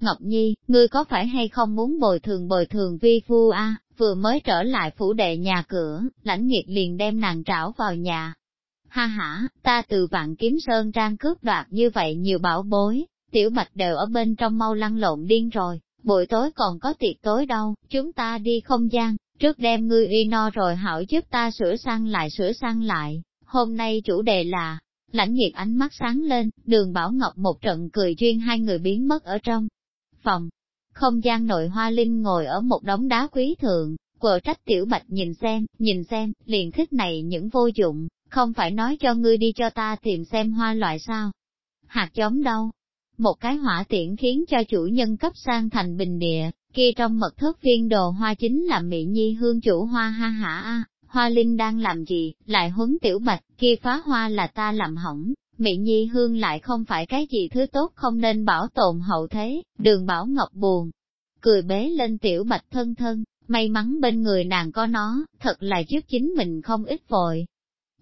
Ngọc Nhi, ngươi có phải hay không muốn bồi thường bồi thường vi phu a? vừa mới trở lại phủ đệ nhà cửa, lãnh nghiệt liền đem nàng trảo vào nhà. Ha ha, ta từ vạn kiếm sơn trang cướp đoạt như vậy nhiều bảo bối, tiểu bạch đều ở bên trong mau lăn lộn điên rồi, buổi tối còn có tiệc tối đâu, chúng ta đi không gian, trước đem ngươi uy no rồi hảo giúp ta sửa sang lại sửa sang lại, hôm nay chủ đề là, lãnh nhiệt ánh mắt sáng lên, đường Bảo Ngọc một trận cười duyên hai người biến mất ở trong phòng. Không gian nội hoa linh ngồi ở một đống đá quý thượng, quờ trách tiểu bạch nhìn xem, nhìn xem, liền thích này những vô dụng, không phải nói cho ngươi đi cho ta tìm xem hoa loại sao. Hạt giống đâu? Một cái hỏa tiễn khiến cho chủ nhân cấp sang thành bình địa, kia trong mật thất viên đồ hoa chính là mỹ nhi hương chủ hoa ha hả a hoa linh đang làm gì, lại huấn tiểu bạch, kia phá hoa là ta làm hỏng, Mỹ Nhi Hương lại không phải cái gì thứ tốt không nên bảo tồn hậu thế, đường bảo ngọc buồn. Cười bế lên tiểu bạch thân thân, may mắn bên người nàng có nó, thật là trước chính mình không ít vội.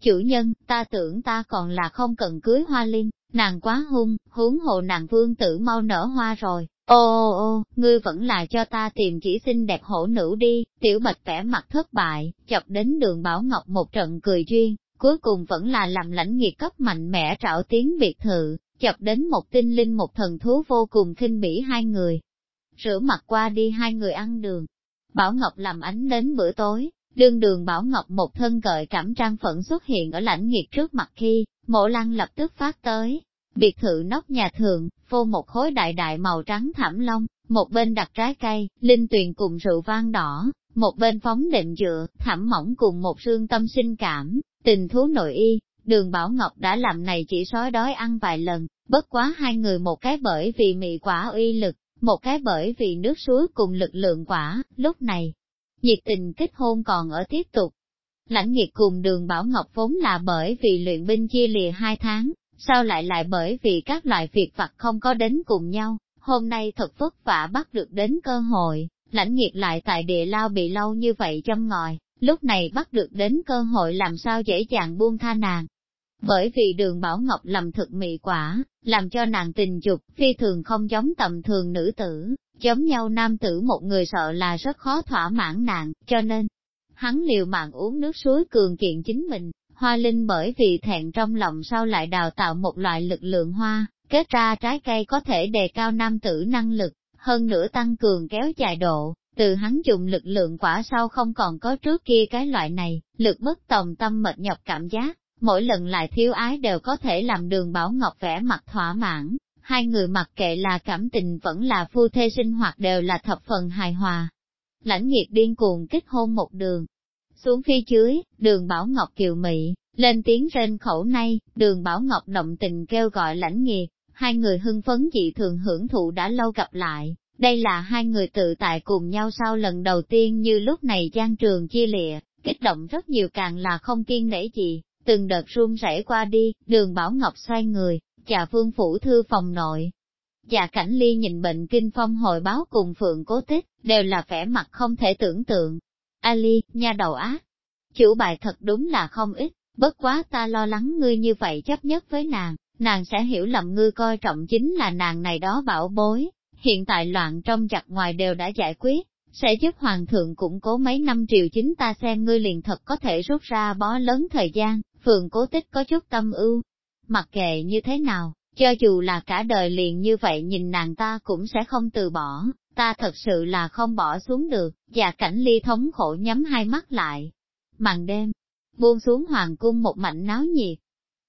Chủ nhân, ta tưởng ta còn là không cần cưới hoa linh, nàng quá hung, huống hồ nàng vương tử mau nở hoa rồi. Ô ô ô, ngươi vẫn là cho ta tìm chỉ xinh đẹp hổ nữ đi, tiểu bạch vẻ mặt thất bại, chọc đến đường Bảo Ngọc một trận cười duyên, cuối cùng vẫn là làm lãnh nghiệt cấp mạnh mẽ trảo tiếng biệt thự, chọc đến một tinh linh một thần thú vô cùng khinh bỉ hai người. Rửa mặt qua đi hai người ăn đường. Bảo Ngọc làm ánh đến bữa tối, đương đường Bảo Ngọc một thân gợi cảm trang phận xuất hiện ở lãnh nghiệt trước mặt khi, mộ lăng lập tức phát tới. Biệt thự nóc nhà thượng phô một khối đại đại màu trắng thảm long, một bên đặt trái cây, linh tuyền cùng rượu vang đỏ, một bên phóng đệm dựa, thảm mỏng cùng một sương tâm sinh cảm, tình thú nội y, đường Bảo Ngọc đã làm này chỉ sói đói ăn vài lần, bất quá hai người một cái bởi vì mị quả uy lực, một cái bởi vì nước suối cùng lực lượng quả, lúc này, nhiệt tình kết hôn còn ở tiếp tục. Lãnh nghiệt cùng đường Bảo Ngọc vốn là bởi vì luyện binh chia lìa hai tháng, sao lại lại bởi vì các loại việc vặt không có đến cùng nhau, hôm nay thật vất vả bắt được đến cơ hội, lãnh nghiệt lại tại địa lao bị lâu như vậy châm ngòi, lúc này bắt được đến cơ hội làm sao dễ dàng buông tha nàng. Bởi vì đường Bảo Ngọc lầm thực mị quả, làm cho nàng tình dục, phi thường không giống tầm thường nữ tử, giống nhau nam tử một người sợ là rất khó thỏa mãn nàng, cho nên, hắn liều mạng uống nước suối cường kiện chính mình, hoa linh bởi vì thẹn trong lòng sau lại đào tạo một loại lực lượng hoa, kết ra trái cây có thể đề cao nam tử năng lực, hơn nữa tăng cường kéo dài độ, từ hắn dùng lực lượng quả sau không còn có trước kia cái loại này, lực bất tòng tâm mệt nhọc cảm giác, mỗi lần lại thiếu ái đều có thể làm đường Bảo Ngọc vẽ mặt thỏa mãn, hai người mặc kệ là cảm tình vẫn là phu thê sinh hoạt đều là thập phần hài hòa. Lãnh nghiệt điên cuồng kích hôn một đường. Xuống phi dưới, đường Bảo Ngọc kiều mị, lên tiếng rên khẩu nay, đường Bảo Ngọc động tình kêu gọi lãnh nghiệt, hai người hưng phấn dị thường hưởng thụ đã lâu gặp lại, đây là hai người tự tại cùng nhau sau lần đầu tiên như lúc này gian trường chia lịa, kích động rất nhiều càng là không kiên nể gì, từng đợt run rẩy qua đi, đường Bảo Ngọc xoay người, trà phương phủ thư phòng nội. Dạ cảnh ly nhìn bệnh kinh phong hồi báo cùng phượng cố tích, đều là vẻ mặt không thể tưởng tượng. Ali, nha đầu ác, chủ bài thật đúng là không ít, bất quá ta lo lắng ngươi như vậy chấp nhất với nàng, nàng sẽ hiểu lầm ngươi coi trọng chính là nàng này đó bảo bối, hiện tại loạn trong chặt ngoài đều đã giải quyết, sẽ giúp hoàng thượng củng cố mấy năm triều chính ta xem ngươi liền thật có thể rút ra bó lớn thời gian, phường cố tích có chút tâm ưu. Mặc kệ như thế nào, cho dù là cả đời liền như vậy nhìn nàng ta cũng sẽ không từ bỏ, ta thật sự là không bỏ xuống được, và cảnh ly thống khổ nhắm hai mắt lại. Màn đêm, buông xuống hoàng cung một mảnh náo nhiệt.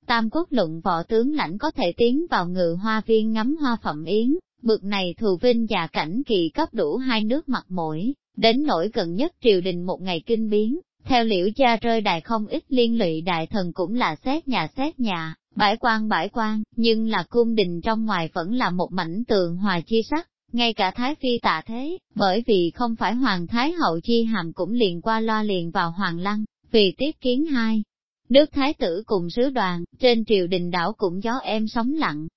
Tam quốc luận võ tướng lãnh có thể tiến vào ngự hoa viên ngắm hoa phẩm yến, Bực này thù vinh và cảnh kỳ cấp đủ hai nước mặt mũi, đến nỗi gần nhất triều đình một ngày kinh biến, theo liễu gia rơi đài không ít liên lụy đại thần cũng là xét nhà xét nhà, bãi quan bãi quan, nhưng là cung đình trong ngoài vẫn là một mảnh tường hòa chi sắc, ngay cả Thái Phi tạ thế, bởi vì không phải Hoàng Thái Hậu chi hàm cũng liền qua loa liền vào Hoàng Lăng, vì tiếp kiến hai. Đức Thái tử cùng sứ đoàn, trên triều đình đảo cũng gió em sóng lặng,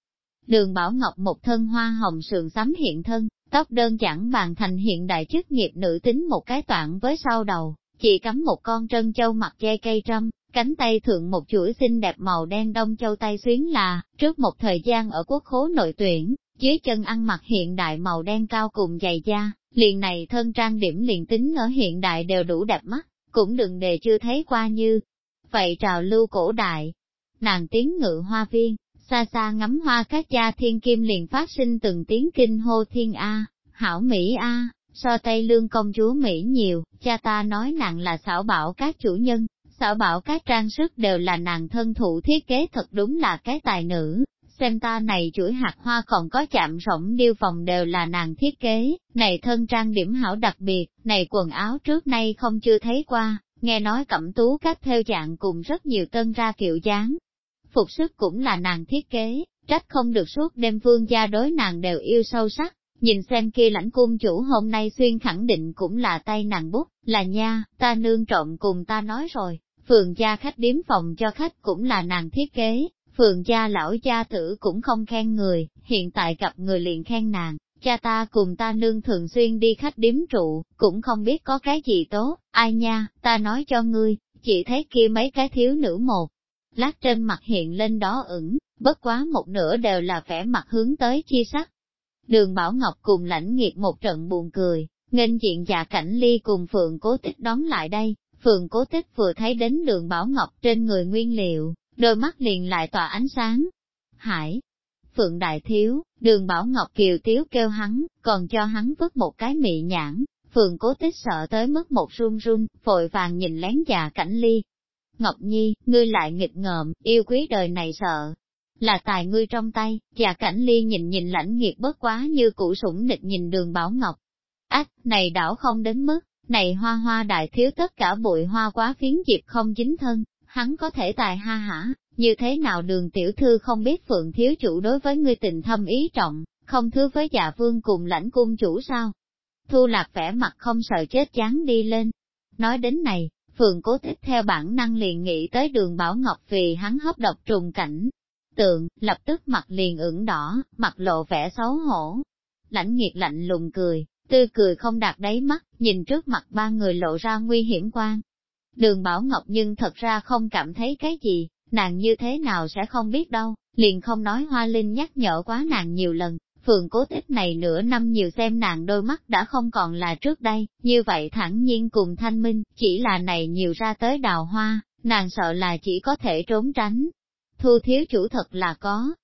Đường Bảo Ngọc một thân hoa hồng sườn sắm hiện thân, tóc đơn giản bàn thành hiện đại chức nghiệp nữ tính một cái toạn với sau đầu, chỉ cắm một con trân châu mặt dây cây trăm, cánh tay thượng một chuỗi xinh đẹp màu đen đông châu tay xuyến là, trước một thời gian ở quốc khố nội tuyển, dưới chân ăn mặc hiện đại màu đen cao cùng dày da, liền này thân trang điểm liền tính ở hiện đại đều đủ đẹp mắt, cũng đừng đề chưa thấy qua như. Vậy trào lưu cổ đại, nàng tiếng ngự hoa viên, xa xa ngắm hoa các cha thiên kim liền phát sinh từng tiếng kinh hô thiên A, hảo Mỹ A, so Tây Lương công chúa Mỹ nhiều, cha ta nói nàng là xảo bảo các chủ nhân, xảo bảo các trang sức đều là nàng thân thủ thiết kế thật đúng là cái tài nữ. Xem ta này chuỗi hạt hoa còn có chạm rỗng điêu phòng đều là nàng thiết kế, này thân trang điểm hảo đặc biệt, này quần áo trước nay không chưa thấy qua, nghe nói cẩm tú các theo dạng cùng rất nhiều tân ra kiểu dáng, phục sức cũng là nàng thiết kế, trách không được suốt đêm vương gia đối nàng đều yêu sâu sắc, nhìn xem kia lãnh cung chủ hôm nay xuyên khẳng định cũng là tay nàng bút, là nha, ta nương trộm cùng ta nói rồi, phường gia khách điếm phòng cho khách cũng là nàng thiết kế, phường gia lão gia tử cũng không khen người, hiện tại gặp người liền khen nàng, cha ta cùng ta nương thường xuyên đi khách điếm trụ, cũng không biết có cái gì tốt, ai nha, ta nói cho ngươi, chỉ thấy kia mấy cái thiếu nữ một, lát trên mặt hiện lên đó ửng, bất quá một nửa đều là vẻ mặt hướng tới chi sắc. Đường Bảo Ngọc cùng lãnh nghiệt một trận buồn cười, nghênh diện dạ cảnh ly cùng Phượng Cố Tích đón lại đây, Phượng Cố Tích vừa thấy đến đường Bảo Ngọc trên người nguyên liệu, đôi mắt liền lại tỏa ánh sáng. Hải! Phượng Đại Thiếu, đường Bảo Ngọc kiều tiếu kêu hắn, còn cho hắn vứt một cái mị nhãn, Phượng Cố Tích sợ tới mức một run run, vội vàng nhìn lén dạ cảnh ly, Ngọc Nhi, ngươi lại nghịch ngợm, yêu quý đời này sợ. Là tài ngươi trong tay, và cảnh ly nhìn nhìn lãnh nghiệt bất quá như củ sủng nịch nhìn đường Bảo Ngọc. Ách, này đảo không đến mức, này hoa hoa đại thiếu tất cả bụi hoa quá phiến dịp không chính thân, hắn có thể tài ha hả, như thế nào đường tiểu thư không biết phượng thiếu chủ đối với ngươi tình thâm ý trọng, không thứ với dạ vương cùng lãnh cung chủ sao? Thu lạc vẻ mặt không sợ chết chán đi lên. Nói đến này, Phượng cố thích theo bản năng liền nghĩ tới đường Bảo Ngọc vì hắn hấp độc trùng cảnh. Tượng, lập tức mặt liền ửng đỏ, mặt lộ vẻ xấu hổ. Lãnh nghiệt lạnh lùng cười, tươi cười không đạt đáy mắt, nhìn trước mặt ba người lộ ra nguy hiểm quan. Đường Bảo Ngọc nhưng thật ra không cảm thấy cái gì, nàng như thế nào sẽ không biết đâu, liền không nói Hoa Linh nhắc nhở quá nàng nhiều lần, Phượng cố tích này nửa năm nhiều xem nàng đôi mắt đã không còn là trước đây, như vậy thẳng nhiên cùng thanh minh, chỉ là này nhiều ra tới đào hoa, nàng sợ là chỉ có thể trốn tránh. Thu thiếu chủ thật là có.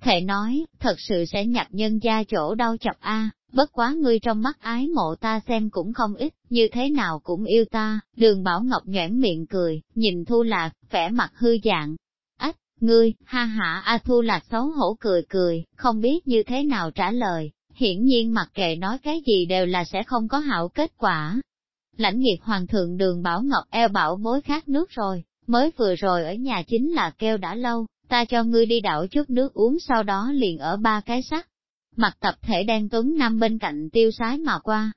Thể nói, thật sự sẽ nhập nhân gia chỗ đau chọc a bất quá ngươi trong mắt ái mộ ta xem cũng không ít, như thế nào cũng yêu ta, đường Bảo Ngọc nhoảng miệng cười, nhìn thu lạc, vẻ mặt hư dạng, Ngươi, ha hạ, A Thu là xấu hổ cười cười, không biết như thế nào trả lời, hiển nhiên mặc kệ nói cái gì đều là sẽ không có hảo kết quả. Lãnh nghiệp hoàng thượng đường Bảo Ngọc eo bảo bối khát nước rồi, mới vừa rồi ở nhà chính là kêu đã lâu, ta cho ngươi đi đảo chút nước uống sau đó liền ở ba cái sắt. Mặt tập thể đen tuấn năm bên cạnh tiêu sái mà qua.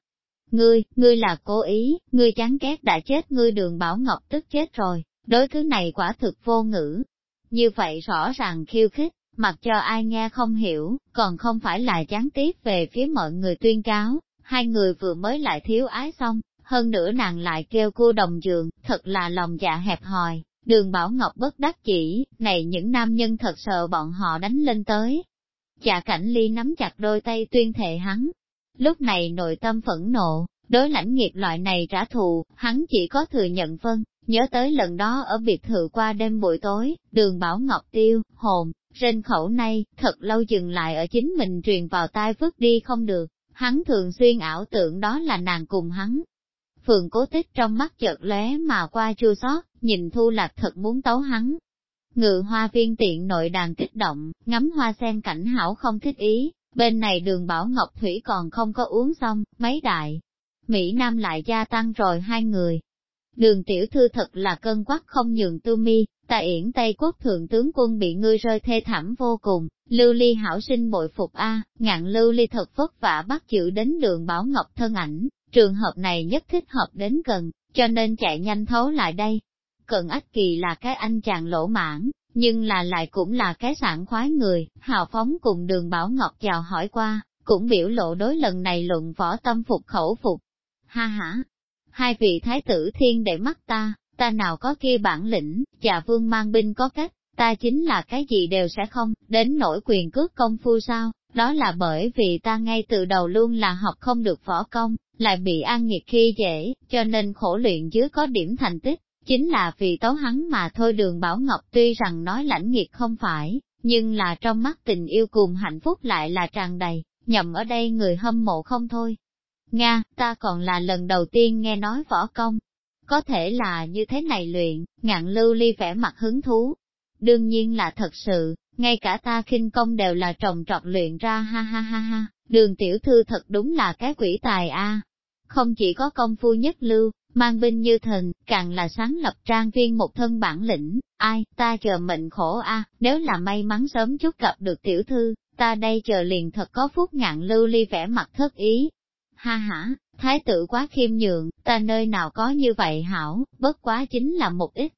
Ngươi, ngươi là cố ý, ngươi chán ghét đã chết ngươi đường Bảo Ngọc tức chết rồi, đối thứ này quả thực vô ngữ, như vậy rõ ràng khiêu khích, mặc cho ai nghe không hiểu, còn không phải là gián tiếp về phía mọi người tuyên cáo, hai người vừa mới lại thiếu ái xong, hơn nữa nàng lại kêu cô đồng giường, thật là lòng dạ hẹp hòi. Đường Bảo Ngọc bất đắc chỉ, này những nam nhân thật sợ bọn họ đánh lên tới. Dạ cảnh ly nắm chặt đôi tay tuyên thệ hắn. Lúc này nội tâm phẫn nộ, đối lãnh nghiệp loại này trả thù, hắn chỉ có thừa nhận vân, Nhớ tới lần đó ở biệt thự qua đêm buổi tối, đường Bảo Ngọc Tiêu, hồn, rên khẩu nay, thật lâu dừng lại ở chính mình truyền vào tai vứt đi không được, hắn thường xuyên ảo tưởng đó là nàng cùng hắn. Phường cố tích trong mắt chợt lóe mà qua chua xót, nhìn Thu Lạc thật muốn tấu hắn. Ngự hoa viên tiện nội đàn kích động, ngắm hoa sen cảnh hảo không thích ý, bên này đường Bảo Ngọc Thủy còn không có uống xong, mấy đại. Mỹ Nam lại gia tăng rồi hai người, Đường tiểu thư thật là cân quắc không nhường tu mi, tại yển Tây quốc thượng tướng quân bị ngươi rơi thê thảm vô cùng, lưu ly hảo sinh bội phục A, ngạn lưu ly thật vất vả bắt chữ đến đường Bảo Ngọc thân ảnh, trường hợp này nhất thích hợp đến gần, cho nên chạy nhanh thấu lại đây. Cận ách kỳ là cái anh chàng lỗ mãn, nhưng là lại cũng là cái sảng khoái người, hào phóng cùng đường Bảo Ngọc chào hỏi qua, cũng biểu lộ đối lần này luận võ tâm phục khẩu phục. Ha ha, hai vị thái tử thiên để mắt ta, ta nào có kia bản lĩnh, trà vương mang binh có cách, ta chính là cái gì đều sẽ không, đến nổi quyền cước công phu sao, đó là bởi vì ta ngay từ đầu luôn là học không được võ công, lại bị an nghiệt khi dễ, cho nên khổ luyện dưới có điểm thành tích, chính là vì tấu hắn mà thôi đường Bảo Ngọc tuy rằng nói lãnh nghiệt không phải, nhưng là trong mắt tình yêu cùng hạnh phúc lại là tràn đầy, nhầm ở đây người hâm mộ không thôi. Nga, ta còn là lần đầu tiên nghe nói võ công, có thể là như thế này luyện, ngạn lưu ly vẻ mặt hứng thú. Đương nhiên là thật sự, ngay cả ta khinh công đều là trồng trọt luyện ra ha ha ha ha, đường tiểu thư thật đúng là cái quỷ tài a. Không chỉ có công phu nhất lưu, mang binh như thần, càng là sáng lập trang viên một thân bản lĩnh, ai, ta chờ mệnh khổ a, nếu là may mắn sớm chút gặp được tiểu thư, ta đây chờ liền thật có phúc ngạn lưu ly vẻ mặt thất ý. Ha ha, thái tử quá khiêm nhường, ta nơi nào có như vậy hảo, bất quá chính là một ít.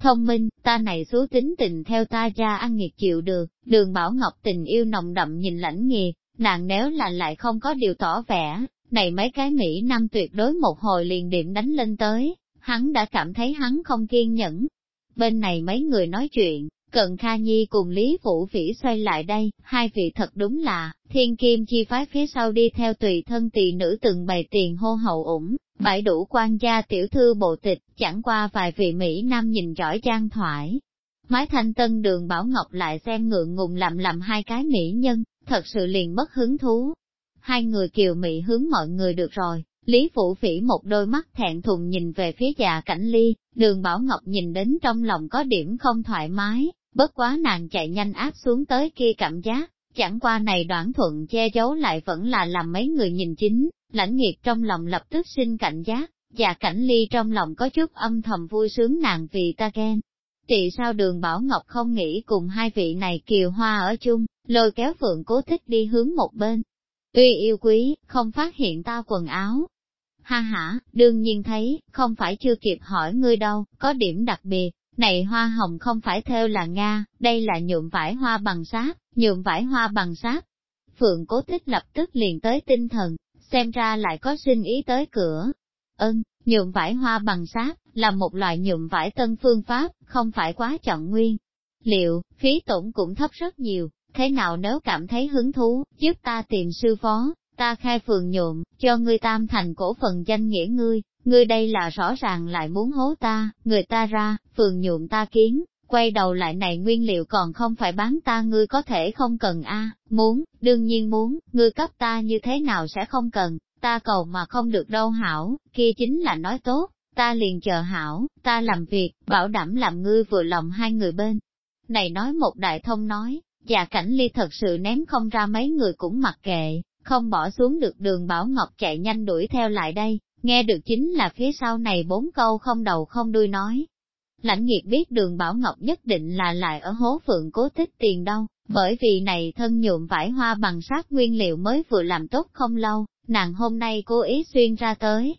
Thông minh, ta này số tính tình theo ta ra ăn nghiệt chịu được, đường Bảo Ngọc tình yêu nồng đậm nhìn lãnh nghiệt, nàng nếu là lại không có điều tỏ vẻ, này mấy cái Mỹ Nam tuyệt đối một hồi liền điểm đánh lên tới, hắn đã cảm thấy hắn không kiên nhẫn. Bên này mấy người nói chuyện, Cận Kha Nhi cùng Lý Vũ Vĩ xoay lại đây, hai vị thật đúng là, thiên kim chi phái phía sau đi theo tùy thân tỳ nữ từng bày tiền hô hậu ủng, bãi đủ quan gia tiểu thư bộ tịch, chẳng qua vài vị Mỹ Nam nhìn giỏi trang thoải Mái thanh tân đường Bảo Ngọc lại xem ngượng ngùng làm làm hai cái mỹ nhân, thật sự liền mất hứng thú. Hai người kiều mỹ hướng mọi người được rồi, Lý Vũ Phỉ một đôi mắt thẹn thùng nhìn về phía già cảnh ly, đường Bảo Ngọc nhìn đến trong lòng có điểm không thoải mái, bất quá nàng chạy nhanh áp xuống tới kia cảm giác, chẳng qua này đoạn thuận che giấu lại vẫn là làm mấy người nhìn chính, lãnh nghiệt trong lòng lập tức sinh cảnh giác, và cảnh ly trong lòng có chút âm thầm vui sướng nàng vì ta ghen. Tị sao đường Bảo Ngọc không nghĩ cùng hai vị này kiều hoa ở chung, lôi kéo phượng cố thích đi hướng một bên. Tuy yêu quý, không phát hiện ta quần áo. Ha ha, đương nhiên thấy, không phải chưa kịp hỏi ngươi đâu, có điểm đặc biệt, này hoa hồng không phải theo là Nga, đây là nhuộm vải hoa bằng sáp, nhuộm vải hoa bằng sáp. Phượng cố thích lập tức liền tới tinh thần, xem ra lại có sinh ý tới cửa. Ân, nhuộm vải hoa bằng sáp, là một loại nhuộm vải tân phương pháp, không phải quá chọn nguyên. Liệu, phí tổn cũng thấp rất nhiều, thế nào nếu cảm thấy hứng thú, giúp ta tìm sư phó, ta khai phường nhuộm, cho ngươi tam thành cổ phần danh nghĩa ngươi, ngươi đây là rõ ràng lại muốn hố ta, người ta ra, phường nhuộm ta kiến, quay đầu lại này nguyên liệu còn không phải bán ta ngươi có thể không cần a muốn, đương nhiên muốn, ngươi cấp ta như thế nào sẽ không cần, ta cầu mà không được đâu hảo, kia chính là nói tốt, ta liền chờ hảo, ta làm việc, bảo đảm làm ngươi vừa lòng hai người bên. Này nói một đại thông nói, già cảnh ly thật sự ném không ra mấy người cũng mặc kệ, không bỏ xuống được đường Bảo Ngọc chạy nhanh đuổi theo lại đây, nghe được chính là phía sau này bốn câu không đầu không đuôi nói. Lãnh nghiệt biết đường Bảo Ngọc nhất định là lại ở hố phượng cố tích tiền đâu, bởi vì này thân nhuộm vải hoa bằng sát nguyên liệu mới vừa làm tốt không lâu, nàng hôm nay cố ý xuyên ra tới.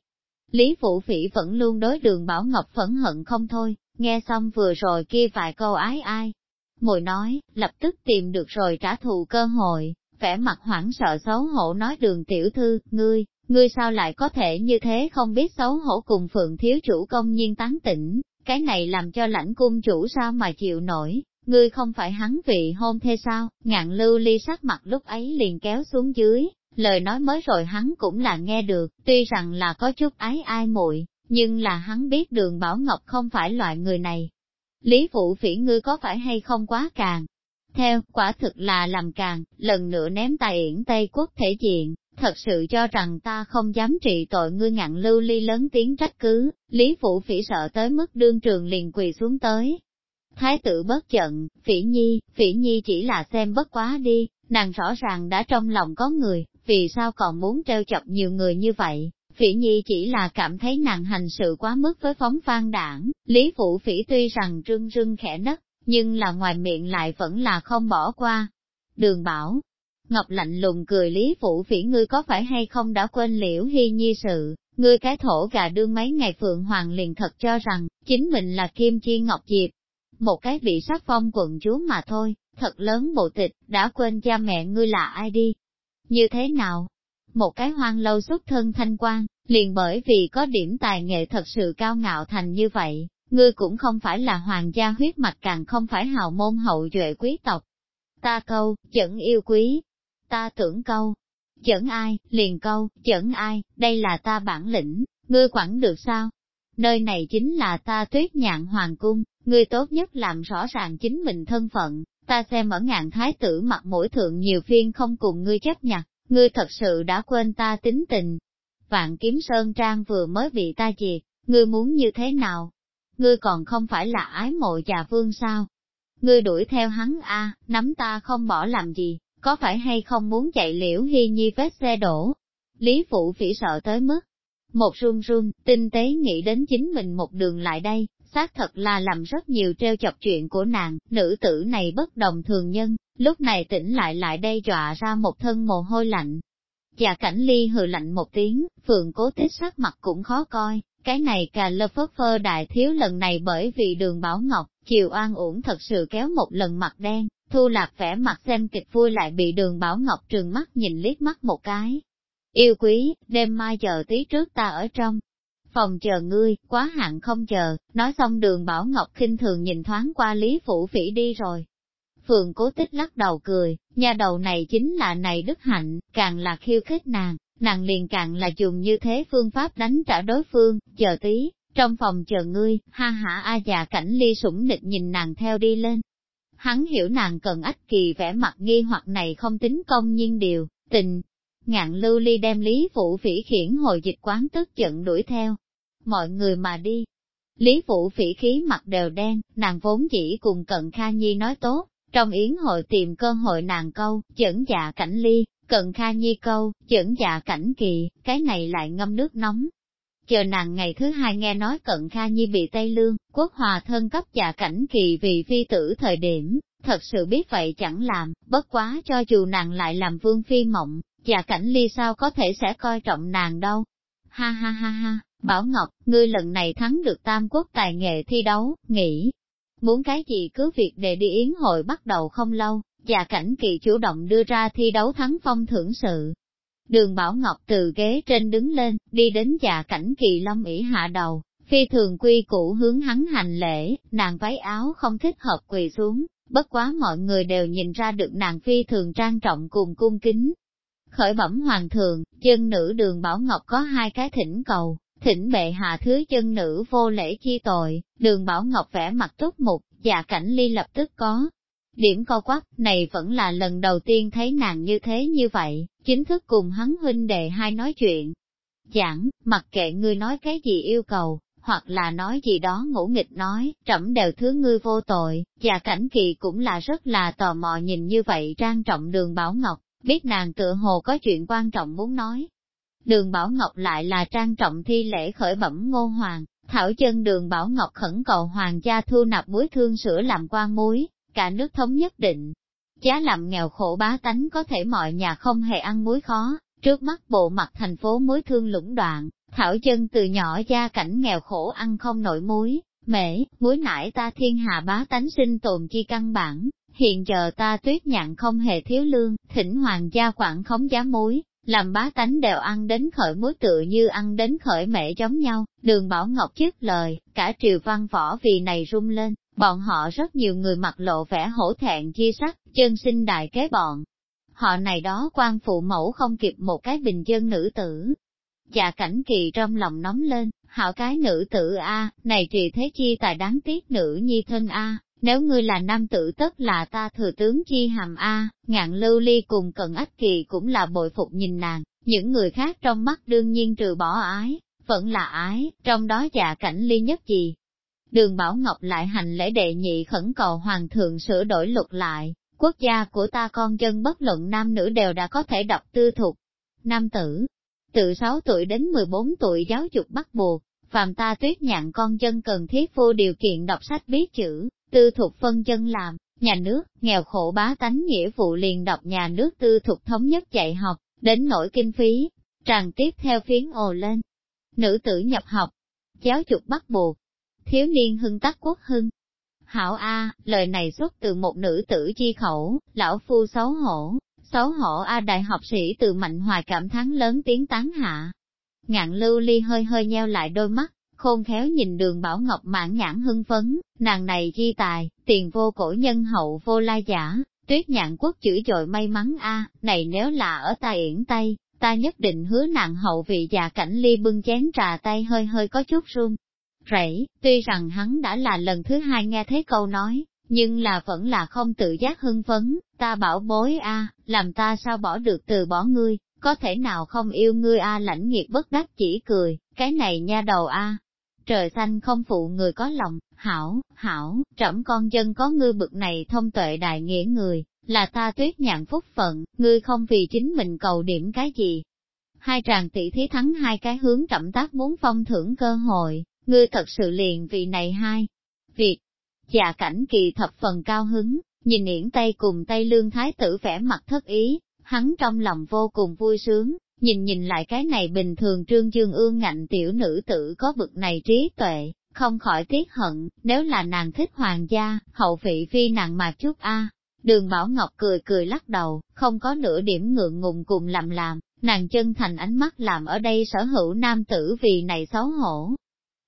Lý Phụ Phỉ vẫn luôn đối đường Bảo Ngọc phẫn hận không thôi, nghe xong vừa rồi kia vài câu ái ai. Mùi nói, lập tức tìm được rồi trả thù cơ hội, vẻ mặt hoảng sợ xấu hổ nói đường tiểu thư, ngươi, ngươi sao lại có thể như thế không biết xấu hổ cùng phượng thiếu chủ công nhiên tán tỉnh, cái này làm cho lãnh cung chủ sao mà chịu nổi, ngươi không phải hắn vị hôn thê sao, ngạn lưu ly sắc mặt lúc ấy liền kéo xuống dưới, lời nói mới rồi hắn cũng là nghe được, tuy rằng là có chút ái ai muội nhưng là hắn biết đường Bảo Ngọc không phải loại người này. Lý Phụ Phỉ ngươi có phải hay không quá càng, theo, quả thực là làm càng, lần nữa ném tài yển Tây Quốc thể diện, thật sự cho rằng ta không dám trị tội ngươi ngạn lưu ly lớn tiếng trách cứ, Lý Phụ Phỉ sợ tới mức đương trường liền quỳ xuống tới. Thái tử bất giận, Phỉ Nhi, Phỉ Nhi chỉ là xem bất quá đi, nàng rõ ràng đã trong lòng có người, vì sao còn muốn treo chọc nhiều người như vậy. Phỉ Nhi chỉ là cảm thấy nàng hành sự quá mức với phóng phan đảng, Lý Phụ Phỉ tuy rằng rưng rưng khẽ nấc, nhưng là ngoài miệng lại vẫn là không bỏ qua. Đường bảo, Ngọc lạnh lùng cười Lý Phụ Phỉ ngươi có phải hay không đã quên liễu hy nhi sự, ngươi cái thổ gà đương mấy ngày Phượng Hoàng liền thật cho rằng, chính mình là Kim Chi Ngọc Diệp. Một cái bị sắc phong quận chúa mà thôi, thật lớn bộ tịch, đã quên cha mẹ ngươi là ai đi. Như thế nào? Một cái hoang lâu xuất thân thanh quan, liền bởi vì có điểm tài nghệ thật sự cao ngạo thành như vậy, ngươi cũng không phải là hoàng gia huyết mạch càng không phải hào môn hậu duệ quý tộc. Ta câu, chẩn yêu quý ta tưởng câu. Chẩn ai, liền câu, chẩn ai, đây là ta bản lĩnh, ngươi quản được sao? Nơi này chính là ta tuyết nhạn hoàng cung, ngươi tốt nhất làm rõ ràng chính mình thân phận, ta xem ở ngạn thái tử mặt mỗi thượng nhiều phiên không cùng ngươi chấp nhặt, ngươi thật sự đã quên ta tính tình. Vạn kiếm sơn trang vừa mới bị ta diệt, ngươi muốn như thế nào? Ngươi còn không phải là ái mộ già vương sao? Ngươi đuổi theo hắn a, nắm ta không bỏ làm gì, có phải hay không muốn chạy liễu hy nhi vết xe đổ? Lý Phụ Phỉ sợ tới mức, một run run, tinh tế nghĩ đến chính mình một đường lại đây, xác thật là làm rất nhiều treo chọc chuyện của nàng, nữ tử này bất đồng thường nhân, lúc này tỉnh lại lại đây dọa ra một thân mồ hôi lạnh. Và cảnh ly hừ lạnh một tiếng, phượng cố tích sắc mặt cũng khó coi, cái này cà lơ phớt phơ đại thiếu lần này bởi vì đường Bảo Ngọc, chiều an uổng thật sự kéo một lần mặt đen, thu lạc vẻ mặt xem kịch vui lại bị đường Bảo Ngọc trừng mắt nhìn liếc mắt một cái. Yêu quý, đêm mai chờ tí trước ta ở trong, phòng chờ ngươi, quá hạn không chờ, nói xong đường Bảo Ngọc khinh thường nhìn thoáng qua Lý Phủ Phỉ đi rồi. Phường cố tích lắc đầu cười, nhà đầu này chính là này đức hạnh, càng là khiêu khích nàng, nàng liền càng là dùng như thế phương pháp đánh trả đối phương, chờ tí, trong phòng chờ ngươi, ha hả a già cảnh ly sủng nịch nhìn nàng theo đi lên. Hắn hiểu nàng cần ách kỳ vẻ mặt nghi hoặc này không tính công nhiên điều, tình. Ngạn lưu ly đem Lý Vũ Phỉ khiển hồi dịch quán tức giận đuổi theo, mọi người mà đi. Lý Vũ phỉ khí mặt đều đen, nàng vốn chỉ cùng Cận Kha Nhi nói tốt, trong yến hội tìm cơ hội nàng câu, dẫn dạ cảnh ly, Cận Kha Nhi câu, dẫn dạ cảnh kỳ, cái này lại ngâm nước nóng. Chờ nàng ngày thứ hai nghe nói Cận Kha Nhi bị Tây Lương, quốc hòa thân cấp giả cảnh kỳ vì phi tử thời điểm, thật sự biết vậy chẳng làm, bất quá cho dù nàng lại làm vương phi mộng, giả cảnh ly sao có thể sẽ coi trọng nàng đâu. Ha ha ha ha, Bảo Ngọc, ngươi lần này thắng được tam quốc tài nghệ thi đấu, nghĩ, muốn cái gì cứ việc để đi yến hội bắt đầu không lâu, và cảnh kỳ chủ động đưa ra thi đấu thắng phong thưởng sự. Đường Bảo Ngọc từ ghế trên đứng lên, đi đến già cảnh kỳ long ỉ hạ đầu, phi thường quy củ hướng hắn hành lễ, nàng váy áo không thích hợp quỳ xuống, bất quá mọi người đều nhìn ra được nàng phi thường trang trọng cùng cung kính. Khởi bẩm hoàng thượng, chân nữ đường Bảo Ngọc có hai cái thỉnh cầu, thỉnh bệ hạ thứ chân nữ vô lễ chi tội, đường Bảo Ngọc vẽ mặt tốt mục, dạ cảnh ly lập tức có. Điểm co quắp, này vẫn là lần đầu tiên thấy nàng như thế như vậy, chính thức cùng hắn huynh đệ hai nói chuyện. Giảng, mặc kệ ngươi nói cái gì yêu cầu, hoặc là nói gì đó ngỗ nghịch nói, trẫm đều thứ ngươi vô tội, và cảnh kỳ cũng là rất là tò mò nhìn như vậy trang trọng đường Bảo Ngọc, biết nàng tựa hồ có chuyện quan trọng muốn nói, Đường Bảo Ngọc lại là trang trọng thi lễ khởi bẩm ngô hoàng, thảo chân đường Bảo Ngọc khẩn cầu hoàng gia thu nạp muối thương sữa làm quan muối, cả nước thống nhất định. Giá làm nghèo khổ bá tánh có thể mọi nhà không hề ăn muối khó, trước mắt bộ mặt thành phố muối thương lũng đoạn, thảo chân từ nhỏ gia cảnh nghèo khổ ăn không nổi muối, mễ, muối nải ta thiên hạ bá tánh sinh tồn chi căn bản, hiện giờ ta tuyết nhạn không hề thiếu lương, thỉnh hoàng gia quản khống giá muối, làm bá tánh đều ăn đến khởi muối tự như ăn đến khởi mẹ giống nhau, đường Bảo Ngọc chức lời, cả triều văn võ vì này rung lên, bọn họ rất nhiều người mặt lộ vẻ hổ thẹn chi sắc, chân sinh đại kế bọn. Họ này đó quan phụ mẫu không kịp một cái bình dân nữ tử. Dạ cảnh kỳ trong lòng nóng lên, hảo cái nữ tử A, này trì thế chi tài đáng tiếc nữ nhi thân A, nếu ngươi là nam tử tất là ta thừa tướng chi hàm A, ngạn lưu ly cùng cận ách kỳ cũng là bội phục nhìn nàng, những người khác trong mắt đương nhiên trừ bỏ ái, vẫn là ái, trong đó dạ cảnh ly nhất gì. Đường Bảo Ngọc lại hành lễ đệ nhị khẩn cầu hoàng thượng sửa đổi luật lại, quốc gia của ta con dân bất luận nam nữ đều đã có thể đọc tư thục. Nam tử, từ 6 tuổi đến 14 tuổi giáo dục bắt buộc, phàm ta tuyết nhạn con dân cần thiết vô điều kiện đọc sách biết chữ, tư thục phân chân làm, nhà nước, nghèo khổ bá tánh nghĩa vụ liền đọc nhà nước tư thục thống nhất dạy học, đến nỗi kinh phí, tràn tiếp theo phiến ồ lên. Nữ tử nhập học, giáo dục bắt buộc, thiếu niên hưng tắc quốc hưng. Hảo A, lời này xuất từ một nữ tử chi khẩu, lão phu xấu hổ, xấu hổ A đại học sĩ từ mạnh hoài cảm thán lớn tiếng tán hạ. Ngạn lưu ly hơi hơi nheo lại đôi mắt, khôn khéo nhìn đường Bảo Ngọc mãn nhãn hưng phấn, nàng này chi tài, tiền vô cổ nhân hậu vô lai giả, Tuyết nhạn quốc chửi dội may mắn a này nếu là ở ta yển Tây, ta nhất định hứa nặng hậu vị già cảnh ly bưng chén trà tay hơi hơi có chút run. Rẫy, tuy rằng hắn đã là lần thứ hai nghe thấy câu nói, nhưng là vẫn là không tự giác hưng phấn, ta bảo bối a, làm ta sao bỏ được từ bỏ ngươi, có thể nào không yêu ngươi a lãnh nghiệt bất đắc chỉ cười, cái này nha đầu a. Trời xanh không phụ người có lòng, hảo, hảo, trẫm con dân có ngươi bực này thông tuệ đại nghĩa người, là ta tuyết nhạn phúc phận, ngươi không vì chính mình cầu điểm cái gì. Hai tràng tỷ thí thắng hai cái hướng trẫm tác muốn phong thưởng cơ hội, ngươi thật sự liền vì này hai. Việc, dạ cảnh kỳ thập phần cao hứng, nhìn yển tay cùng tay Lương Thái tử vẻ mặt thất ý, hắn trong lòng vô cùng vui sướng, nhìn nhìn lại cái này bình thường trương dương ương ngạnh tiểu nữ tử có bực này trí tuệ, không khỏi tiếc hận, nếu là nàng thích hoàng gia, hậu vị phi nàng mà chút a. Đường Bảo Ngọc cười cười lắc đầu, không có nửa điểm ngượng ngùng cùng làm làm, nàng chân thành ánh mắt làm ở đây sở hữu nam tử vì này xấu hổ.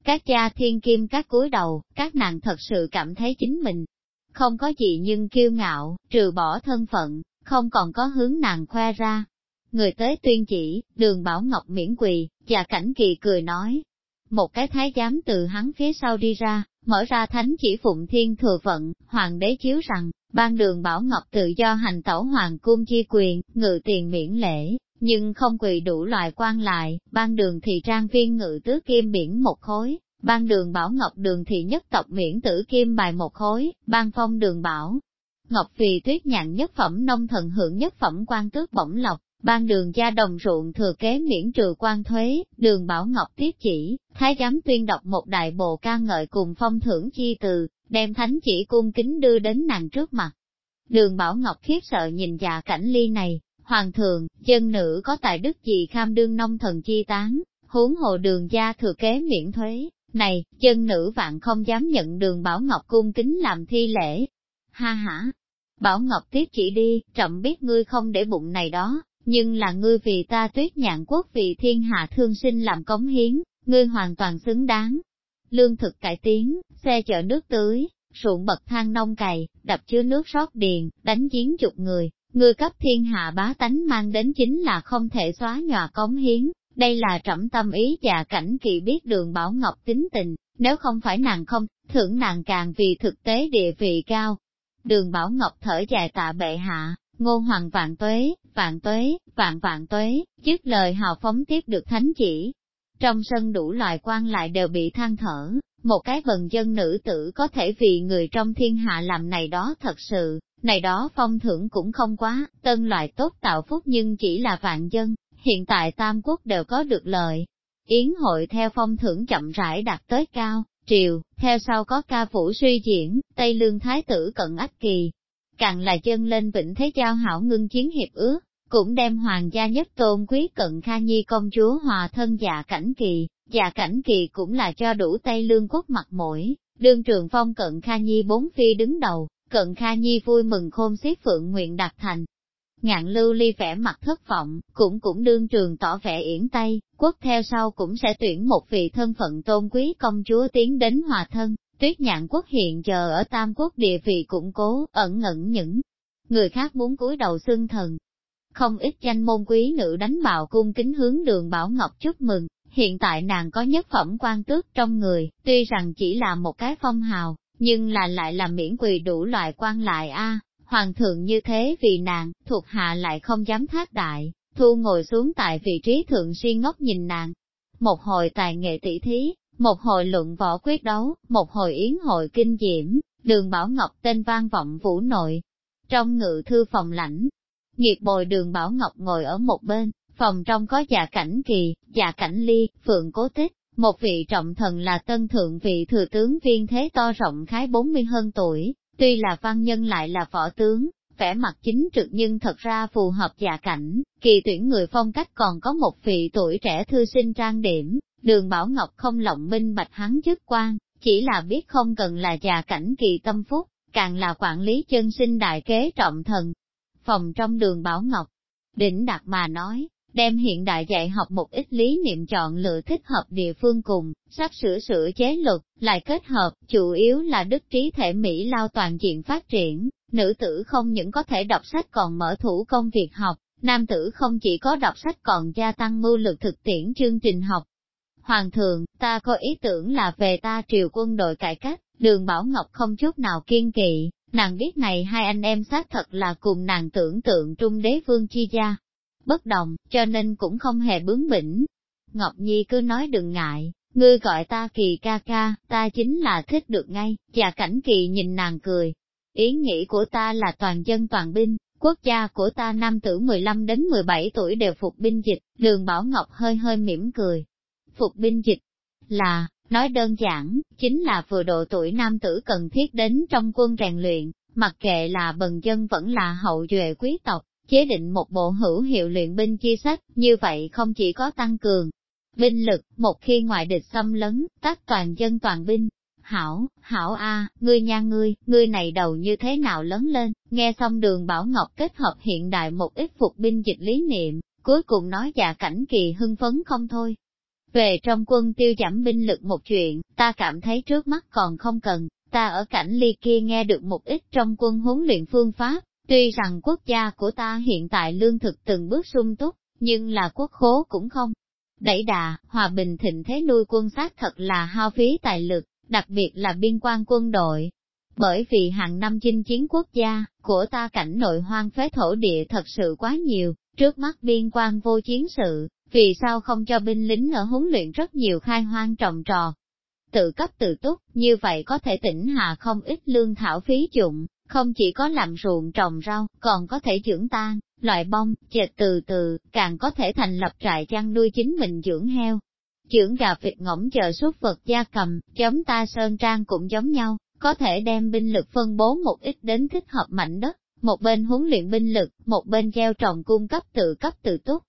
Các cha thiên kim các cúi đầu, các nàng thật sự cảm thấy chính mình không có gì nhưng kiêu ngạo, trừ bỏ thân phận, không còn có hướng nàng khoe ra. Người tới tuyên chỉ, đường Bảo Ngọc miễn quỳ, và cảnh kỳ cười nói. Một cái thái giám từ hắn phía sau đi ra, mở ra thánh chỉ phụng thiên thừa vận, hoàng đế chiếu rằng, ban đường Bảo Ngọc tự do hành tẩu hoàng cung chi quyền, ngự tiền miễn lễ, nhưng không quỳ đủ loại quan lại, ban đường thì trang viên ngự tứ kim biển một khối, ban đường Bảo Ngọc đường thì nhất tộc miễn tử kim bài một khối, ban phong đường Bảo. Ngọc vì tuyết nhạn nhất phẩm nông thần hưởng nhất phẩm quan tước bổng lộc, ban đường gia đồng ruộng thừa kế miễn trừ quan thuế, đường Bảo Ngọc tiếp chỉ, thái giám tuyên đọc một đại bộ ca ngợi cùng phong thưởng chi từ, đem thánh chỉ cung kính đưa đến nàng trước mặt. Đường Bảo Ngọc khiếp sợ nhìn dạ cảnh ly này, hoàng thượng, dân nữ có tài đức gì kham đương nông thần chi tán, huống hồ đường gia thừa kế miễn thuế, này, chân nữ vạn không dám nhận đường Bảo Ngọc cung kính làm thi lễ. Ha ha, Bảo Ngọc tiếp chỉ đi, trậm biết ngươi không để bụng này đó, nhưng là ngươi vì ta tuyết nhạn quốc vì thiên hạ thương sinh làm cống hiến, ngươi hoàn toàn xứng đáng. Lương thực cải tiến, xe chở nước tưới, ruộng bậc thang nông cày, đập chứa nước rót điền, đánh chiến chục người, ngươi cấp thiên hạ bá tánh mang đến chính là không thể xóa nhòa cống hiến. Đây là trẫm tâm ý và cảnh kỳ biết đường Bảo Ngọc tính tình, nếu không phải nàng không, thưởng nàng càng vì thực tế địa vị cao. Đường Bảo Ngọc thở dài tạ bệ hạ, ngô hoàng vạn tuế, vạn tuế, vạn vạn tuế, trước lời hào phóng tiếp được thánh chỉ. Trong sân đủ loại quan lại đều bị than thở, một cái bần dân nữ tử có thể vì người trong thiên hạ làm này đó thật sự, này đó phong thưởng cũng không quá, tân loại tốt tạo phúc nhưng chỉ là vạn dân, hiện tại Tam Quốc đều có được lợi. Yến hội theo phong thưởng chậm rãi đạt tới cao, triều, theo sau có ca phủ suy diễn, Tây Lương Thái tử cận ách kỳ. Càng là chân lên vĩnh thế giao hảo ngưng chiến hiệp ước, cũng đem hoàng gia nhất tôn quý cận Kha Nhi công chúa hòa thân dạ cảnh kỳ, dạ cảnh kỳ cũng là cho đủ Tây Lương quốc mặt mũi, đương trường phong cận Kha Nhi bốn phi đứng đầu, cận Kha Nhi vui mừng khôn xiết phượng nguyện đạt thành, Ngạn lưu ly vẻ mặt thất vọng, cũng cũng đương trường tỏ vẻ yển Tây, quốc theo sau cũng sẽ tuyển một vị thân phận tôn quý công chúa tiến đến hòa thân, tuyết nhạn quốc hiện giờ ở Tam Quốc địa vị củng cố, ẩn ngẩn những người khác muốn cúi đầu xưng thần. Không ít danh môn quý nữ đánh bạo cung kính hướng đường Bảo Ngọc chúc mừng, hiện tại nàng có nhất phẩm quan tước trong người, tuy rằng chỉ là một cái phong hào, nhưng là lại là miễn quỳ đủ loại quan lại a Hoàng thượng như thế vì nàng, thuộc hạ lại không dám thác đại, thu ngồi xuống tại vị trí thượng si ngốc nhìn nàng. Một hồi tài nghệ tỷ thí, một hồi luận võ quyết đấu, một hồi yến hội kinh diễm, đường Bảo Ngọc tên vang vọng vũ nội. Trong ngự thư phòng lãnh, nghiệt bồi đường Bảo Ngọc ngồi ở một bên, phòng trong có dạ cảnh kỳ, dạ cảnh ly, phượng cố tích, một vị trọng thần là tân thượng vị thừa tướng viên thế to rộng khái 40 hơn tuổi, Tuy là văn nhân lại là võ tướng, vẻ mặt chính trực nhưng thật ra phù hợp dạ cảnh, kỳ tuyển người phong cách còn có một vị tuổi trẻ thư sinh trang điểm, đường Bảo Ngọc không lộng minh bạch hắn chức quan, chỉ là biết không cần là già cảnh kỳ tâm phúc, càng là quản lý chân sinh đại kế trọng thần. Phòng trong đường Bảo Ngọc, đỉnh đạt mà nói, đem hiện đại dạy học một ít lý niệm chọn lựa thích hợp địa phương cùng, sắp sửa sửa chế luật, lại kết hợp, chủ yếu là đức trí thể Mỹ lao toàn diện phát triển, Nữ tử không những có thể đọc sách còn mở thủ công việc học, nam tử không chỉ có đọc sách còn gia tăng mưu lực thực tiễn chương trình học. Hoàng thượng, ta có ý tưởng là về ta triều quân đội cải cách, đường Bảo Ngọc không chút nào kiên kỵ, nàng biết này hai anh em xác thật là cùng nàng tưởng tượng trung đế vương chi gia. Bất đồng, cho nên cũng không hề bướng bỉnh. Ngọc Nhi cứ nói đừng ngại, ngươi gọi ta kỳ ca ca, ta chính là thích được ngay, và cảnh kỳ nhìn nàng cười. Ý nghĩ của ta là toàn dân toàn binh, quốc gia của ta nam tử 15 đến 17 tuổi đều phục binh dịch, đường Bảo Ngọc hơi hơi mỉm cười. Phục binh dịch là, nói đơn giản, chính là vừa độ tuổi nam tử cần thiết đến trong quân rèn luyện, mặc kệ là bần dân vẫn là hậu duệ quý tộc, chế định một bộ hữu hiệu luyện binh chi sách, như vậy không chỉ có tăng cường binh lực, một khi ngoại địch xâm lấn, tác toàn dân toàn binh. Hảo, hảo a, ngươi nha ngươi, ngươi này đầu như thế nào lớn lên, nghe xong đường Bảo Ngọc kết hợp hiện đại một ít phục binh dịch lý niệm, cuối cùng nói dạ cảnh kỳ hưng phấn không thôi. Về trong quân tiêu giảm binh lực một chuyện, ta cảm thấy trước mắt còn không cần, ta ở cảnh ly kia nghe được một ít trong quân huấn luyện phương pháp, tuy rằng quốc gia của ta hiện tại lương thực từng bước sung túc, nhưng là quốc khố cũng không đẩy đà, hòa bình thịnh thế nuôi quân sát thật là hao phí tài lực, đặc biệt là biên quan quân đội. Bởi vì hàng năm chinh chiến quốc gia, của ta cảnh nội hoang phế thổ địa thật sự quá nhiều, trước mắt biên quan vô chiến sự, vì sao không cho binh lính ở huấn luyện rất nhiều khai hoang trồng trò. Tự cấp tự túc, như vậy có thể tỉnh hạ không ít lương thảo phí dụng, không chỉ có làm ruộng trồng rau, còn có thể dưỡng tan, loại bông, chệt từ từ, càng có thể thành lập trại chăn nuôi chính mình dưỡng heo. Dưỡng gà vịt ngỗng chờ xuất vật gia cầm, giống ta sơn trang cũng giống nhau, có thể đem binh lực phân bố một ít đến thích hợp mảnh đất, một bên huấn luyện binh lực, một bên gieo trồng cung cấp tự cấp tự túc.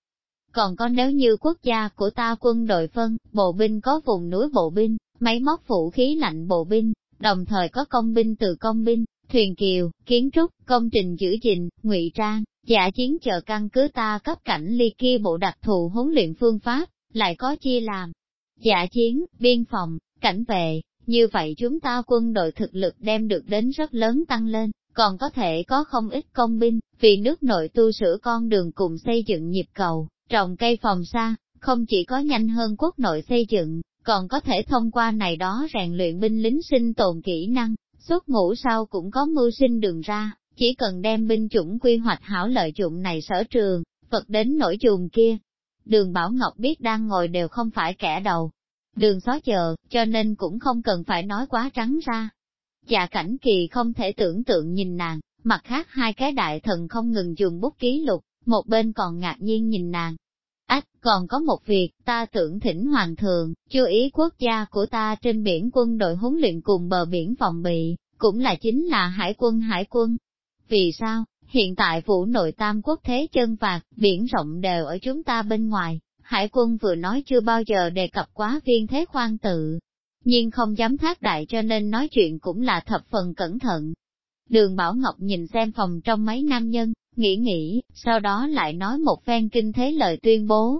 Còn có nếu như quốc gia của ta quân đội phân, bộ binh có vùng núi bộ binh, máy móc vũ khí lạnh bộ binh, đồng thời có công binh từ công binh, thuyền kiều, kiến trúc, công trình giữ gìn, ngụy trang, giả chiến chờ căn cứ ta cấp cảnh ly kia bộ đặc thù huấn luyện phương pháp, lại có chia làm. Giả chiến, biên phòng, cảnh vệ, như vậy chúng ta quân đội thực lực đem được đến rất lớn tăng lên, còn có thể có không ít công binh, vì nước nội tu sửa con đường cùng xây dựng nhịp cầu, trồng cây phòng xa, không chỉ có nhanh hơn quốc nội xây dựng, còn có thể thông qua này đó rèn luyện binh lính sinh tồn kỹ năng, Xuất ngũ sau cũng có mưu sinh đường ra, chỉ cần đem binh chủng quy hoạch hảo lợi dụng này sở trường, vật đến nổi chuồng kia. Đường Bảo Ngọc biết đang ngồi đều không phải kẻ đầu. Đường xó chờ, cho nên cũng không cần phải nói quá trắng ra. Dạ cảnh kỳ không thể tưởng tượng nhìn nàng, mặt khác hai cái đại thần không ngừng dùng bút ký lục, một bên còn ngạc nhiên nhìn nàng. Ách, còn có một việc, ta tưởng thỉnh hoàng thượng, chú ý quốc gia của ta trên biển quân đội huấn luyện cùng bờ biển phòng bị, cũng là chính là hải quân hải quân. Vì sao, hiện tại vũ nội tam quốc thế chân vạc, biển rộng đều ở chúng ta bên ngoài, hải quân vừa nói chưa bao giờ đề cập quá viên thế khoan tự, nhưng không dám thác đại cho nên nói chuyện cũng là thập phần cẩn thận. Đường Bảo Ngọc nhìn xem phòng trong mấy nam nhân, nghĩ nghĩ, sau đó lại nói một phen kinh thế lời tuyên bố.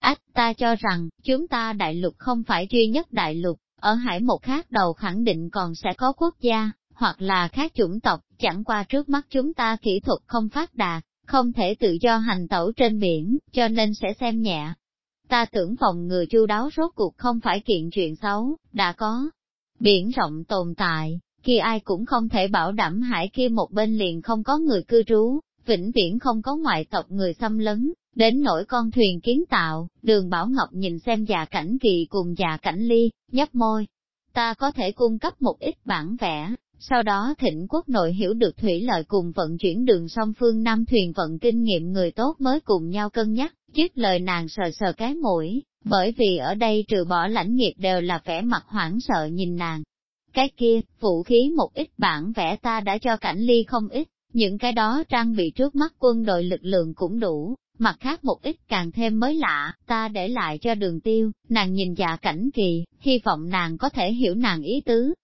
Ách ta cho rằng, chúng ta đại lục không phải duy nhất đại lục, ở hải một khác đầu khẳng định còn sẽ có quốc gia, hoặc là khác chủng tộc, chẳng qua trước mắt chúng ta kỹ thuật không phát đạt, không thể tự do hành tẩu trên biển, cho nên sẽ xem nhẹ. Ta tưởng phòng ngừa chu đáo rốt cuộc không phải kiện chuyện xấu, đã có. Biển rộng tồn tại, kia ai cũng không thể bảo đảm hải kia một bên liền không có người cư trú, vĩnh viễn không có ngoại tộc người xâm lấn, đến nỗi con thuyền kiến tạo, đường Bảo Ngọc nhìn xem già cảnh kỳ cùng già cảnh ly, nhấp môi. Ta có thể cung cấp một ít bản vẽ, sau đó thịnh quốc nội hiểu được thủy lợi cùng vận chuyển đường song phương năm thuyền vận kinh nghiệm người tốt mới cùng nhau cân nhắc, chiếc lời nàng sờ sờ cái mũi, bởi vì ở đây trừ bỏ lãnh nghiệp đều là vẻ mặt hoảng sợ nhìn nàng. Cái kia, vũ khí một ít bản vẽ ta đã cho cảnh ly không ít, những cái đó trang bị trước mắt quân đội lực lượng cũng đủ, mặt khác một ít càng thêm mới lạ, ta để lại cho đường tiêu, nàng nhìn dạ cảnh kỳ, hy vọng nàng có thể hiểu nàng ý tứ,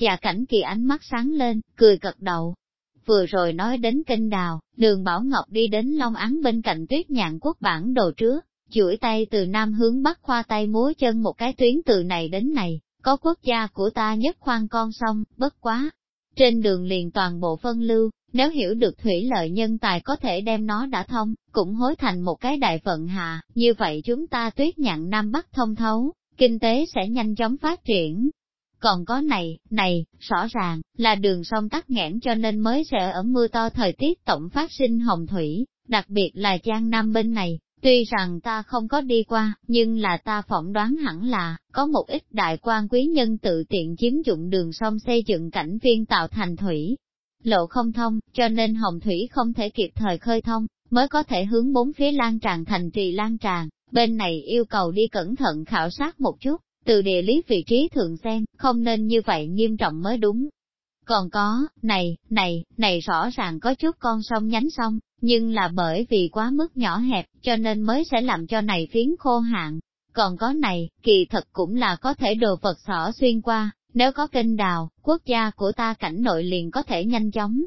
Dạ cảnh kỳ ánh mắt sáng lên, cười cật đầu. Vừa rồi nói đến kênh đào, đường Bảo Ngọc đi đến Long Án bên cạnh tuyết nhạn quốc bản đồ trước, chuỗi tay từ nam hướng bắc khoa tay múa chân một cái tuyến từ này đến này, có quốc gia của ta nhất khoan con sông, bất quá. Trên đường liền toàn bộ phân lưu, nếu hiểu được thủy lợi nhân tài có thể đem nó đã thông, cũng hối thành một cái đại vận hạ, như vậy chúng ta tuyết nhạn Nam Bắc thông thấu, kinh tế sẽ nhanh chóng phát triển. Còn có này, này, rõ ràng, là đường sông tắc nghẽn cho nên mới sẽ ở mưa to thời tiết tổng phát sinh hồng thủy, đặc biệt là Giang Nam bên này, Tuy rằng ta không có đi qua, nhưng là ta phỏng đoán hẳn là, có một ít đại quan quý nhân tự tiện chiếm dụng đường sông xây dựng cảnh viên tạo thành thủy. Lộ không thông, cho nên hồng thủy không thể kịp thời khơi thông, mới có thể hướng bốn phía lan tràn thành trì lan tràn, bên này yêu cầu đi cẩn thận khảo sát một chút, từ địa lý vị trí thường xem, không nên như vậy nghiêm trọng mới đúng. Còn có, này, này, này rõ ràng có chút con sông nhánh sông, nhưng là bởi vì quá mức nhỏ hẹp, cho nên mới sẽ làm cho này phiến khô hạn. Còn có này, kỳ thật cũng là có thể đồ vật xỏ xuyên qua, nếu có kênh đào, quốc gia của ta cảnh nội liền có thể nhanh chóng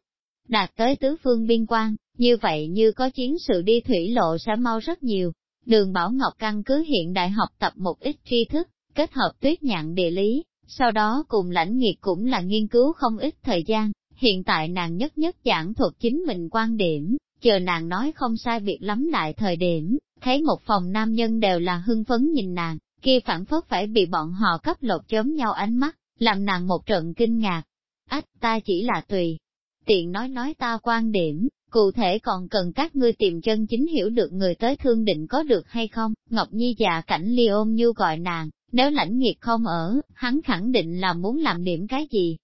đạt tới tứ phương biên quan, như vậy như có chiến sự đi thủy lộ sẽ mau rất nhiều. Đường Bảo Ngọc căn cứ hiện đại học tập một ít tri thức, kết hợp tuyết nhạn địa lý, sau đó cùng lãnh nghiệt cũng là nghiên cứu không ít thời gian, hiện tại nàng nhất nhất giảng thuật chính mình quan điểm, chờ nàng nói không sai biệt lắm đại thời điểm, thấy một phòng nam nhân đều là hưng phấn nhìn nàng, kia phản phất phải bị bọn họ cấp lột chớm nhau ánh mắt, làm nàng một trận kinh ngạc. Ách ta chỉ là tùy, tiện nói nói ta quan điểm, cụ thể còn cần các ngươi tìm chân chính hiểu được người tới thương định có được hay không, Ngọc Nhi già cảnh ly ôm như gọi nàng, nếu lãnh nghiệt không ở, hắn khẳng định là muốn làm điểm cái gì.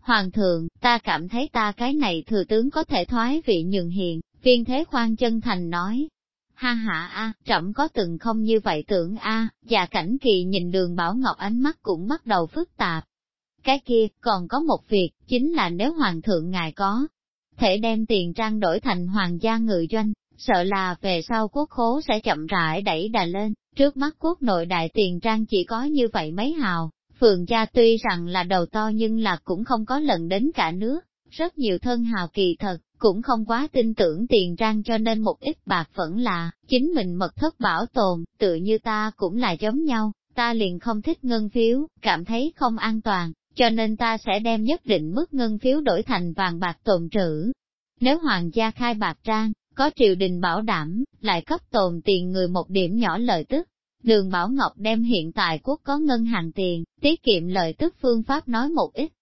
Hoàng thượng, ta cảm thấy ta cái này thừa tướng có thể thoái vị nhường hiền, Viên thế khoan chân thành nói, ha ha a, trẫm có từng không như vậy tưởng a, và cảnh kỳ nhìn đường Bảo Ngọc ánh mắt cũng bắt đầu phức tạp. Cái kia, còn có một việc, chính là nếu hoàng thượng ngài có, thể đem tiền trang đổi thành hoàng gia ngự doanh, sợ là về sau quốc khố sẽ chậm rãi đẩy đà lên, trước mắt quốc nội đại tiền trang chỉ có như vậy mấy hào, phường gia tuy rằng là đầu to nhưng là cũng không có lần đến cả nước, rất nhiều thân hào kỳ thật, cũng không quá tin tưởng tiền trang cho nên một ít bạc vẫn là, chính mình mật thất bảo tồn, tự như ta cũng là giống nhau, ta liền không thích ngân phiếu, cảm thấy không an toàn, cho nên ta sẽ đem nhất định mức ngân phiếu đổi thành vàng bạc tồn trữ. Nếu hoàng gia khai bạc trang, có triều đình bảo đảm, lại cấp tồn tiền người một điểm nhỏ lợi tức. Đường Bảo Ngọc đem hiện tại quốc có ngân hàng tiền, tiết kiệm lợi tức phương pháp nói một ít,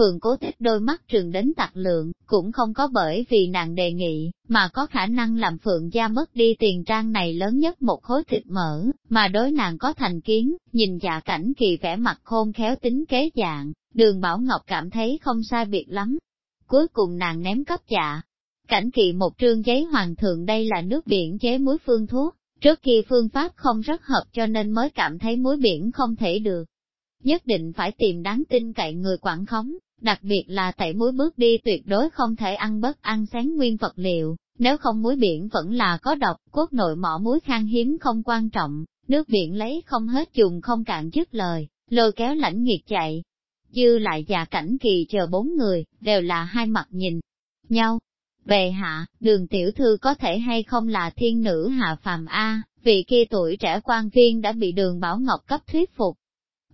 Phượng cố tích đôi mắt trường đến tạc lượng, cũng không có bởi vì nàng đề nghị, mà có khả năng làm Phượng gia mất đi tiền trang này lớn nhất một khối thịt mỡ, mà đối nàng có thành kiến, nhìn dạ cảnh kỳ vẻ mặt khôn khéo tính kế dạng, đường Bảo Ngọc cảm thấy không sai biệt lắm. Cuối cùng nàng ném cấp dạ. Cảnh kỳ một trương giấy hoàng thượng đây là nước biển chế muối phương thuốc, trước khi phương pháp không rất hợp cho nên mới cảm thấy muối biển không thể được. Nhất định phải tìm đáng tin cậy người quản khống, đặc biệt là tẩy muối bước đi tuyệt đối không thể ăn bất ăn sáng nguyên vật liệu, nếu không muối biển vẫn là có độc, quốc nội mỏ muối khan hiếm không quan trọng, nước biển lấy không hết dùng không cạn dứt lời, lôi kéo lãnh nghiệt chạy. Dư lại già cảnh kỳ chờ bốn người, đều là hai mặt nhìn nhau. Bề hạ, đường tiểu thư có thể hay không là thiên nữ hạ phàm A, vị kia tuổi trẻ quan viên đã bị đường Bảo Ngọc cấp thuyết phục,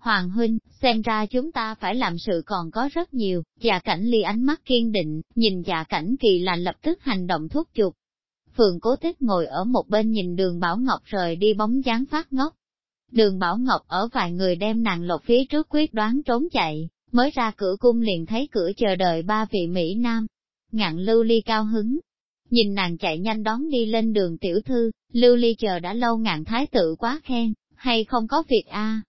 Hoàng huynh, xem ra chúng ta phải làm sự còn có rất nhiều, dạ cảnh ly ánh mắt kiên định, nhìn dạ cảnh kỳ là lập tức hành động thúc giục. Phượng cố tích ngồi ở một bên nhìn đường Bảo Ngọc rời đi bóng dáng phát ngốc. Đường Bảo Ngọc ở vài người đem nàng lột phía trước quyết đoán trốn chạy, mới ra cửa cung liền thấy cửa chờ đợi ba vị Mỹ Nam. Ngạn lưu ly cao hứng, nhìn nàng chạy nhanh đón đi lên đường tiểu thư, lưu ly chờ đã lâu ngạn thái tử quá khen, hay không có việc a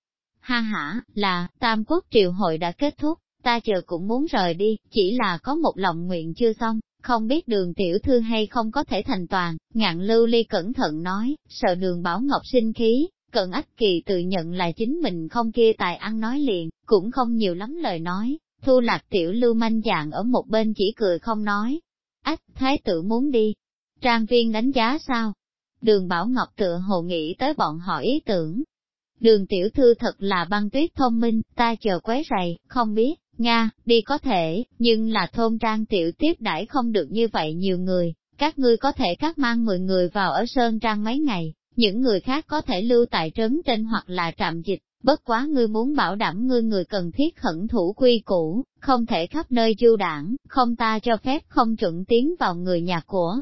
Ha ha, là, Tam Quốc triều hội đã kết thúc, ta chờ cũng muốn rời đi, chỉ là có một lòng nguyện chưa xong, không biết đường tiểu thư hay không có thể thành toàn, ngạn lưu ly cẩn thận nói, sợ đường bảo ngọc sinh khí, cận ách kỳ tự nhận là chính mình không kia tài ăn nói liền, cũng không nhiều lắm lời nói, thu lạc tiểu lưu manh dạng ở một bên chỉ cười không nói. Ách, thái tử muốn đi. Trang viên đánh giá sao? Đường Bảo Ngọc tựa hồ nghĩ tới bọn họ ý tưởng, Đường tiểu thư thật là băng tuyết thông minh, ta chờ quấy rầy, không biết, Nga, đi có thể, nhưng là thôn trang tiểu tiếp đãi không được như vậy nhiều người, các ngươi có thể cắt mang 10 người vào ở Sơn Trang mấy ngày, những người khác có thể lưu tại trấn trên hoặc là trạm dịch, bất quá ngươi muốn bảo đảm ngươi người cần thiết khẩn thủ quy củ, không thể khắp nơi du đảng, không ta cho phép không chuẩn tiến vào người nhà của.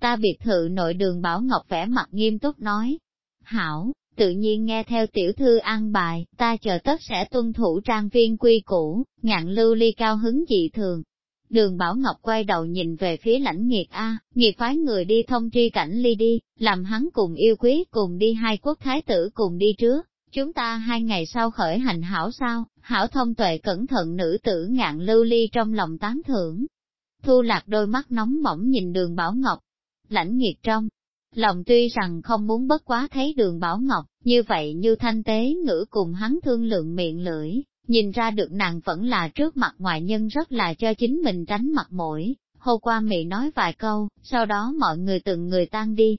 Ta biệt thự nội đường Bảo Ngọc vẽ mặt nghiêm túc nói. Hảo, tự nhiên nghe theo tiểu thư an bài, ta chờ tất sẽ tuân thủ trang viên quy củ, ngạn lưu ly cao hứng dị thường. Đường Bảo Ngọc quay đầu nhìn về phía lãnh nghiệt A, nghiệt phái người đi thông tri cảnh ly đi, làm hắn cùng yêu quý cùng đi hai quốc thái tử cùng đi trước, chúng ta hai ngày sau khởi hành hảo sao, hảo thông tuệ cẩn thận nữ tử ngạn lưu ly trong lòng tán thưởng. Thu lạc đôi mắt nóng bỏng nhìn đường Bảo Ngọc, lãnh nghiệt trong, Lòng tuy rằng không muốn bất quá thấy đường Bảo Ngọc, như vậy như thanh tế ngữ cùng hắn thương lượng miệng lưỡi, nhìn ra được nàng vẫn là trước mặt ngoại nhân rất là cho chính mình tránh mặt mũi, hô qua mị nói vài câu, sau đó mọi người từng người tan đi.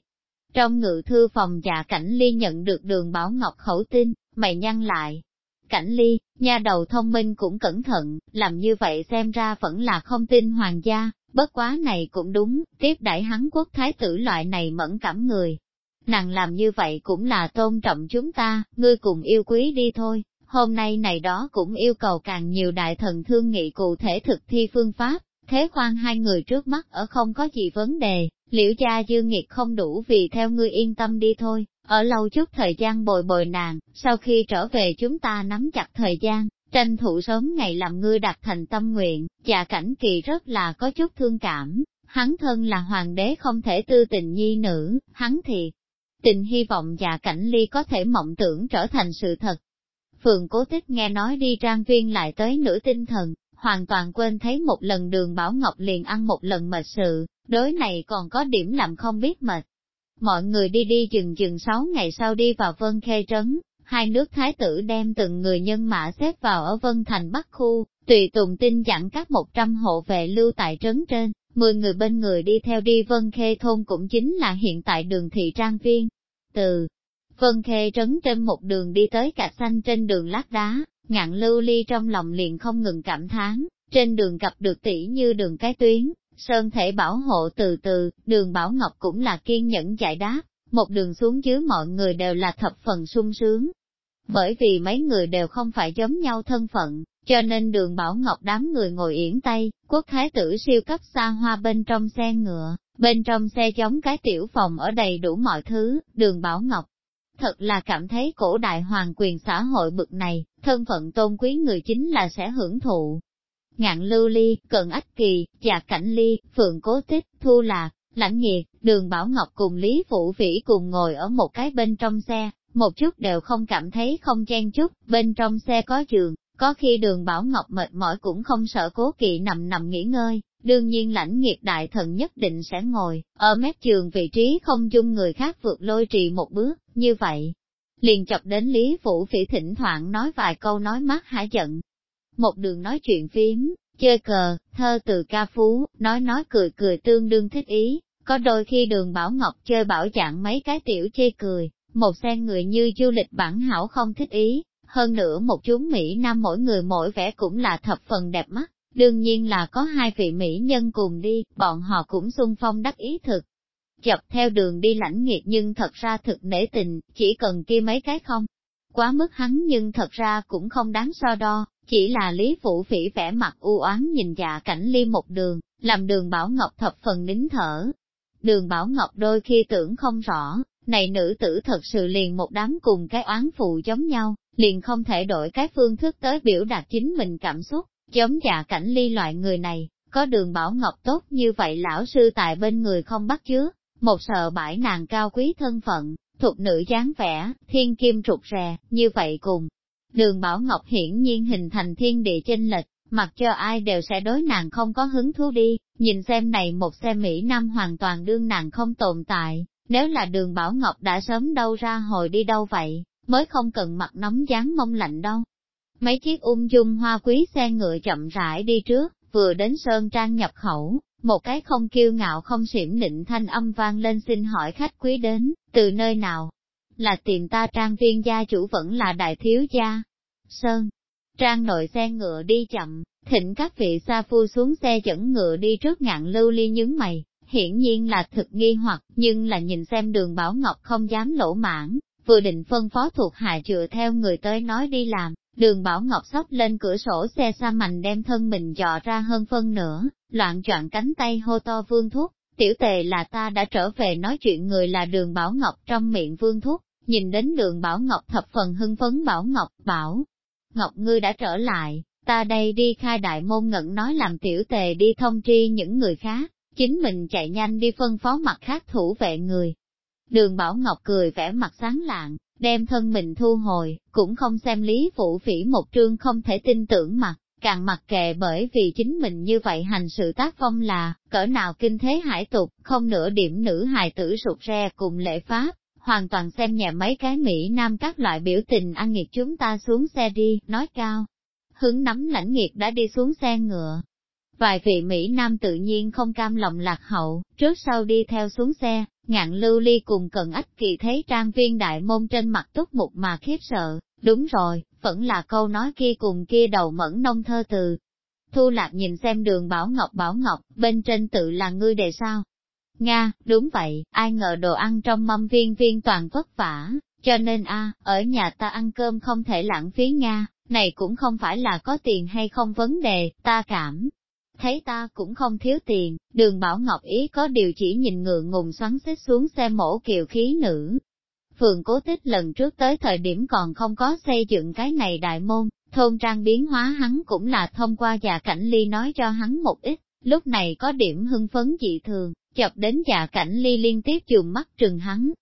Trong ngự thư phòng dạ cảnh ly nhận được đường Bảo Ngọc khẩu tin, mày nhăn lại. Cảnh ly, nha đầu thông minh cũng cẩn thận, làm như vậy xem ra vẫn là không tin hoàng gia, Bất quá này cũng đúng, tiếp đãi hắn quốc thái tử loại này mẫn cảm người. Nàng làm như vậy cũng là tôn trọng chúng ta, ngươi cùng yêu quý đi thôi. Hôm nay này đó cũng yêu cầu càng nhiều đại thần thương nghị cụ thể thực thi phương pháp, thế khoan hai người trước mắt ở không có gì vấn đề, liễu gia dương nghiệt không đủ vì theo ngươi yên tâm đi thôi, ở lâu chút thời gian bồi bồi nàng, sau khi trở về chúng ta nắm chặt thời gian, Tranh thủ sớm ngày làm ngươi đặt thành tâm nguyện, dạ cảnh kỳ rất là có chút thương cảm, hắn thân là hoàng đế không thể tư tình nhi nữ, hắn thì Tình hy vọng dạ cảnh ly có thể mộng tưởng trở thành sự thật. Phường cố tích nghe nói đi trang viên lại tới nửa tinh thần, hoàn toàn quên thấy một lần đường Bảo Ngọc liền ăn một lần mệt sự, đối này còn có điểm làm không biết mệt. Mọi người đi đi chừng chừng sáu ngày sau đi vào Vân Khê Trấn, hai nước thái tử đem từng người nhân mã xếp vào ở Vân Thành Bắc Khu, tùy tùng tin dặn các 100 hộ vệ lưu tại trấn trên, 10 người bên người đi theo đi Vân Khê thôn cũng chính là hiện tại đường thị trang viên. Từ Vân Khê trấn trên một đường đi tới cả xanh trên đường lát đá, ngạn lưu ly trong lòng liền không ngừng cảm thán, trên đường gặp được tỷ như đường cái tuyến, sơn thể bảo hộ từ từ, đường bảo ngọc cũng là kiên nhẫn giải đáp, một đường xuống dưới mọi người đều là thập phần sung sướng, bởi vì mấy người đều không phải giống nhau thân phận, cho nên đường Bảo Ngọc đám người ngồi yển tay, quốc thái tử siêu cấp xa hoa bên trong xe ngựa, bên trong xe chống cái tiểu phòng ở đầy đủ mọi thứ, đường Bảo Ngọc. Thật là cảm thấy cổ đại hoàng quyền xã hội bực này, thân phận tôn quý người chính là sẽ hưởng thụ. Ngạn lưu ly, cận ách kỳ, già cảnh ly, phượng cố tích, thu lạc, lãnh nghiệt, đường Bảo Ngọc cùng Lý Phụ Vĩ cùng ngồi ở một cái bên trong xe, một chút đều không cảm thấy không chen chút, bên trong xe có giường, có khi đường Bảo Ngọc mệt mỏi cũng không sợ cố kỵ nằm nằm nghỉ ngơi, đương nhiên lãnh nghiệt đại thần nhất định sẽ ngồi, ở mép giường vị trí không dung người khác vượt lôi trì một bước, như vậy. Liền chọc đến Lý Phủ Phỉ thỉnh thoảng nói vài câu nói mắt hả giận. Một đường nói chuyện phím, chơi cờ, thơ từ ca phú, nói nói cười cười tương đương thích ý, có đôi khi đường Bảo Ngọc chơi bảo dạng mấy cái tiểu chê cười, một xe người như du lịch bản hảo không thích ý, hơn nữa một chúng Mỹ Nam mỗi người mỗi vẻ cũng là thập phần đẹp mắt, đương nhiên là có hai vị Mỹ nhân cùng đi, bọn họ cũng xung phong đắc ý thực. Chập theo đường đi lãnh nghiệt nhưng thật ra thực nể tình, chỉ cần kia mấy cái không. Quá mức hắn nhưng thật ra cũng không đáng so đo, chỉ là Lý Phụ Phỉ vẻ mặt u oán nhìn dạ cảnh ly một đường, làm đường Bảo Ngọc thập phần nín thở. Đường Bảo Ngọc đôi khi tưởng không rõ, này nữ tử thật sự liền một đám cùng cái oán phụ giống nhau, liền không thể đổi cái phương thức tới biểu đạt chính mình cảm xúc, giống dạ cảnh ly loại người này, có đường bảo ngọc tốt như vậy lão sư tại bên người không bắt chứa, một sợ bãi nàng cao quý thân phận, thuộc nữ dáng vẻ, thiên kim trục rè, như vậy cùng. Đường Bảo Ngọc hiển nhiên hình thành thiên địa chênh lệch, mặc cho ai đều sẽ đối nàng không có hứng thú đi, nhìn xem này một xe Mỹ Nam hoàn toàn đương nàng không tồn tại, nếu là đường Bảo Ngọc đã sớm đâu ra hồi đi đâu vậy, mới không cần mặt nóng dáng mông lạnh đâu. Mấy chiếc ung dung hoa quý xe ngựa chậm rãi đi trước, vừa đến Sơn Trang nhập khẩu, một cái không kiêu ngạo không xỉm định thanh âm vang lên xin hỏi khách quý đến, từ nơi nào? Là tìm ta trang viên gia chủ vẫn là đại thiếu gia. Sơn, trang nội xe ngựa đi chậm, thịnh các vị sa phu xuống xe chẩn ngựa đi trước ngạn lưu ly nhướng mày, hiển nhiên là thực nghi hoặc, nhưng là nhìn xem đường Bảo Ngọc không dám lỗ mãn, vừa định phân phó thuộc hạ chữa theo người tới nói đi làm, đường Bảo Ngọc sóc lên cửa sổ xe xa mạnh đem thân mình dò ra hơn phân nữa loạn choạng cánh tay hô to vương thuốc, tiểu tề là ta đã trở về nói chuyện người là đường Bảo Ngọc trong miệng vương thuốc, nhìn đến đường Bảo Ngọc thập phần hưng phấn Bảo Ngọc, Bảo Ngọc ngươi đã trở lại, ta đây đi khai đại môn ngẩn nói làm tiểu tề đi thông tri những người khác, chính mình chạy nhanh đi phân phó mặt khác thủ vệ người. Đường Bảo Ngọc cười vẻ mặt sáng lạng, đem thân mình thu hồi, cũng không xem Lý Phụ Phỉ một trương không thể tin tưởng mặt, càng mặc kệ bởi vì chính mình như vậy hành sự tác phong là, cỡ nào kinh thế hải tục, không nửa điểm nữ hài tử sụt re cùng lễ pháp, hoàn toàn xem nhẹ mấy cái Mỹ Nam các loại biểu tình ăn nghiệt chúng ta xuống xe đi, nói cao. Hứng nắm lãnh nghiệt đã đi xuống xe ngựa. Vài vị Mỹ Nam tự nhiên không cam lòng lạc hậu, trước sau đi theo xuống xe, ngạn lưu ly cùng cận ách kỳ thấy trang viên đại môn trên mặt túc mục mà khiếp sợ, đúng rồi, vẫn là câu nói kia cùng kia đầu mẫn nông thơ từ. Thu lạc nhìn xem đường Bảo Ngọc Bảo Ngọc, bên trên tự là ngươi đề sao, Nga, đúng vậy, ai ngờ đồ ăn trong mâm viên viên toàn vất vả, cho nên a ở nhà ta ăn cơm không thể lãng phí Nga, này cũng không phải là có tiền hay không vấn đề, ta cảm. Thấy ta cũng không thiếu tiền, đường Bảo Ngọc ý có điều chỉ nhìn ngượng ngùng xoắn xích xuống xe mổ kiều khí nữ. Phường cố tích lần trước tới thời điểm còn không có xây dựng cái này đại môn, thôn trang biến hóa hắn cũng là thông qua già cảnh ly nói cho hắn một ít, lúc này có điểm hưng phấn dị thường, chập đến già cảnh ly liên tiếp dùng mắt trừng hắn.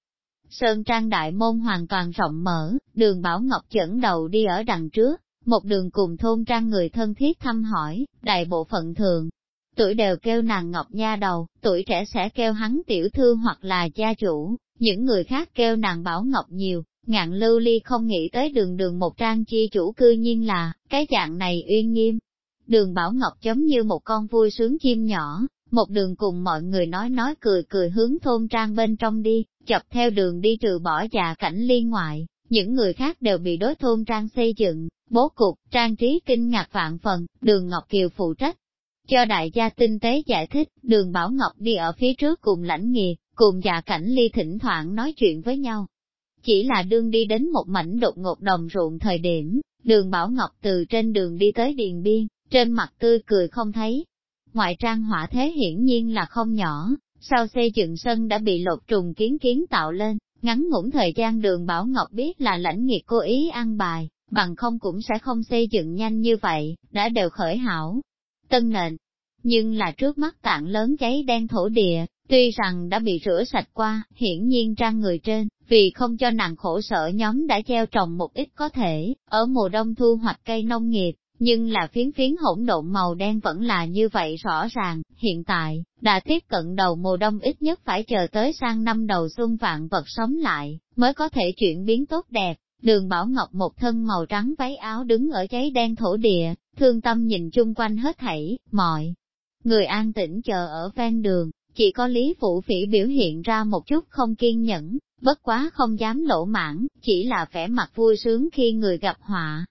Sơn trang đại môn hoàn toàn rộng mở, đường Bảo Ngọc dẫn đầu đi ở đằng trước, một đường cùng thôn trang người thân thiết thăm hỏi, đại bộ phận thường. Tuổi đều kêu nàng Ngọc Nha đầu, tuổi trẻ sẽ kêu hắn tiểu thư hoặc là gia chủ, những người khác kêu nàng Bảo Ngọc nhiều, ngạn lưu ly không nghĩ tới đường đường một trang chi chủ cư nhiên là, cái dạng này uyên nghiêm. Đường Bảo Ngọc giống như một con vui sướng chim nhỏ, một đường cùng mọi người nói nói cười cười hướng thôn trang bên trong đi, chập theo đường đi trừ bỏ già cảnh liên ngoại, những người khác đều bị đối thôn trang xây dựng, bố cục, trang trí kinh ngạc vạn phần, đường Ngọc Kiều phụ trách. Cho đại gia tinh tế giải thích, đường Bảo Ngọc đi ở phía trước cùng lãnh nghiệt, cùng già cảnh ly thỉnh thoảng nói chuyện với nhau. Chỉ là đương đi đến một mảnh đột ngột đồng ruộng thời điểm, đường Bảo Ngọc từ trên đường đi tới Điền Biên, trên mặt tươi cười không thấy, ngoại trang hỏa thế hiển nhiên là không nhỏ, sau xây dựng sân đã bị lột trùng kiến kiến tạo lên, ngắn ngủn thời gian đường Bảo Ngọc biết là lãnh nghiệt cố ý ăn bài, bằng không cũng sẽ không xây dựng nhanh như vậy, đã đều khởi hảo. Tân nền, nhưng là trước mắt tạng lớn cháy đen thổ địa, tuy rằng đã bị rửa sạch qua, hiển nhiên trang người trên, vì không cho nàng khổ sở nhóm đã gieo trồng một ít có thể, ở mùa đông thu hoạch cây nông nghiệp, nhưng là phiến phiến hỗn độn màu đen vẫn là như vậy rõ ràng, hiện tại, đã tiếp cận đầu mùa đông ít nhất phải chờ tới sang năm đầu xuân vạn vật sống lại, mới có thể chuyển biến tốt đẹp. Đường Bảo Ngọc một thân màu trắng váy áo đứng ở cháy đen thổ địa, thương tâm nhìn chung quanh hết thảy, mọi người an tĩnh chờ ở ven đường, chỉ có Lý Phụ Phỉ biểu hiện ra một chút không kiên nhẫn, bất quá không dám lỗ mãn, chỉ là vẻ mặt vui sướng khi người gặp họa,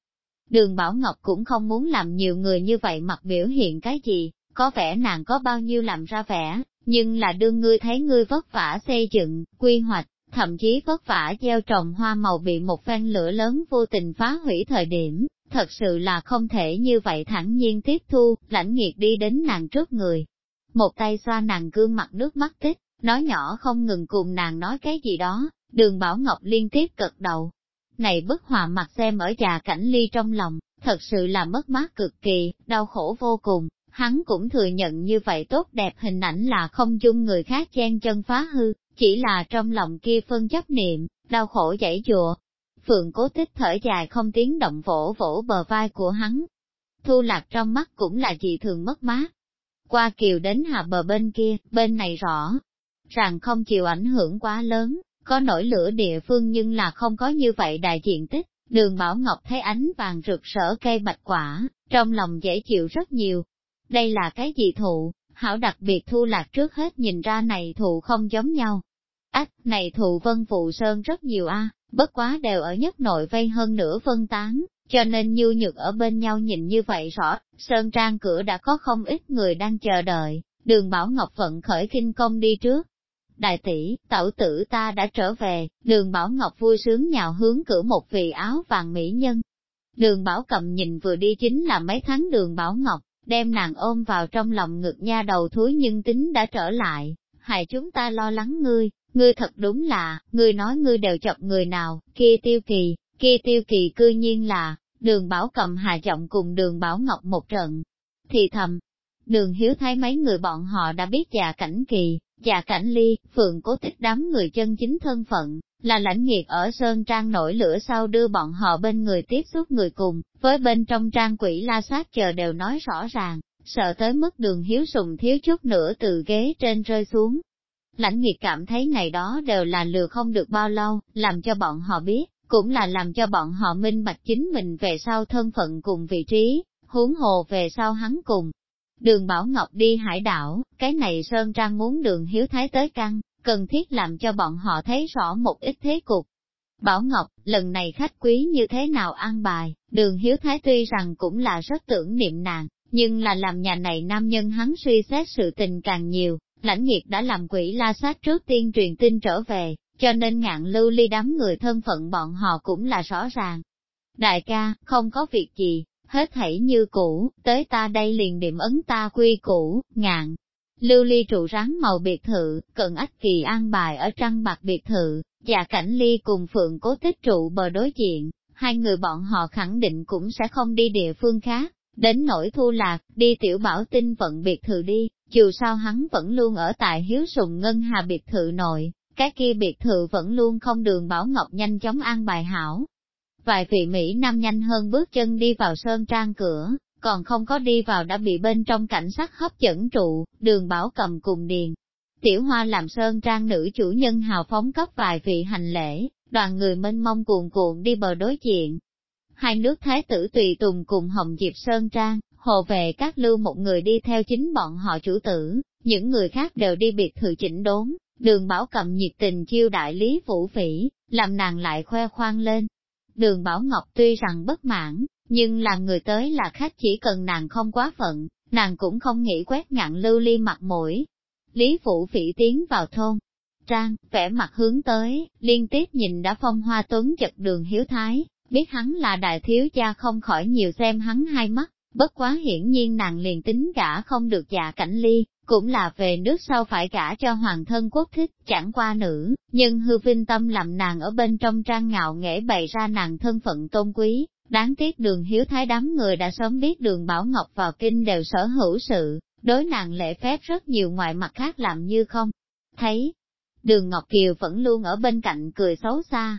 Đường Bảo Ngọc cũng không muốn làm nhiều người như vậy mặc biểu hiện cái gì, có vẻ nàng có bao nhiêu làm ra vẻ, nhưng là đương ngươi thấy ngươi vất vả xây dựng, quy hoạch, thậm chí vất vả gieo trồng hoa màu bị một phen lửa lớn vô tình phá hủy thời điểm, thật sự là không thể như vậy thẳng nhiên tiếp thu, lãnh nghiệt đi đến nàng trước người. Một tay xoa nàng gương mặt nước mắt tích, nói nhỏ không ngừng cùng nàng nói cái gì đó, đường Bảo Ngọc liên tiếp cật đầu, này bức hòa mặt xem ở già cảnh ly trong lòng, thật sự là mất mát cực kỳ, đau khổ vô cùng, hắn cũng thừa nhận như vậy tốt đẹp hình ảnh là không dung người khác chen chân phá hư, chỉ là trong lòng kia phân chấp niệm, đau khổ dãy dùa. Phượng cố tích thở dài không tiếng động vỗ vỗ bờ vai của hắn. Thu lạc trong mắt cũng là dị thường mất mát. Qua kiều đến hạ bờ bên kia, bên này rõ, rằng không chịu ảnh hưởng quá lớn, có nổi lửa địa phương nhưng là không có như vậy đại diện tích, đường Bảo Ngọc thấy ánh vàng rực rỡ cây bạch quả, trong lòng dễ chịu rất nhiều. Đây là cái gì thụ, hảo đặc biệt thu lạc trước hết nhìn ra này thụ không giống nhau. Ách, này thù vân phụ sơn rất nhiều a, bất quá đều ở nhất nội vây hơn nửa phân tán, cho nên nhu nhược ở bên nhau nhìn như vậy rõ, sơn trang cửa đã có không ít người đang chờ đợi, đường Bảo Ngọc vận khởi kinh công đi trước. Đại tỷ, tẩu tử ta đã trở về, đường Bảo Ngọc vui sướng nhào hướng cửa một vị áo vàng mỹ nhân. Đường Bảo cầm nhìn vừa đi chính là mấy tháng đường Bảo Ngọc, đem nàng ôm vào trong lòng ngực nha đầu thúi nhưng tính đã trở lại, hại chúng ta lo lắng ngươi, ngươi thật đúng là, ngươi nói ngươi đều chọc người nào, kia tiêu kỳ, kia tiêu kỳ cư nhiên là, đường bảo cầm hà giọng cùng đường bảo ngọc một trận. Thì thầm, đường hiếu thấy mấy người bọn họ đã biết già cảnh kỳ, già cảnh ly, phượng cố tích đám người chân chính thân phận, là lãnh nghiệt ở Sơn Trang nổi lửa sau đưa bọn họ bên người tiếp xúc người cùng, với bên trong trang quỷ la sát chờ đều nói rõ ràng, sợ tới mức đường hiếu sùng thiếu chút nữa từ ghế trên rơi xuống. Lãnh nghiệt cảm thấy này đó đều là lừa không được bao lâu, làm cho bọn họ biết, cũng là làm cho bọn họ minh bạch chính mình về sau thân phận cùng vị trí, huống hồ về sau hắn cùng. Đường Bảo Ngọc đi hải đảo, cái này Sơn Trang muốn đường hiếu thái tới căng, cần thiết làm cho bọn họ thấy rõ một ít thế cục. Bảo Ngọc, lần này khách quý như thế nào ăn bài, đường hiếu thái tuy rằng cũng là rất tưởng niệm nàng, nhưng là làm nhà này nam nhân hắn suy xét sự tình càng nhiều, lãnh nghiệt đã làm quỷ la sát trước tiên truyền tin trở về, cho nên ngạn lưu ly đám người thân phận bọn họ cũng là rõ ràng. Đại ca, không có việc gì, hết thảy như cũ, tới ta đây liền điểm ấn ta quy cũ, ngạn. Lưu ly trụ rắn màu biệt thự, cận ách kỳ an bài ở trăng bạc biệt thự, và cảnh ly cùng phượng cố tích trụ bờ đối diện, hai người bọn họ khẳng định cũng sẽ không đi địa phương khác, đến nỗi thu lạc, đi tiểu bảo tinh vận biệt thự đi, dù sao hắn vẫn luôn ở tại hiếu sùng ngân hà biệt thự nội, cái kia biệt thự vẫn luôn không đường Bảo Ngọc nhanh chóng an bài hảo. Vài vị Mỹ Nam nhanh hơn bước chân đi vào sơn trang cửa, còn không có đi vào đã bị bên trong cảnh sát hấp dẫn trụ, đường Bảo cầm cùng điền. Tiểu Hoa làm sơn trang nữ chủ nhân hào phóng cấp vài vị hành lễ, đoàn người mênh mông cuồn cuộn đi bờ đối diện. Hai nước thái tử tùy tùng cùng Hồng Diệp Sơn Trang, hồ về các lưu một người đi theo chính bọn họ chủ tử, những người khác đều đi biệt thự chỉnh đốn, Đường Bảo Cầm nhiệt tình chiêu đại Lý Vũ Phỉ, làm nàng lại khoe khoang lên. Đường Bảo Ngọc tuy rằng bất mãn, nhưng là người tới là khách chỉ cần nàng không quá phận, nàng cũng không nghĩ quét ngạn lưu ly mặt mũi. Lý Vũ Phỉ tiến vào thôn. Trang, vẻ mặt hướng tới, liên tiếp nhìn đã phong hoa tuấn chật đường hiếu thái, biết hắn là đại thiếu gia không khỏi nhiều xem hắn hai mắt, bất quá hiển nhiên nàng liền tính gả không được dạ cảnh ly, cũng là về nước sau phải gả cho hoàng thân quốc thích, chẳng qua nữ, nhưng hư vinh tâm làm nàng ở bên trong trang ngạo nghễ bày ra nàng thân phận tôn quý, đáng tiếc đường hiếu thái đám người đã sớm biết đường Bảo Ngọc vào kinh đều sở hữu sự, đối nàng lễ phép rất nhiều ngoại mặt khác làm như không. Thấy, đường Ngọc Kiều vẫn luôn ở bên cạnh cười xấu xa.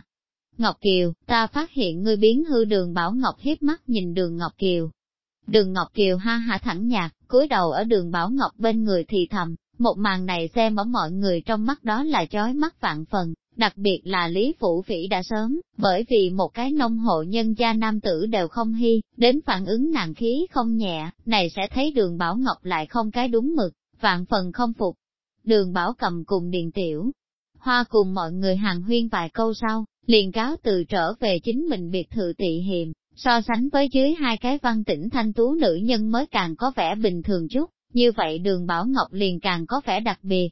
Ngọc Kiều, ta phát hiện ngươi biến hư đường Bảo Ngọc hiếp mắt nhìn đường Ngọc Kiều, Đường Ngọc Kiều ha hả thẳng nhạc, cúi đầu ở đường Bảo Ngọc bên người thì thầm, một màn này xem ở mọi người trong mắt đó là chói mắt vạn phần, đặc biệt là Lý Phủ Phỉ đã sớm, bởi vì một cái nông hộ nhân gia nam tử đều không hy, đến phản ứng nàng khí không nhẹ, này sẽ thấy đường Bảo Ngọc lại không cái đúng mực, vạn phần không phục. Đường Bảo cầm cùng Điền Tiểu, Hoa cùng mọi người hàng huyên vài câu sau, liền cáo từ trở về chính mình biệt thự tị hiềm, so sánh với dưới hai cái văn tỉnh thanh tú nữ nhân mới càng có vẻ bình thường chút, như vậy đường Bảo Ngọc liền càng có vẻ đặc biệt.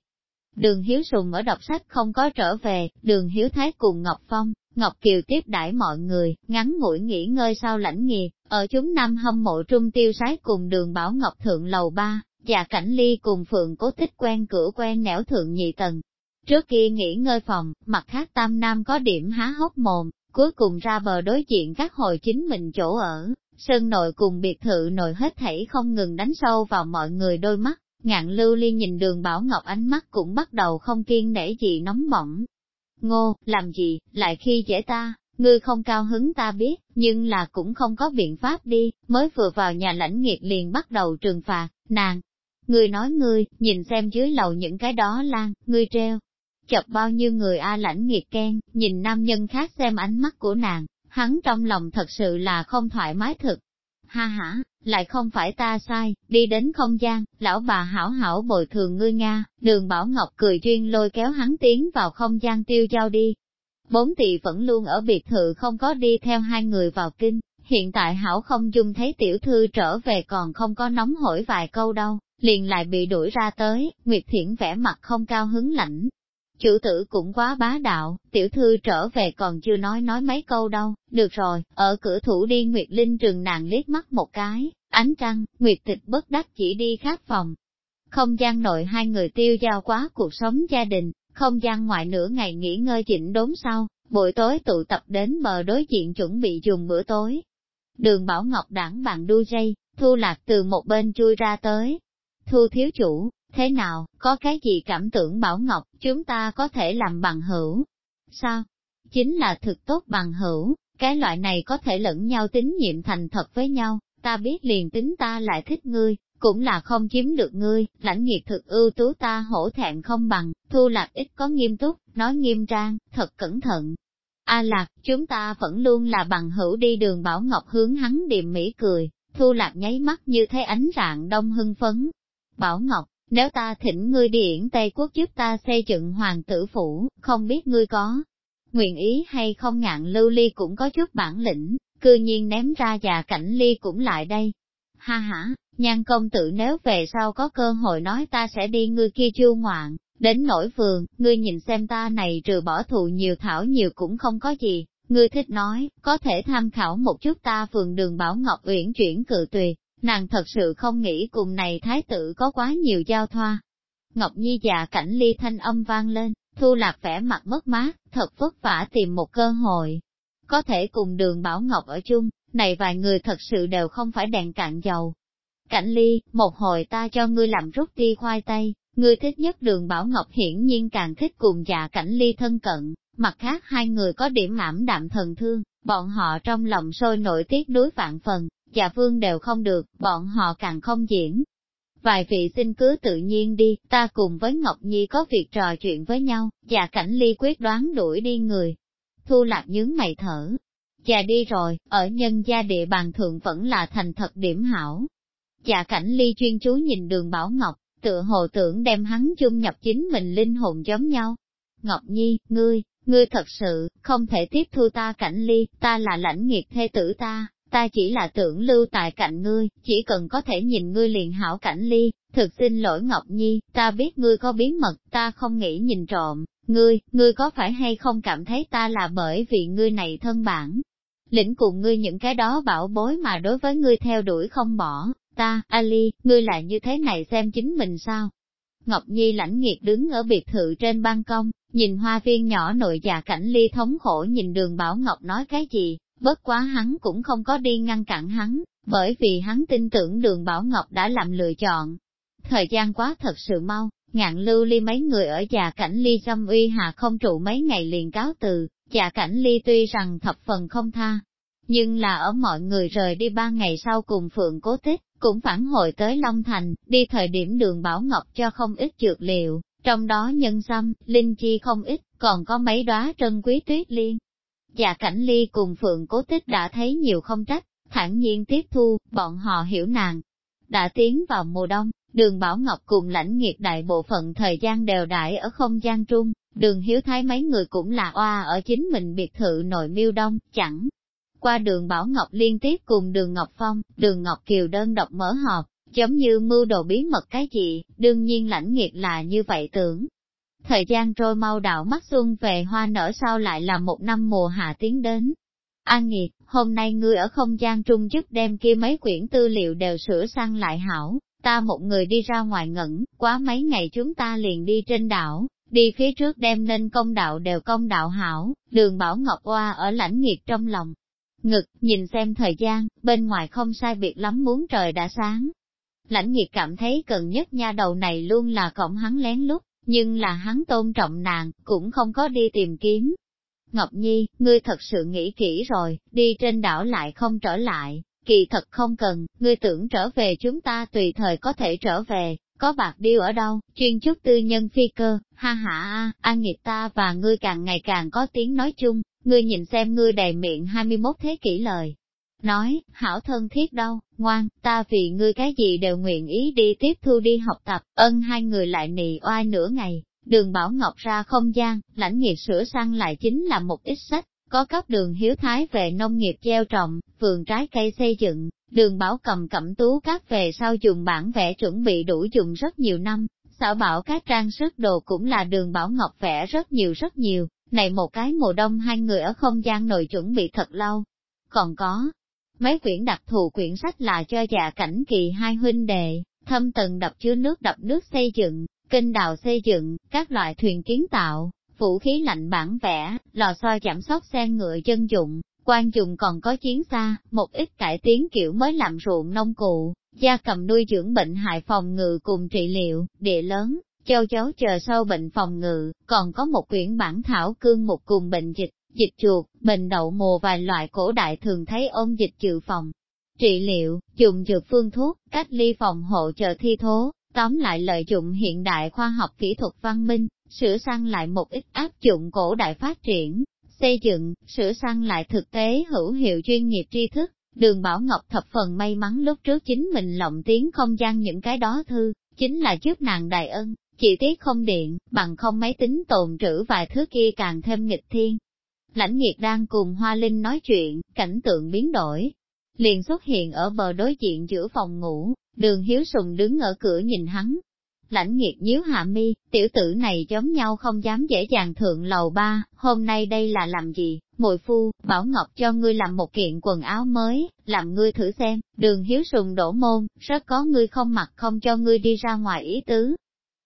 Đường Hiếu Sùng ở đọc sách không có trở về, đường Hiếu Thái cùng Ngọc Phong, Ngọc Kiều tiếp đãi mọi người, ngắn ngủi nghỉ ngơi sau lãnh nghiệp, ở chúng năm hâm mộ trung tiêu sái cùng đường Bảo Ngọc Thượng Lầu Ba, và Cảnh Ly cùng Phượng cố thích quen cửa quen nẻo thượng nhị tầng. Trước kia nghỉ ngơi phòng, mặt khác tam nam có điểm há hốc mồm, cuối cùng ra bờ đối diện các hồi chính mình chỗ ở, sơn nội cùng biệt thự nội hết thảy không ngừng đánh sâu vào mọi người đôi mắt, ngạn lưu liên nhìn đường Bảo Ngọc ánh mắt cũng bắt đầu không kiên để gì nóng bỏng. Ngô, làm gì, lại khi dễ ta, ngươi không cao hứng ta biết, nhưng là cũng không có biện pháp đi, mới vừa vào nhà lãnh nghiệt liền bắt đầu trừng phạt, nàng. Ngươi nói ngươi, nhìn xem dưới lầu những cái đó lan, ngươi treo, chọc bao nhiêu người a lãnh nghiệt khen, nhìn nam nhân khác xem ánh mắt của nàng, hắn trong lòng thật sự là không thoải mái thực. Ha ha, lại không phải ta sai, đi đến không gian, lão bà hảo hảo bồi thường ngươi Nga, đường Bảo Ngọc cười duyên lôi kéo hắn tiến vào không gian tiêu giao đi. Bốn tỷ vẫn luôn ở biệt thự không có đi theo hai người vào kinh, hiện tại hảo không dung thấy tiểu thư trở về còn không có nóng hổi vài câu đâu, liền lại bị đuổi ra tới, Nguyệt Thiển vẻ mặt không cao hứng lãnh. Chủ tử cũng quá bá đạo, tiểu thư trở về còn chưa nói nói mấy câu đâu, được rồi, ở cửa thủ đi Nguyệt Linh trừng nàng liếc mắt một cái, ánh trăng, Nguyệt tịch bất đắc chỉ đi khác phòng. Không gian nội hai người tiêu giao quá cuộc sống gia đình, không gian ngoại nửa ngày nghỉ ngơi chỉnh đốn sau, buổi tối tụ tập đến bờ đối diện chuẩn bị dùng bữa tối. Đường Bảo Ngọc đảng bạn đu dây, thu lạc từ một bên chui ra tới. Thu thiếu chủ, thế nào, có cái gì cảm tưởng Bảo Ngọc, chúng ta có thể làm bằng hữu. Sao? Chính là thực tốt bằng hữu, cái loại này có thể lẫn nhau tín nhiệm thành thật với nhau, ta biết liền tính ta lại thích ngươi, cũng là không chiếm được ngươi, lãnh nghiệp thực ưu tú ta hổ thẹn không bằng, thu lạc ít có nghiêm túc, nói nghiêm trang, thật cẩn thận. A lạc, chúng ta vẫn luôn là bằng hữu đi đường Bảo Ngọc hướng hắn điềm mỹ cười, thu lạc nháy mắt như thấy ánh rạng đông hưng phấn. Bảo Ngọc, nếu ta thỉnh ngươi đi yển Tây Quốc giúp ta xây dựng hoàng tử phủ, không biết ngươi có nguyện ý hay không? Ngạn lưu ly cũng có chút bản lĩnh, cư nhiên ném ra già cảnh ly cũng lại đây. Ha ha, nhan công tử nếu về sau có cơ hội nói ta sẽ đi ngươi kia chu ngoạn, đến nỗi vườn, ngươi nhìn xem ta này trừ bỏ thụ nhiều thảo nhiều cũng không có gì, ngươi thích nói, có thể tham khảo một chút ta vườn đường Bảo Ngọc Uyển chuyển cự tuyệt, nàng thật sự không nghĩ cùng này thái tử có quá nhiều giao thoa. Ngọc Nhi già cảnh ly thanh âm vang lên, thu lạc vẻ mặt mất mát, thật vất vả tìm một cơ hội. Có thể cùng đường Bảo Ngọc ở chung, này vài người thật sự đều không phải đèn cạn dầu. Cảnh ly, một hồi ta cho ngươi làm rút ti khoai tây, ngươi thích nhất đường Bảo Ngọc hiển nhiên càng thích cùng già cảnh ly thân cận, mặt khác hai người có điểm ảm đạm thần thương, bọn họ trong lòng sôi nổi tiếc đối vạn phần, dạ vương đều không được, bọn họ càng không diễn. Vài vị xin cứ tự nhiên đi, ta cùng với Ngọc Nhi có việc trò chuyện với nhau, dạ cảnh ly quyết đoán đuổi đi người. Thu lạc nhướng mày thở, Già đi rồi, ở nhân gia địa bàn thượng vẫn là thành thật điểm hảo. Dạ cảnh ly chuyên chú nhìn đường Bảo Ngọc, tựa hồ tưởng đem hắn chung nhập chính mình linh hồn giống nhau. Ngọc Nhi, ngươi, ngươi thật sự, không thể tiếp thu ta cảnh ly, ta là lãnh nghiệt thê tử ta, ta chỉ là tưởng lưu tại cạnh ngươi, chỉ cần có thể nhìn ngươi liền hảo cảnh ly, thực xin lỗi Ngọc Nhi, ta biết ngươi có bí mật, ta không nghĩ nhìn trộm, ngươi, ngươi có phải hay không cảm thấy ta là bởi vì ngươi này thân bản, lĩnh cùng ngươi những cái đó bảo bối mà đối với ngươi theo đuổi không bỏ, ta, Ali, ngươi lại như thế này xem chính mình sao? Ngọc Nhi lãnh nghiệt đứng ở biệt thự trên ban công, nhìn hoa viên nhỏ nội già cảnh ly thống khổ nhìn đường Bảo Ngọc nói cái gì, bất quá hắn cũng không có đi ngăn cản hắn, bởi vì hắn tin tưởng đường Bảo Ngọc đã làm lựa chọn. Thời gian quá thật sự mau, ngạn lưu ly mấy người ở già cảnh ly xâm uy hà không trụ mấy ngày liền cáo từ, già cảnh ly tuy rằng thập phần không tha, nhưng là ở mọi người rời đi ba ngày sau cùng Phượng Cố Tích, cũng phản hồi tới Long Thành, đi thời điểm đường Bảo Ngọc cho không ít dược liệu, trong đó nhân sâm, linh chi không ít, còn có mấy đóa trân quý tuyết liên. Dạ cảnh ly cùng Phượng Cố Tích đã thấy nhiều không trách, thản nhiên tiếp thu, bọn họ hiểu nàng. Đã tiến vào mùa đông, đường Bảo Ngọc cùng lãnh nghiệt đại bộ phận thời gian đều đại ở không gian trung, Đường hiếu thái mấy người cũng là oa ở chính mình biệt thự nội miêu đông, chẳng. Qua đường Bảo Ngọc liên tiếp cùng đường Ngọc Phong, đường Ngọc Kiều đơn độc mở họp, giống như mưu đồ bí mật cái gì, đương nhiên lãnh nghiệt là như vậy tưởng. Thời gian trôi mau đảo mắt xuân về hoa nở sau lại là một năm mùa hạ tiến đến. An nghiệt, hôm nay ngươi ở không gian trung chức đem kia mấy quyển tư liệu đều sửa sang lại hảo, ta một người đi ra ngoài ngẩn, quá mấy ngày chúng ta liền đi trên đảo, đi phía trước đem nên công đạo đều công đạo hảo, đường Bảo Ngọc Hoa ở lãnh nghiệt trong lòng. Ngực, nhìn xem thời gian, bên ngoài không sai biệt lắm muốn trời đã sáng. Lãnh nghiệt cảm thấy cần nhất nha đầu này luôn là cổng hắn lén lút, nhưng là hắn tôn trọng nàng, cũng không có đi tìm kiếm. Ngọc Nhi, ngươi thật sự nghĩ kỹ rồi, đi trên đảo lại không trở lại, kỳ thật không cần, ngươi tưởng trở về chúng ta tùy thời có thể trở về, có bạc điêu ở đâu, chuyên chút tư nhân phi cơ, ha ha a, an nghiệp ta và ngươi càng ngày càng có tiếng nói chung, ngươi nhìn xem ngươi đầy miệng 21 thế kỷ lời. Nói, hảo thân thiết đâu, ngoan, ta vì ngươi cái gì đều nguyện ý đi tiếp thu đi học tập, ân hai người lại nì oai nửa ngày, đường Bảo Ngọc ra không gian, lãnh nghiệp sửa sang lại chính là một ít sách, có cấp đường hiếu thái về nông nghiệp gieo trồng, vườn trái cây xây dựng, đường bảo cầm cẩm tú các về sau dùng bản vẽ chuẩn bị đủ dùng rất nhiều năm, xảo bảo các trang sức đồ cũng là đường bảo ngọc vẽ rất nhiều rất nhiều, này một cái mùa đông hai người ở không gian nội chuẩn bị thật lâu. Còn có, mấy quyển đặc thù quyển sách là cho già cảnh kỳ hai huynh đệ, thâm tầng đập chứa nước đập nước xây dựng, kinh đào xây dựng, các loại thuyền kiến tạo, vũ khí lạnh bản vẽ, lò xo giảm sóc sen ngựa chân dụng, quan dụng còn có chiến xa, một ít cải tiến kiểu mới làm ruộng nông cụ, gia cầm nuôi dưỡng bệnh hại phòng ngự cùng trị liệu, địa lớn, châu chấu chờ sâu bệnh phòng ngự, còn có một quyển bản thảo cương một cùng bệnh dịch, dịch chuột, bệnh đậu mùa vài loại cổ đại thường thấy ôn dịch dự phòng. Trị liệu, dùng dược phương thuốc, cách ly phòng hộ chờ thi thố, tóm lại lợi dụng hiện đại khoa học kỹ thuật văn minh, sửa sang lại một ít áp dụng cổ đại phát triển, xây dựng, sửa sang lại thực tế hữu hiệu chuyên nghiệp tri thức. Đường Bảo Ngọc thập phần may mắn lúc trước chính mình lộng tiếng không gian những cái đó thư, chính là giúp nàng đại ân, chỉ tiếc không điện, bằng không máy tính tồn trữ vài thứ kia càng thêm nghịch thiên. Lãnh nghiệt đang cùng Hoa Linh nói chuyện, cảnh tượng biến đổi. Liền xuất hiện ở bờ đối diện giữa phòng ngủ, đường hiếu sùng đứng ở cửa nhìn hắn, Lãnh nghiệt nhíu hạ mi, tiểu tử này giống nhau không dám dễ dàng thượng lầu ba, hôm nay đây là làm gì, mùi phu, bảo ngọc cho ngươi làm một kiện quần áo mới, làm ngươi thử xem, đường hiếu sùng đổ môn, rất có ngươi không mặc không cho ngươi đi ra ngoài ý tứ.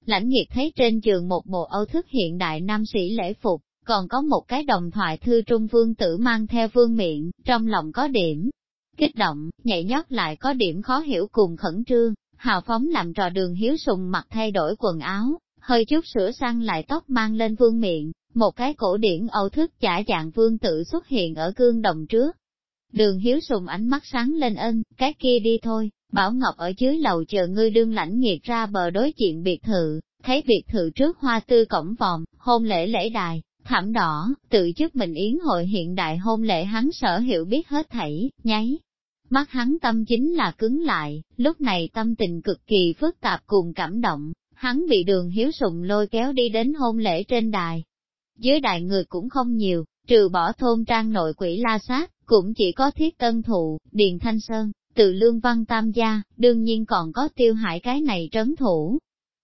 Lãnh nghiệt thấy trên giường một bộ âu thức hiện đại nam sĩ lễ phục, còn có một cái đồng thoại thư trung vương tử mang theo vương miệng, trong lòng có điểm kích động, nhảy nhót lại có điểm khó hiểu cùng khẩn trương, hào phóng làm trò đường hiếu sùng mặc thay đổi quần áo, hơi chút sửa sang lại tóc mang lên vương miệng, một cái cổ điển âu thức giả dạng vương tử xuất hiện ở gương đồng trước. Đường hiếu sùng ánh mắt sáng lên ân, cái kia đi thôi, Bảo Ngọc ở dưới lầu chờ ngươi đương lãnh nghiệt ra bờ đối diện biệt thự, thấy biệt thự trước hoa tư cổng vòng, hôn lễ lễ đài, thảm đỏ, tự chức mình yến hội hiện đại hôn lễ hắn sở hiểu biết hết thảy, nháy, Mắt hắn tâm chính là cứng lại, lúc này tâm tình cực kỳ phức tạp cùng cảm động, hắn bị đường hiếu sùng lôi kéo đi đến hôn lễ trên đài. Dưới đài người cũng không nhiều, trừ bỏ thôn trang nội quỷ la sát, cũng chỉ có thiết tân thụ, điền thanh sơn, từ lương văn tam gia, đương nhiên còn có tiêu hại cái này trấn thủ.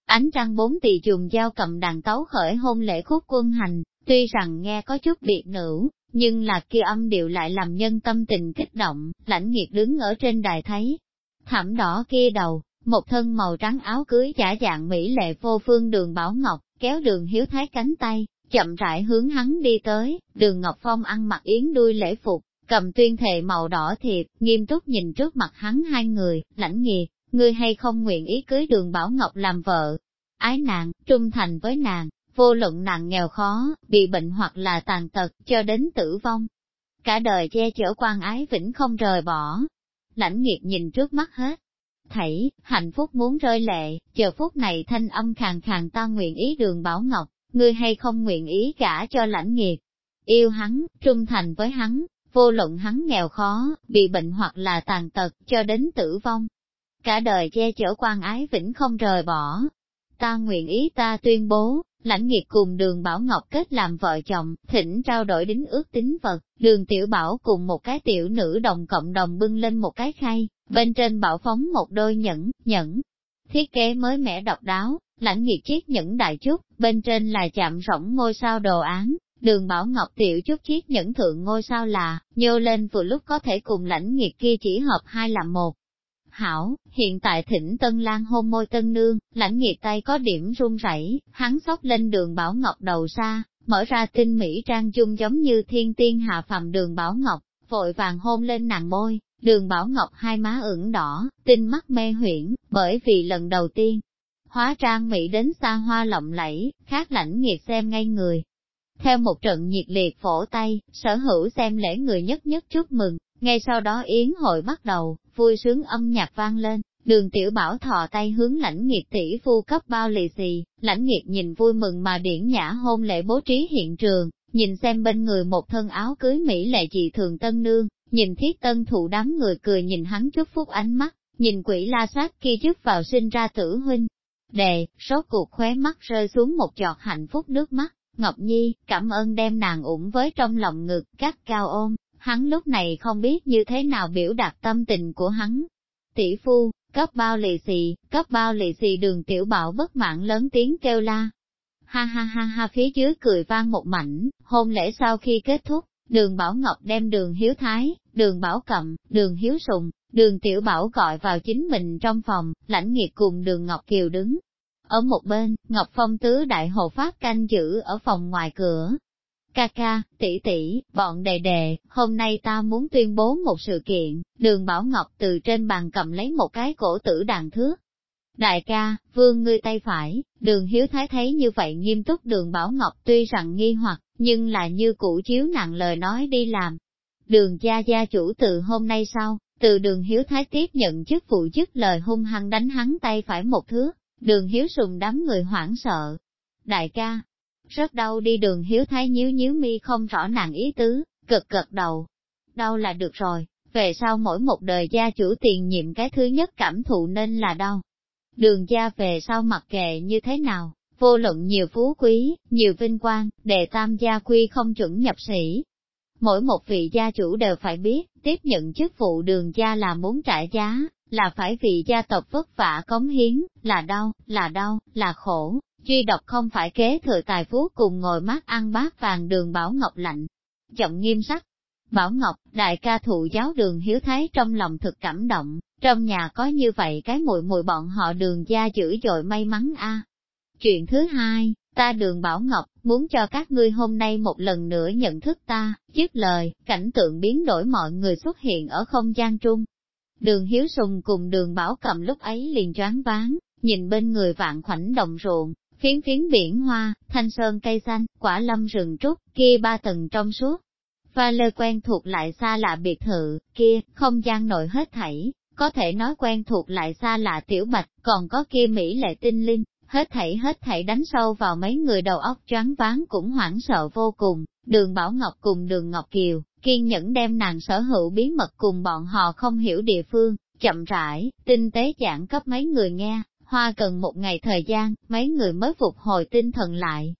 Ánh trăng bốn tỷ dùng dao cầm đàn tấu khởi hôn lễ khúc quân hành, tuy rằng nghe có chút biệt nữ, nhưng là kia âm điệu lại làm nhân tâm tình kích động, lãnh nghiệt đứng ở trên đài thấy. Thảm đỏ kia đầu, một thân màu trắng áo cưới giả dạng mỹ lệ vô phương đường Bảo Ngọc, kéo đường hiếu thái cánh tay, chậm rãi hướng hắn đi tới, đường Ngọc Phong ăn mặc yến đuôi lễ phục, cầm tuyên thệ màu đỏ thiệp, nghiêm túc nhìn trước mặt hắn hai người, lãnh nghiệt, ngươi hay không nguyện ý cưới đường Bảo Ngọc làm vợ. Ái nàng, trung thành với nàng, vô luận nàng nghèo khó, bị bệnh hoặc là tàn tật, cho đến tử vong. Cả đời che chở quan ái vĩnh không rời bỏ. Lãnh nghiệp nhìn trước mắt hết. Thảy, hạnh phúc muốn rơi lệ, chờ phút này thanh âm khàn khàn ta nguyện ý đường Bảo Ngọc, ngươi hay không nguyện ý cả cho lãnh nghiệp, Yêu hắn, trung thành với hắn, vô luận hắn nghèo khó, bị bệnh hoặc là tàn tật, cho đến tử vong. Cả đời che chở quan ái vĩnh không rời bỏ. Ta nguyện ý ta tuyên bố, Lãnh nghiệt cùng đường Bảo Ngọc kết làm vợ chồng, thỉnh trao đổi đính ước tính vật, đường tiểu bảo cùng một cái tiểu nữ đồng cộng đồng bưng lên một cái khay, bên trên bảo phóng một đôi nhẫn, nhẫn. Thiết kế mới mẻ độc đáo, lãnh nghiệt chiếc nhẫn đại chút, bên trên là chạm rỗng ngôi sao đồ án, đường Bảo Ngọc tiểu chút chiếc nhẫn thượng ngôi sao là, nhô lên vừa lúc có thể cùng lãnh nghiệt kia chỉ hợp hai làm một, Hảo, hiện tại thỉnh Tân Lan hôn môi Tân Nương, lãnh nghiệt tay có điểm run rẩy, hắn sóc lên đường Bảo Ngọc đầu xa, mở ra tinh mỹ trang dung giống như thiên tiên hạ phàm đường Bảo Ngọc, vội vàng hôn lên nàng môi, đường Bảo Ngọc hai má ửng đỏ, tinh mắt mê huyễn, bởi vì lần đầu tiên, hóa trang mỹ đến xa hoa lộng lẫy, khác lãnh nghiệt xem ngay người. Theo một trận nhiệt liệt phổ tay, sở hữu xem lễ người nhất nhất chúc mừng, ngay sau đó yến hội bắt đầu, vui sướng âm nhạc vang lên, đường tiểu bảo thò tay hướng lãnh nghiệt tỷ phu cấp bao lì xì, lãnh nghiệt nhìn vui mừng mà điển nhã hôn lễ bố trí hiện trường, nhìn xem bên người một thân áo cưới Mỹ lệ dị thường tân nương, nhìn thiết tân thụ đám người cười nhìn hắn chút phút ánh mắt, nhìn quỷ la sát kia trước vào sinh ra tử huynh. Đề, số cuộc khóe mắt rơi xuống một giọt hạnh phúc nước mắt, Ngọc Nhi, cảm ơn đem nàng ủng với trong lòng ngực, cắt cao ôm, hắn lúc này không biết như thế nào biểu đạt tâm tình của hắn. Tỷ phu, cấp bao lì xì, cấp bao lì xì đường tiểu bảo bất mãn lớn tiếng kêu la. Ha ha ha ha phía dưới cười vang một mảnh, hôn lễ sau khi kết thúc, đường Bảo Ngọc đem đường Hiếu Thái, đường Bảo cẩm, đường Hiếu Sùng, đường Tiểu Bảo gọi vào chính mình trong phòng, lãnh nghiệt cùng đường Ngọc Kiều đứng. Ở một bên, Ngọc Phong tứ đại hộ pháp canh giữ ở phòng ngoài cửa, Ca ca, tỷ tỷ, bọn đệ đệ, hôm nay ta muốn tuyên bố một sự kiện, đường Bảo Ngọc từ trên bàn cầm lấy một cái cổ tử đàn thước. Đại ca, vương ngươi tay phải, đường hiếu thái thấy như vậy nghiêm túc đường Bảo Ngọc tuy rằng nghi hoặc, nhưng là như cũ chiếu nặng lời nói đi làm. Đường gia gia chủ từ hôm nay sau, từ đường hiếu thái tiếp nhận chức phụ chức lời hung hăng đánh hắn tay phải một thước, đường hiếu sùng đám người hoảng sợ. Đại ca, rất đau đi đường hiếu thái nhíu nhíu mi không rõ nàng ý tứ, cực cực đầu. Đau là được rồi, về sau mỗi một đời gia chủ tiền nhiệm cái thứ nhất cảm thụ nên là đau. Đường gia về sau mặc kệ như thế nào, vô luận nhiều phú quý, nhiều vinh quang, đề tam gia quy không chuẩn nhập sĩ. Mỗi một vị gia chủ đều phải biết, tiếp nhận chức vụ đường gia là muốn trả giá, là phải vì gia tộc vất vả cống hiến, là đau, là đau, là khổ, Duy độc không phải kế thừa tài phú cùng ngồi mát ăn bát vàng đường Bảo Ngọc lạnh. Giọng nghiêm sắc. Bảo Ngọc, đại ca thụ giáo đường hiếu thái trong lòng thực cảm động, trong nhà có như vậy cái mùi mùi bọn họ đường gia dữ dội may mắn a. Chuyện thứ hai, ta đường Bảo Ngọc, muốn cho các ngươi hôm nay một lần nữa nhận thức ta, dứt lời, cảnh tượng biến đổi mọi người xuất hiện ở không gian trung. Đường Hiếu Sùng cùng đường Bảo Cầm lúc ấy liền choáng váng, nhìn bên người vạn khoảnh đồng ruộng, phiến phiến biển hoa, thanh sơn cây xanh, quả lâm rừng trúc, kia ba tầng trong suốt. Và lơ quen thuộc lại xa lạ biệt thự, kia, không gian nội hết thảy, có thể nói quen thuộc lại xa lạ tiểu bạch, còn có kia Mỹ lệ tinh linh, hết thảy hết thảy đánh sâu vào mấy người đầu óc choáng váng cũng hoảng sợ vô cùng, đường Bảo Ngọc cùng đường Ngọc Kiều, kiên nhẫn đem nàng sở hữu bí mật cùng bọn họ không hiểu địa phương, chậm rãi, tinh tế giảng cấp mấy người nghe, hoa cần một ngày thời gian, mấy người mới phục hồi tinh thần lại.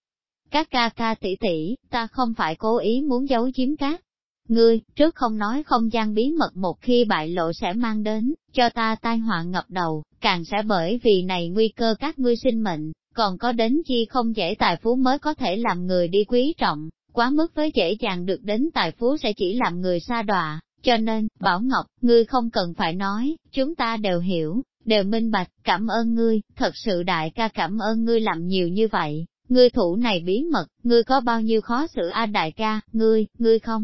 Các ca ca tỷ tỷ, ta không phải cố ý muốn giấu chiếm các. Ngươi, trước không nói không gian bí mật một khi bại lộ sẽ mang đến, cho ta tai họa ngập đầu, càng sẽ bởi vì này nguy cơ các ngươi sinh mệnh, còn có đến chi không dễ tài phú mới có thể làm người đi quý trọng, quá mức với dễ dàng được đến tài phú sẽ chỉ làm người xa đọa. Cho nên, Bảo Ngọc, ngươi không cần phải nói, chúng ta đều hiểu, đều minh bạch, cảm ơn ngươi, thật sự đại ca cảm ơn ngươi làm nhiều như vậy, ngươi thủ này bí mật, ngươi có bao nhiêu khó xử a đại ca, ngươi, ngươi không?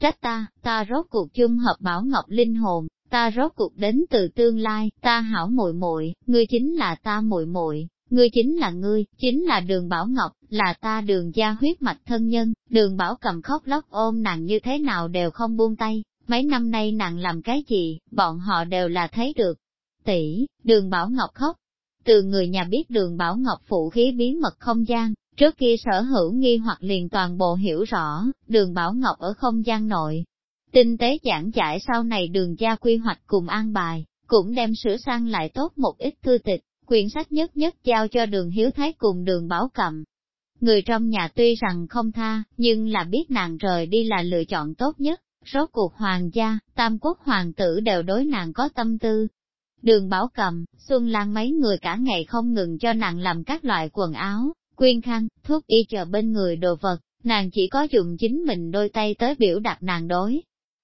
Trách ta, ta rốt cuộc chung hợp bảo ngọc linh hồn, ta rốt cuộc đến từ tương lai, ta hảo muội muội, ngươi chính là ta muội muội, ngươi chính là ngươi, chính là đường bảo ngọc, là ta đường gia huyết mạch thân nhân, đường bảo cầm khóc lóc ôm nàng như thế nào đều không buông tay, mấy năm nay nàng làm cái gì, bọn họ đều là thấy được, tỷ, đường Bảo Ngọc khóc. Từ người nhà biết đường Bảo Ngọc phụ khí bí mật không gian, trước kia sở hữu nghi hoặc liền toàn bộ hiểu rõ, đường Bảo Ngọc ở không gian nội. Tinh tế giảng giải sau này đường gia quy hoạch cùng an bài, cũng đem sửa sang lại tốt một ít thư tịch, quyển sách nhất nhất giao cho đường Hiếu Thái cùng đường Bảo Cầm. Người trong nhà tuy rằng không tha, nhưng là biết nàng rời đi là lựa chọn tốt nhất, rốt cuộc hoàng gia, tam quốc hoàng tử đều đối nàng có tâm tư, Đường Bảo Cầm, Xuân Lan mấy người cả ngày không ngừng cho nàng làm các loại quần áo, quyên khăn, thuốc y chờ bên người đồ vật, nàng chỉ có dùng chính mình đôi tay tới biểu đạt nàng đối.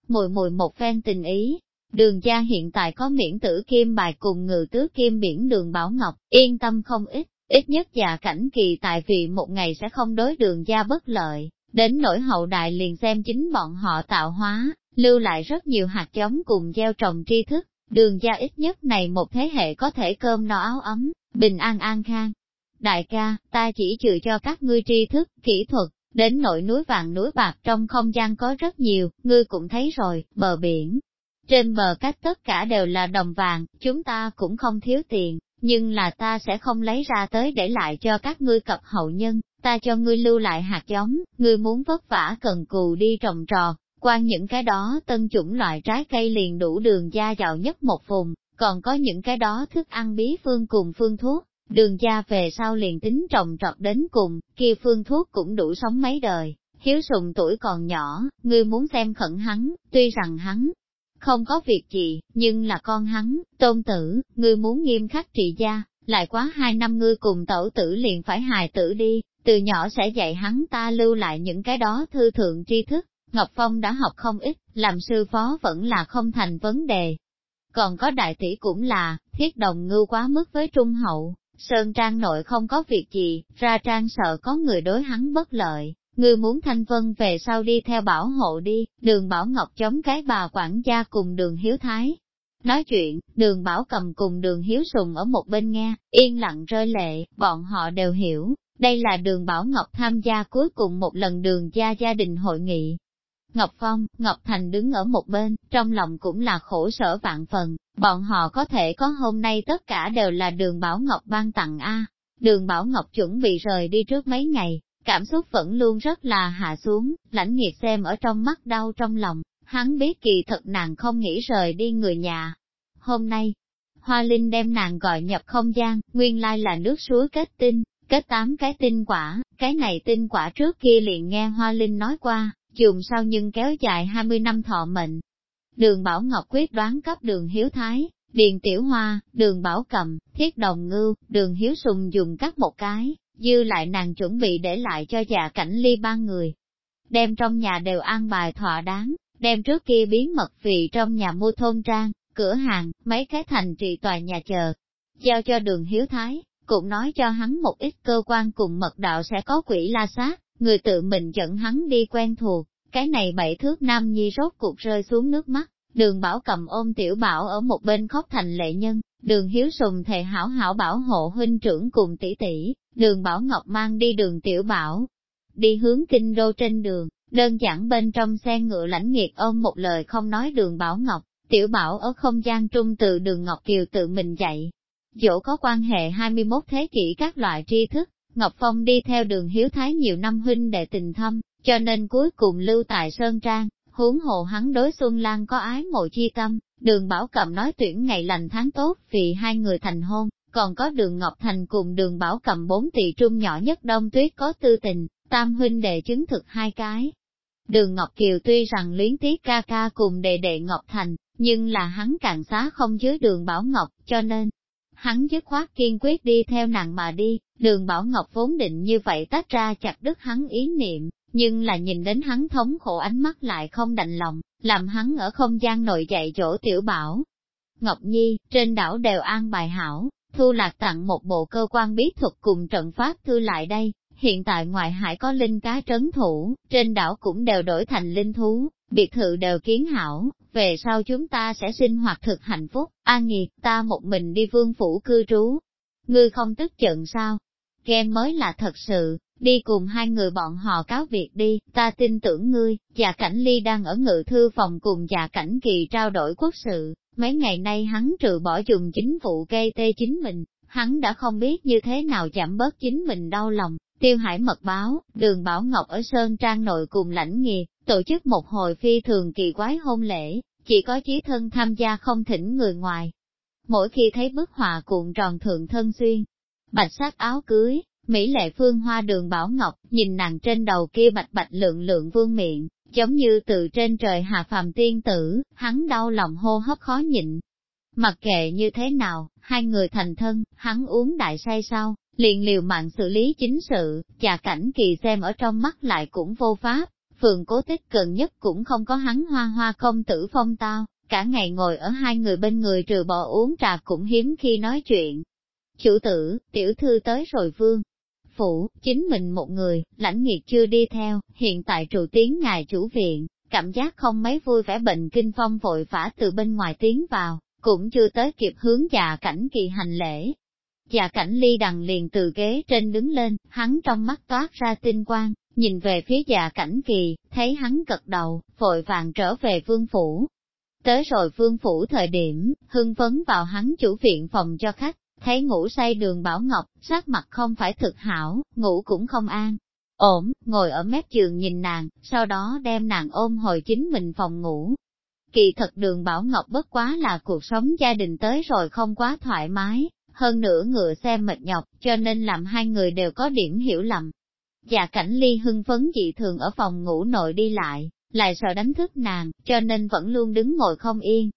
Mùi mùi một phen tình ý, đường gia hiện tại có miễn tử kim bài cùng ngự tứ kim biển đường Bảo Ngọc, yên tâm không ít, ít nhất già cảnh kỳ tại vì một ngày sẽ không đối đường gia bất lợi, đến nỗi hậu đại liền xem chính bọn họ tạo hóa, lưu lại rất nhiều hạt giống cùng gieo trồng tri thức, đường gia ít nhất này một thế hệ có thể cơm no áo ấm, bình an an khang. Đại ca, ta chỉ trừ cho các ngươi tri thức, kỹ thuật, đến nội núi vàng núi bạc trong không gian có rất nhiều, ngươi cũng thấy rồi, bờ biển. Trên bờ cách tất cả đều là đồng vàng, chúng ta cũng không thiếu tiền, nhưng là ta sẽ không lấy ra tới để lại cho các ngươi cập hậu nhân, ta cho ngươi lưu lại hạt giống, ngươi muốn vất vả cần cù đi trồng trọt, Quan những cái đó tân chủng loại trái cây liền đủ đường gia giàu nhất một vùng, còn có những cái đó thức ăn bí phương cùng phương thuốc, đường gia về sau liền tính trồng trọt đến cùng, kia phương thuốc cũng đủ sống mấy đời. Hiếu sùng tuổi còn nhỏ, ngươi muốn xem khẩn hắn, tuy rằng hắn không có việc gì, nhưng là con hắn, tôn tử, ngươi muốn nghiêm khắc trị gia, lại quá hai năm ngươi cùng tẩu tử liền phải hài tử đi, từ nhỏ sẽ dạy hắn ta lưu lại những cái đó thư thượng tri thức. Ngọc Phong đã học không ít, làm sư phó vẫn là không thành vấn đề. Còn có đại tỷ cũng là, thiết đồng ngưu quá mức với trung hậu, Sơn Trang nội không có việc gì, ra Trang sợ có người đối hắn bất lợi, ngươi muốn thanh vân về sau đi theo bảo hộ đi, đường bảo ngọc chống cái bà quản gia cùng đường hiếu thái. Nói chuyện, đường bảo cầm cùng đường hiếu sùng ở một bên nghe, yên lặng rơi lệ, bọn họ đều hiểu, đây là đường bảo ngọc tham gia cuối cùng một lần đường gia gia đình hội nghị. Ngọc Phong, Ngọc Thành đứng ở một bên, trong lòng cũng là khổ sở vạn phần, bọn họ có thể có hôm nay tất cả đều là đường Bảo Ngọc ban tặng A. Đường Bảo Ngọc chuẩn bị rời đi trước mấy ngày, Cảm xúc vẫn luôn rất là hạ xuống, lãnh nghiệt xem ở trong mắt đau trong lòng, hắn biết kỳ thật nàng không nghĩ rời đi người nhà. Hôm nay, Hoa Linh đem nàng gọi nhập không gian, nguyên lai là nước suối kết tinh, kết tám cái tinh quả, cái này tinh quả trước kia liền nghe Hoa Linh nói qua, dùng sau nhưng kéo dài 20 năm thọ mệnh. Đường Bảo Ngọc quyết đoán cấp đường Hiếu Thái, Điền Tiểu Hoa, đường Bảo Cầm, Thiết Đồng Ngưu, đường Hiếu Sùng dùng cắt một cái, dư lại nàng chuẩn bị để lại cho già cảnh ly ba người. Đem trong nhà đều an bài thỏa đáng, đem trước kia biến mật vì trong nhà mua thôn trang, cửa hàng, mấy cái thành trị tòa nhà chờ. Giao cho đường hiếu thái, cũng nói cho hắn một ít cơ quan cùng mật đạo sẽ có quỷ la sát, người tự mình dẫn hắn đi quen thuộc, cái này bảy thước nam nhi rốt cuộc rơi xuống nước mắt, đường bảo cầm ôm tiểu bảo ở một bên khóc thành lệ nhân, đường hiếu sùng thề hảo hảo bảo hộ huynh trưởng cùng tỷ tỷ, đường bảo ngọc mang đi đường tiểu bảo, đi hướng kinh đô trên đường, đơn giản bên trong xe ngựa lãnh nghiệt ôm một lời không nói đường bảo ngọc, tiểu bảo ở không gian trung từ đường Ngọc Kiều tự mình dạy. Dỗ có quan hệ 21 thế kỷ các loại tri thức, Ngọc Phong đi theo đường hiếu thái nhiều năm huynh đệ tình thâm, cho nên cuối cùng lưu tại Sơn Trang, huống hồ hắn đối Xuân Lan có ái mộ chi tâm, đường Bảo Cầm nói tuyển ngày lành tháng tốt vì hai người thành hôn, còn có đường Ngọc Thành cùng đường Bảo Cầm bốn tỷ trung nhỏ nhất đông tuyết có tư tình, tam huynh đệ chứng thực hai cái. Đường Ngọc Kiều tuy rằng luyến tiếc ca ca cùng đệ đệ Ngọc Thành, nhưng là hắn càng xá không dưới đường Bảo Ngọc, cho nên, hắn dứt khoát kiên quyết đi theo nàng mà đi, đường Bảo Ngọc vốn định như vậy tách ra chặt đứt hắn ý niệm, nhưng là nhìn đến hắn thống khổ ánh mắt lại không đành lòng, làm hắn ở không gian nội dạy chỗ tiểu bảo. Ngọc Nhi, trên đảo đều an bài hảo, thu lạc tặng một bộ cơ quan bí thuật cùng trận pháp thư lại đây, hiện tại ngoài hải có linh cá trấn thủ, trên đảo cũng đều đổi thành linh thú, biệt thự đều kiến hảo, về sau chúng ta sẽ sinh hoạt thực hạnh phúc, an nghiệt ta một mình đi vương phủ cư trú. Ngươi không tức giận sao? kem mới là thật sự, đi cùng hai người bọn họ cáo việc đi, ta tin tưởng ngươi, già cảnh ly đang ở ngự thư phòng cùng già cảnh kỳ trao đổi quốc sự, mấy ngày nay hắn trừ bỏ dùng chính vụ gây tê chính mình, hắn đã không biết như thế nào giảm bớt chính mình đau lòng. Tiêu hải mật báo, đường Bảo Ngọc ở Sơn Trang nội cùng lãnh nghiệp, tổ chức một hồi phi thường kỳ quái hôn lễ, chỉ có chí thân tham gia không thỉnh người ngoài. Mỗi khi thấy bức họa cuộn tròn thượng thân xuyên, bạch sắc áo cưới, Mỹ lệ phương hoa đường Bảo Ngọc, nhìn nàng trên đầu kia bạch bạch lượng lượng vương miệng, giống như từ trên trời hạ phàm tiên tử, hắn đau lòng hô hấp khó nhịn. Mặc kệ như thế nào, hai người thành thân, hắn uống đại say sau, liền liều mạng xử lý chính sự, và cảnh kỳ xem ở trong mắt lại cũng vô pháp, phường cố tích gần nhất cũng không có hắn hoa hoa công tử phong tao, cả ngày ngồi ở hai người bên người trừ bỏ uống trà cũng hiếm khi nói chuyện. Chủ tử, tiểu thư tới rồi vương, phủ, chính mình một người, lãnh nghiệt chưa đi theo, hiện tại trụ tiến ngài chủ viện, cảm giác không mấy vui vẻ bệnh kinh phong vội vã từ bên ngoài tiến vào, cũng chưa tới kịp hướng già cảnh kỳ hành lễ. Dạ cảnh ly đằng liền từ ghế trên đứng lên, hắn trong mắt toát ra tinh quang, nhìn về phía Dạ cảnh kỳ, thấy hắn cật đầu, vội vàng trở về vương phủ. Tới rồi vương phủ thời điểm, hưng phấn vào hắn chủ viện phòng cho khách, thấy ngủ say đường Bảo Ngọc, sắc mặt không phải thực hảo, ngủ cũng không an. Ổn, ngồi ở mép giường nhìn nàng, sau đó đem nàng ôm hồi chính mình phòng ngủ. Kỳ thật đường Bảo Ngọc bất quá là cuộc sống gia đình tới rồi không quá thoải mái, hơn nữa ngựa xe mệt nhọc, cho nên làm hai người đều có điểm hiểu lầm. Dạ cảnh ly hưng phấn dị thường ở phòng ngủ nội đi lại, lại sợ đánh thức nàng, cho nên vẫn luôn đứng ngồi không yên.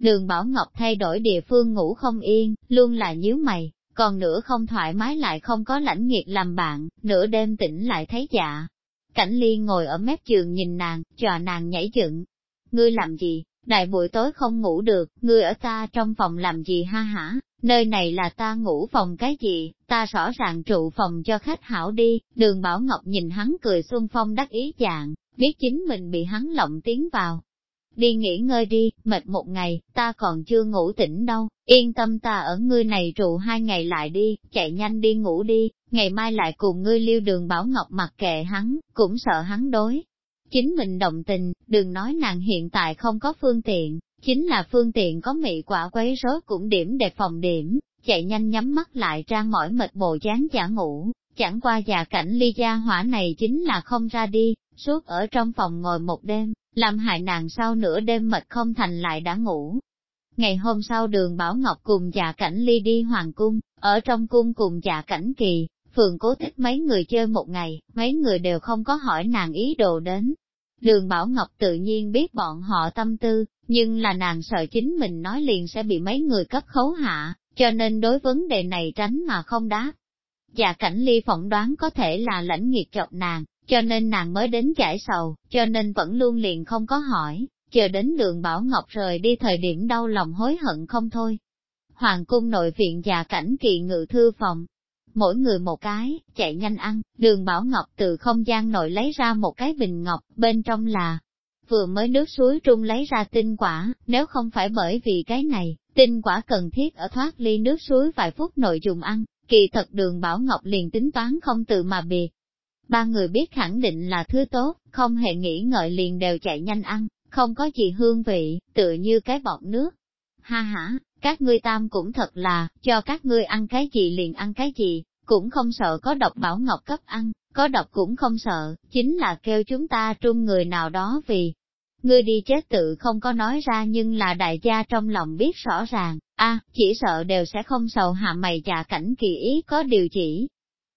Đường Bảo Ngọc thay đổi địa phương ngủ không yên, luôn là nhíu mày, còn nửa không thoải mái lại không có lãnh nghiệt làm bạn, nửa đêm tỉnh lại thấy dạ. Cảnh ly ngồi ở mép giường nhìn nàng, trò nàng nhảy dựng. Ngươi làm gì, đại buổi tối không ngủ được, ngươi ở ta trong phòng làm gì ha hả, nơi này là ta ngủ phòng cái gì, ta rõ ràng trụ phòng cho khách hảo đi, đường Bảo Ngọc nhìn hắn cười xuân phong đắc ý dạng, biết chính mình bị hắn lộng tiến vào. Đi nghỉ ngơi đi, mệt một ngày, ta còn chưa ngủ tỉnh đâu, yên tâm ta ở ngươi này trụ hai ngày lại đi, chạy nhanh đi ngủ đi, ngày mai lại cùng ngươi liêu đường Bảo Ngọc mặc kệ hắn, cũng sợ hắn đối. Chính mình động tình, đừng nói nàng hiện tại không có phương tiện, chính là phương tiện có mị quả quấy rối cũng điểm để phòng điểm, chạy nhanh nhắm mắt lại trang mỏi mệt bộ dáng giả ngủ, chẳng qua già cảnh ly gia hỏa này chính là không ra đi, suốt ở trong phòng ngồi một đêm, làm hại nàng sau nửa đêm mệt không thành lại đã ngủ. Ngày hôm sau đường Bảo Ngọc cùng già cảnh ly đi hoàng cung, ở trong cung cùng già cảnh kỳ, phường cố thích mấy người chơi một ngày, mấy người đều không có hỏi nàng ý đồ đến. Đường Bảo Ngọc tự nhiên biết bọn họ tâm tư, nhưng là nàng sợ chính mình nói liền sẽ bị mấy người cấp khấu hạ, cho nên đối vấn đề này tránh mà không đáp. Dạ cảnh ly phỏng đoán có thể là lãnh nghiệt chọc nàng, cho nên nàng mới đến giải sầu, cho nên vẫn luôn liền không có hỏi, chờ đến đường Bảo Ngọc rời đi thời điểm đau lòng hối hận không thôi. Hoàng cung nội viện già cảnh kỳ ngự thư phòng, mỗi người một cái, chạy nhanh ăn, đường Bảo Ngọc từ không gian nội lấy ra một cái bình ngọc, bên trong là vừa mới nước suối trung lấy ra tinh quả, nếu không phải bởi vì cái này, tinh quả cần thiết ở thoát ly nước suối vài phút nội dùng ăn, kỳ thật đường Bảo Ngọc liền tính toán không từ mà biệt. Ba người biết khẳng định là thứ tốt, không hề nghĩ ngợi liền đều chạy nhanh ăn, không có gì hương vị, tựa như cái bọt nước. Ha ha, các ngươi tam cũng thật là, cho các ngươi ăn cái gì liền ăn cái gì, cũng không sợ có độc Bảo Ngọc cấp ăn, có độc cũng không sợ, chính là kêu chúng ta trung người nào đó vì ngươi đi chết tự không có nói ra nhưng là đại gia trong lòng biết rõ ràng, a chỉ sợ đều sẽ không sầu hạ mày chà cảnh kỳ ý có điều chỉ.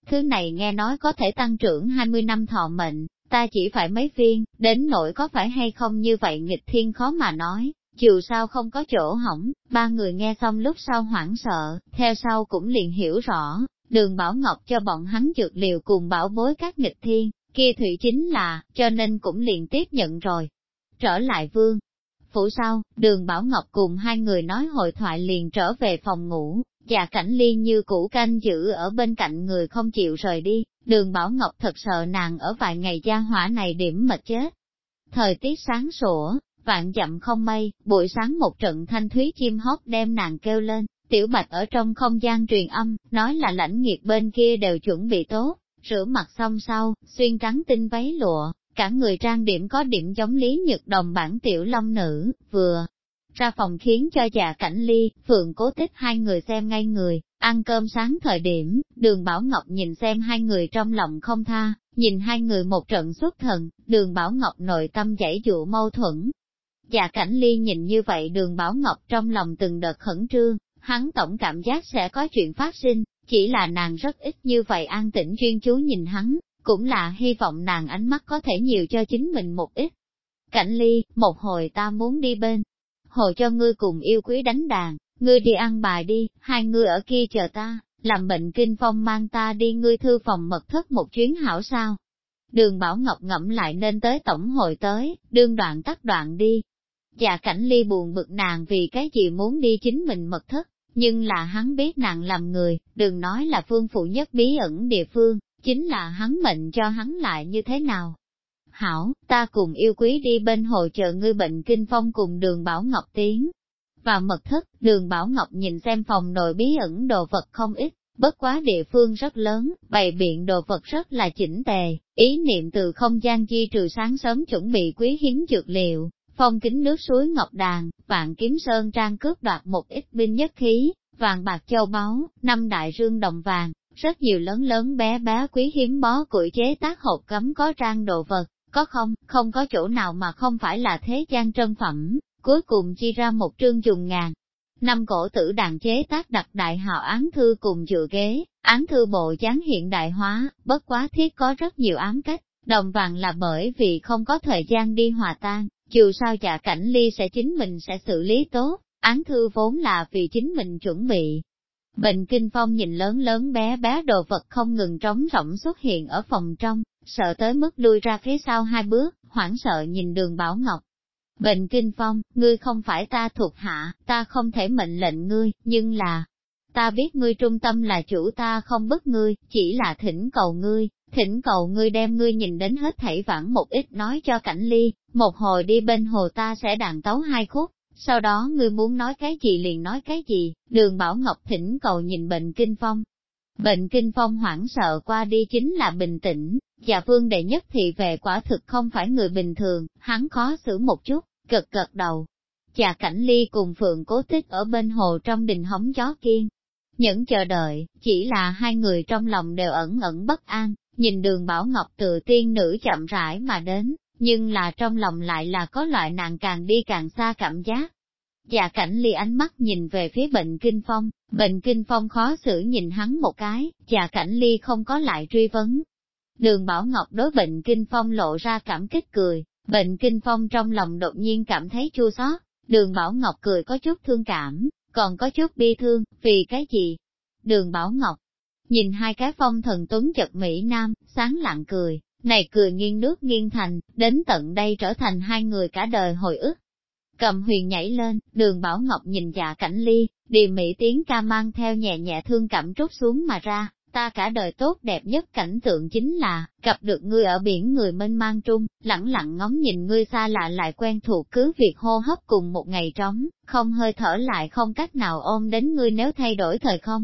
Thứ này nghe nói có thể tăng trưởng 20 năm thọ mệnh, ta chỉ phải mấy viên, đến nỗi có phải hay không như vậy nghịch thiên khó mà nói, dù sao không có chỗ hỏng, ba người nghe xong lúc sau hoảng sợ, theo sau cũng liền hiểu rõ, đường Bảo Ngọc cho bọn hắn dược liều cùng bảo bối các nghịch thiên, kia thủy chính là, cho nên cũng liền tiếp nhận rồi. Trở lại vương. Phủ sau, đường Bảo Ngọc cùng hai người nói hội thoại liền trở về phòng ngủ, và cảnh liên như cũ canh giữ ở bên cạnh người không chịu rời đi, đường Bảo Ngọc thật sợ nàng ở vài ngày gia hỏa này điểm mệt chết. Thời tiết sáng sủa, vạn dặm không mây, buổi sáng một trận thanh thúy chim hót đem nàng kêu lên, tiểu bạch ở trong không gian truyền âm, nói là lãnh nghiệt bên kia đều chuẩn bị tốt, rửa mặt xong sau, xuyên trắng tinh váy lụa, cả người trang điểm có điểm giống lý nhật đồng bản tiểu long nữ, vừa ra phòng khiến cho già cảnh ly, phượng cố tích hai người xem ngay người, ăn cơm sáng thời điểm, đường Bảo Ngọc nhìn xem hai người trong lòng không tha, nhìn hai người một trận xuất thần, đường Bảo Ngọc nội tâm giải dụ mâu thuẫn dạ cảnh ly nhìn như vậy đường Bảo Ngọc trong lòng từng đợt khẩn trương, hắn tổng cảm giác sẽ có chuyện phát sinh, chỉ là nàng rất ít như vậy an tĩnh chuyên chú nhìn hắn, cũng là hy vọng nàng ánh mắt có thể nhiều cho chính mình một ít. Cảnh ly, một hồi ta muốn đi bên, hồi cho ngươi cùng yêu quý đánh đàn, ngươi đi ăn bài đi, hai ngươi ở kia chờ ta, làm bệnh kinh phong mang ta đi ngươi thư phòng mật thất một chuyến hảo sao. Đường Bảo Ngọc ngẫm lại nên tới tổng hội tới, đương đoạn tắt đoạn đi. Dạ cảnh ly buồn bực nàng vì cái gì muốn đi chính mình mật thất, nhưng là hắn biết nàng làm người, đừng nói là phương phụ nhất bí ẩn địa phương, chính là hắn mệnh cho hắn lại như thế nào. Hảo, ta cùng yêu quý đi bên hồ chợ ngươi bệnh kinh phong cùng đường Bảo Ngọc tiến. và mật thất, đường Bảo Ngọc nhìn xem phòng nội bí ẩn đồ vật không ít, bất quá địa phương rất lớn, bày biện đồ vật rất là chỉnh tề, ý niệm từ không gian di trừ sáng sớm chuẩn bị quý hiến dược liệu, phong kính nước suối ngọc đàn, vạn kiếm sơn trang cướp đoạt một ít binh nhất khí, vàng bạc châu báu, năm đại rương đồng vàng, rất nhiều lớn lớn bé bé quý hiếm bó củi chế tác hộp cấm có trang đồ vật, có không, không có chỗ nào mà không phải là thế gian trân phẩm, cuối cùng chi ra một trương dùng ngàn. năm cổ tử đàn chế tác đặc đại hào án thư cùng dựa ghế, án thư bộ dáng hiện đại hóa, bất quá thiết có rất nhiều ám cách, đồng vàng là bởi vì không có thời gian đi hòa tan, dù sao chả cảnh ly sẽ chính mình sẽ xử lý tốt, án thư vốn là vì chính mình chuẩn bị. Bệnh kinh phong nhìn lớn lớn bé bé đồ vật không ngừng trống rỗng xuất hiện ở phòng trong, sợ tới mức lui ra phía sau hai bước, hoảng sợ nhìn đường Bảo Ngọc. Bệnh kinh phong, ngươi không phải ta thuộc hạ, ta không thể mệnh lệnh ngươi, nhưng là, ta biết ngươi trung tâm là chủ ta không bức ngươi, chỉ là thỉnh cầu ngươi, thỉnh cầu ngươi đem ngươi nhìn đến hết thảy vãng một ít nói cho cảnh ly, một hồi đi bên hồ ta sẽ đàn tấu hai khúc, sau đó ngươi muốn nói cái gì liền nói cái gì, đường Bảo Ngọc thỉnh cầu nhìn bệnh kinh phong. Bệnh kinh phong hoảng sợ qua đi chính là bình tĩnh, và vương đệ nhất thị về quả thực không phải người bình thường, hắn khó xử một chút, gật gật đầu. Chà cảnh ly cùng phượng cố tích ở bên hồ trong đình hóng gió kiên. Những chờ đợi, chỉ là hai người trong lòng đều ẩn ẩn bất an, nhìn đường Bảo Ngọc từ tiên nữ chậm rãi mà đến, nhưng là trong lòng lại là có loại nàng càng đi càng xa cảm giác. Dạ cảnh ly ánh mắt nhìn về phía bệnh kinh phong, bệnh kinh phong khó xử nhìn hắn một cái, dạ cảnh ly không có lại truy vấn. Đường Bảo Ngọc đối bệnh kinh phong lộ ra cảm kích cười, bệnh kinh phong trong lòng đột nhiên cảm thấy chua xót. đường Bảo Ngọc cười có chút thương cảm, còn có chút bi thương, vì cái gì? Đường Bảo Ngọc, nhìn hai cái phong thần tuấn chật Mỹ Nam, sáng lặng cười, này cười nghiêng nước nghiêng thành, đến tận đây trở thành hai người cả đời hồi ức. Cầm huyền nhảy lên, đường Bảo Ngọc nhìn dạ cảnh ly, điềm mỹ tiếng ca mang theo nhẹ nhẹ thương cảm trút xuống mà ra, ta cả đời tốt đẹp nhất cảnh tượng chính là, gặp được ngươi ở biển người mênh mang trung, lặng lặng ngóng nhìn ngươi xa lạ lại quen thuộc cứ việc hô hấp cùng một ngày trống, không hơi thở lại không cách nào ôm đến ngươi nếu thay đổi thời không,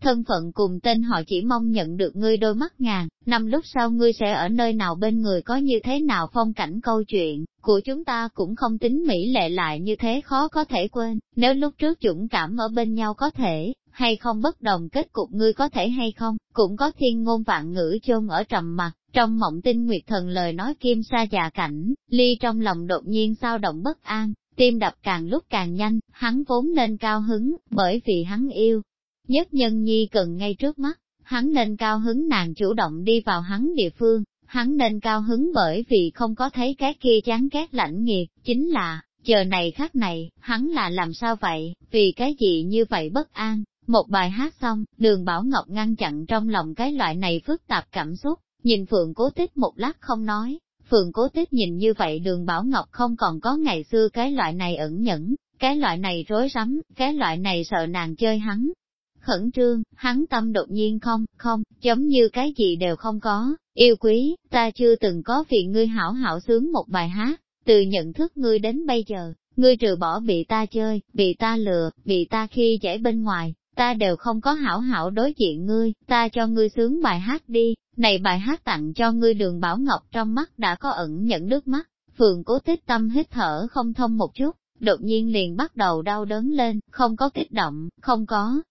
thân phận cùng tên họ chỉ mong nhận được ngươi đôi mắt ngàn, năm lúc sau ngươi sẽ ở nơi nào bên người có như thế nào phong cảnh câu chuyện, của chúng ta cũng không tính mỹ lệ lại như thế khó có thể quên, nếu lúc trước dũng cảm ở bên nhau có thể, hay không bất đồng kết cục ngươi có thể hay không, cũng có thiên ngôn vạn ngữ chôn ở trầm mặt, trong mộng tinh nguyệt thần lời nói kim sa già cảnh, ly trong lòng đột nhiên sao động bất an, tim đập càng lúc càng nhanh, hắn vốn nên cao hứng, bởi vì hắn yêu, Nhất nhân nhi cần ngay trước mắt, hắn nên cao hứng nàng chủ động đi vào hắn địa phương, hắn nên cao hứng bởi vì không có thấy cái kia chán ghét lãnh nghiệt, chính là, chờ này khắc này, hắn là làm sao vậy, vì cái gì như vậy bất an. Một bài hát xong, đường Bảo Ngọc ngăn chặn trong lòng cái loại này phức tạp cảm xúc, nhìn Phượng Cố Tích một lát không nói, Phượng Cố Tích nhìn như vậy đường Bảo Ngọc không còn có ngày xưa cái loại này ẩn nhẫn, cái loại này rối rắm, cái loại này sợ nàng chơi hắn, khẩn trương, hắn tâm đột nhiên không, không, giống như cái gì đều không có, yêu quý, ta chưa từng có vì ngươi hảo hảo sướng một bài hát, từ nhận thức ngươi đến bây giờ, ngươi trừ bỏ bị ta chơi, bị ta lừa, bị ta khi dễ bên ngoài, ta đều không có hảo hảo đối diện ngươi, ta cho ngươi sướng bài hát đi, này bài hát tặng cho ngươi đường Bảo Ngọc trong mắt đã có ẩn nhận nước mắt, phường cố tích tâm hít thở không thông một chút, đột nhiên liền bắt đầu đau đớn lên, không có kích động, không có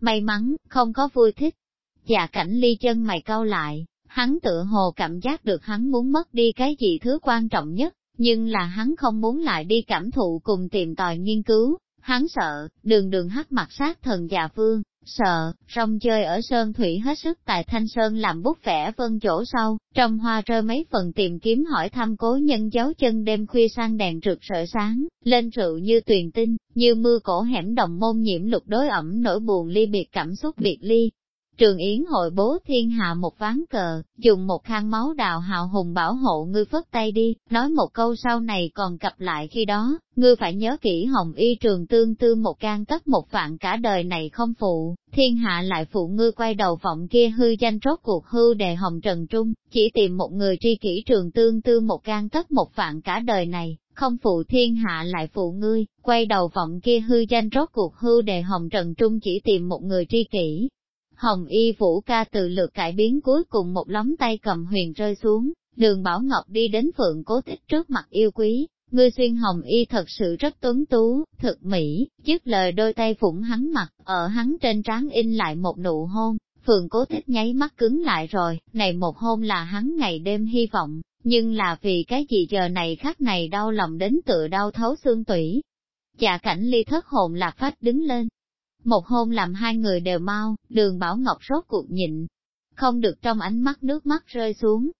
may mắn, không có vui thích. Dạ cảnh ly chân mày cau lại, hắn tự hồ cảm giác được hắn muốn mất đi cái gì thứ quan trọng nhất, nhưng là hắn không muốn lại đi cảm thụ cùng tìm tòi nghiên cứu, hắn sợ, đường đường hắc mặt sát thần già phương, sợ, rong chơi ở sơn thủy hết sức tại Thanh Sơn làm bút vẽ vân chỗ sau, trong hoa rơi mấy phần tìm kiếm hỏi thăm cố nhân dấu chân đêm khuya sang đèn rực rỡ sáng, lên rượu như tuyền tinh, như mưa cổ hẻm đồng môn nhiễm lục đối ẩm nỗi buồn ly biệt cảm xúc biệt ly, Trường Yến hội bố thiên hạ một ván cờ, dùng một khang máu đào hào hùng bảo hộ ngươi phất tay đi, nói một câu sau này còn gặp lại khi đó, ngươi phải nhớ kỹ hồng y trường tương tư một can tất một vạn cả đời này không phụ, thiên hạ lại phụ ngươi quay đầu vọng kia hư danh rốt cuộc hư đề hồng trần trung, chỉ tìm một người tri kỷ trường tương tư một can tất một vạn cả đời này, không phụ thiên hạ lại phụ ngươi, quay đầu vọng kia hư danh rốt cuộc hư đề hồng trần trung chỉ tìm một người tri kỷ, Hồng y vũ ca từ lượt cải biến cuối cùng một lóng tay cầm huyền rơi xuống, đường Bảo Ngọc đi đến phượng cố tích trước mặt yêu quý, ngươi xuyên hồng y thật sự rất tuấn tú, thực mỹ, dứt lời đôi tay phụng hắn mặt, ở hắn trên trán in lại một nụ hôn, phượng cố tích nháy mắt cứng lại rồi, này một hôn là hắn ngày đêm hy vọng, nhưng là vì cái gì giờ này khắc này đau lòng đến tựa đau thấu xương tủy. Dạ cảnh ly thất hồn lạc phách đứng lên. Một hôn làm hai người đều mau, đường Bảo Ngọc rốt cuộc nhịn. Không được trong ánh mắt nước mắt rơi xuống.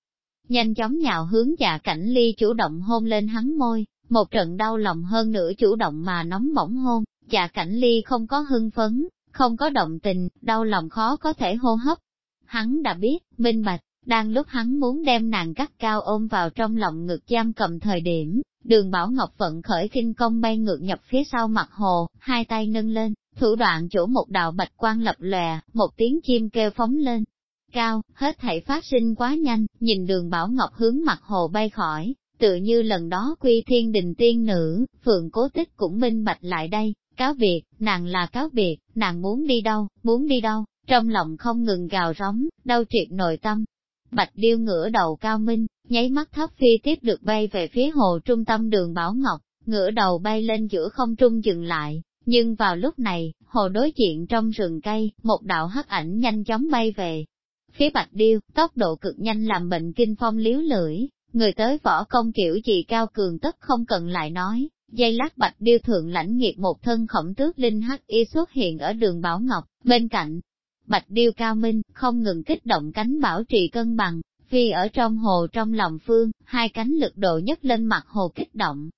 Nhanh chóng nhào hướng dạ cảnh ly chủ động hôn lên hắn môi, một trận đau lòng hơn nữa chủ động mà nóng bỏng hôn, dạ cảnh ly không có hưng phấn, không có động tình, đau lòng khó có thể hô hấp. Hắn đã biết, minh bạch, đang lúc hắn muốn đem nàng cắt cao ôm vào trong lòng ngực giam cầm thời điểm, đường Bảo Ngọc vận khởi kinh công bay ngược nhập phía sau mặt hồ, hai tay nâng lên, thủ đoạn chỗ một đạo bạch quan lập lòe, một tiếng chim kêu phóng lên. Cao, hết thảy phát sinh quá nhanh, nhìn đường Bảo Ngọc hướng mặt hồ bay khỏi, tự như lần đó quy thiên đình tiên nữ, phượng cố tích cũng minh bạch lại đây, cáo biệt, nàng là cáo biệt, nàng muốn đi đâu, muốn đi đâu, trong lòng không ngừng gào rống, đau triệt nội tâm, Bạch điêu ngửa đầu cao minh, nháy mắt thấp phi tiếp được bay về phía hồ trung tâm đường Bảo Ngọc, ngửa đầu bay lên giữa không trung dừng lại. Nhưng vào lúc này, hồ đối diện trong rừng cây, một đạo hắc ảnh nhanh chóng bay về. Phía bạch điêu, tốc độ cực nhanh làm bệnh kinh phong liếu lưỡi, người tới võ công kiểu gì cao cường tất không cần lại nói. Dây lát bạch điêu thượng lãnh nghiệt một thân khổng tước linh hắc y xuất hiện ở đường Bảo Ngọc, bên cạnh, Bạch điêu cao minh, không ngừng kích động cánh bảo trì cân bằng, phi ở trong hồ trong lòng phương, hai cánh lực độ nhất lên mặt hồ kích động.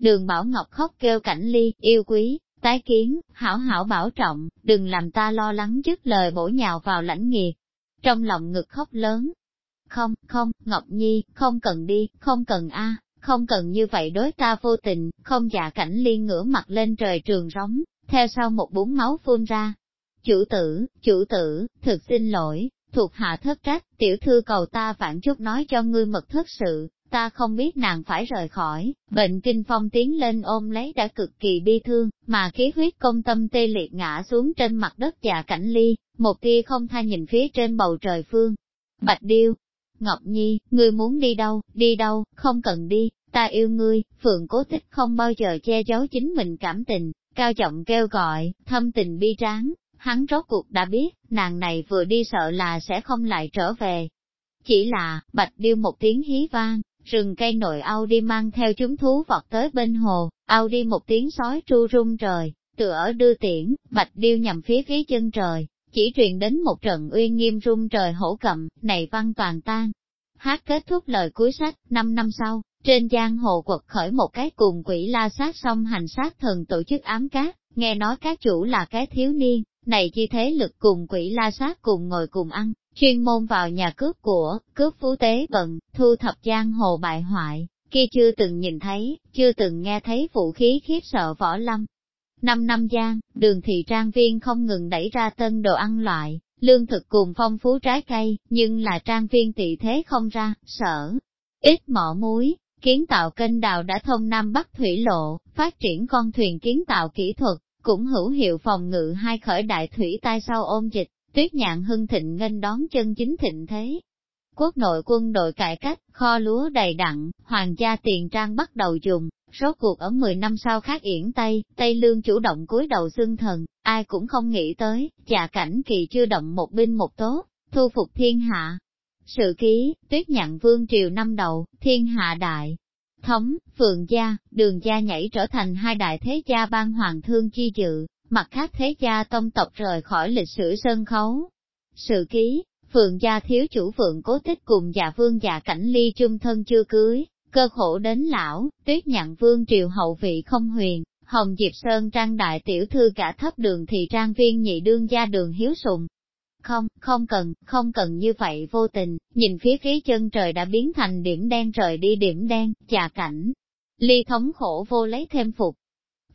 Đường Bảo Ngọc khóc kêu cảnh ly, yêu quý, tái kiến, hảo hảo bảo trọng, đừng làm ta lo lắng dứt lời bổ nhào vào lãnh nghiệt. Trong lòng ngực khóc lớn. Không, không, Ngọc Nhi, không cần đi, không cần a, không cần như vậy đối ta vô tình, không dạ cảnh liên ngửa mặt lên trời trường rống, theo sau một bún máu phun ra, Chủ tử, chủ tử, thực xin lỗi, thuộc hạ thất trách, tiểu thư cầu ta vạn chút nói cho ngươi mật thất sự, ta không biết nàng phải rời khỏi, bệnh kinh phong tiến lên ôm lấy đã cực kỳ bi thương, mà khí huyết công tâm tê liệt ngã xuống trên mặt đất già cảnh ly, một tia không tha nhìn phía trên bầu trời phương. Bạch Điêu, Ngọc Nhi, ngươi muốn đi đâu, đi đâu, không cần đi, ta yêu ngươi, Phượng cố tích không bao giờ che giấu chính mình cảm tình, cao trọng kêu gọi, thâm tình bi tráng, Hắn rốt cuộc đã biết, nàng này vừa đi sợ là sẽ không lại trở về. Chỉ là, bạch điêu một tiếng hí vang, rừng cây nội Audi mang theo chúng thú vọt tới bên hồ, Audi một tiếng sói tru rung trời, tựa ở đưa tiễn, bạch điêu nhằm phía phía chân trời, chỉ truyền đến một trận uy nghiêm rung trời hổ cầm, này văn toàn tan. Hát kết thúc lời cuối sách, năm năm sau, trên giang hồ quật khởi một cái cùng quỷ la sát song hành sát thần tổ chức ám cát, nghe nói các chủ là cái thiếu niên, này chi thế lực cùng quỷ la sát cùng ngồi cùng ăn, chuyên môn vào nhà cướp của, cướp phú tế bận, thu thập giang hồ bại hoại, kia chưa từng nhìn thấy, chưa từng nghe thấy vũ khí khiếp sợ võ lâm. Năm năm gian, đường thị trang viên không ngừng đẩy ra tân đồ ăn loại, lương thực cùng phong phú trái cây, nhưng là trang viên tị thế không ra, sở. Ít mỏ muối, kiến tạo kênh đào đã thông Nam Bắc thủy lộ, phát triển con thuyền kiến tạo kỹ thuật, cũng hữu hiệu phòng ngự hai khởi đại thủy tai sau ôm dịch, tuyết nhạn hưng thịnh nghênh đón chân chính thịnh thế. Quốc nội quân đội cải cách, kho lúa đầy đặn, hoàng gia tiền trang bắt đầu dùng, Rốt cuộc ở 10 năm sau khác yển Tây, Tây Lương chủ động cúi đầu xưng thần, ai cũng không nghĩ tới, chà cảnh kỳ chưa động một binh một tố, thu phục thiên hạ. Sự ký, tuyết nhạn vương triều năm đầu, thiên hạ đại, thống, phượng gia, đường gia nhảy trở thành hai đại thế gia ban hoàng thương chi dự, mặt khác thế gia tông tộc rời khỏi lịch sử sân khấu. Sự ký, phượng gia thiếu chủ phượng cố tích cùng già vương già cảnh ly chung thân chưa cưới, cơ khổ đến lão, tuyết nhạn vương triều hậu vị không huyền, hồng diệp sơn trang đại tiểu thư cả thấp đường thì trang viên nhị đương gia đường hiếu sùng, không, không cần, không cần như vậy vô tình, nhìn phía phía chân trời đã biến thành điểm đen trời đi điểm đen, trà cảnh. Ly thống khổ vô lấy thêm phục.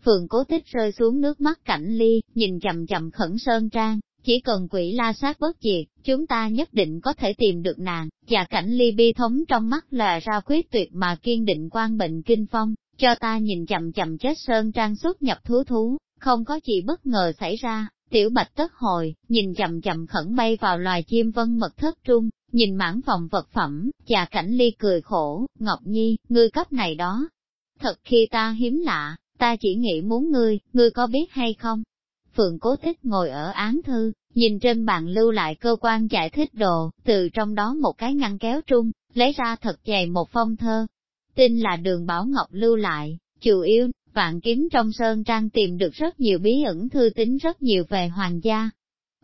Phường cố tích rơi xuống nước mắt cảnh ly, nhìn chậm chậm khẩn sơn trang, chỉ cần quỷ la sát bất diệt, chúng ta nhất định có thể tìm được nàng, và cảnh ly bi thống trong mắt là ra quyết tuyệt mà kiên định quan bệnh kinh phong, cho ta nhìn chậm chậm chết sơn trang xuất nhập thú thú, không có gì bất ngờ xảy ra, Tiểu bạch tất hồi, nhìn chậm chậm khẩn bay vào loài chim vân mật thất trung, nhìn mãn phòng vật phẩm, chà cảnh ly cười khổ, Ngọc Nhi, ngươi cấp này đó. Thật khi ta hiếm lạ, ta chỉ nghĩ muốn ngươi, ngươi có biết hay không? Phượng cố tích ngồi ở án thư, nhìn trên bàn lưu lại cơ quan giải thích đồ, từ trong đó một cái ngăn kéo trung, lấy ra thật dày một phong thơ. Tin là đường Bảo Ngọc lưu lại, chủ yếu, vạn kiếm trong sơn trang tìm được rất nhiều bí ẩn thư tính rất nhiều về hoàng gia.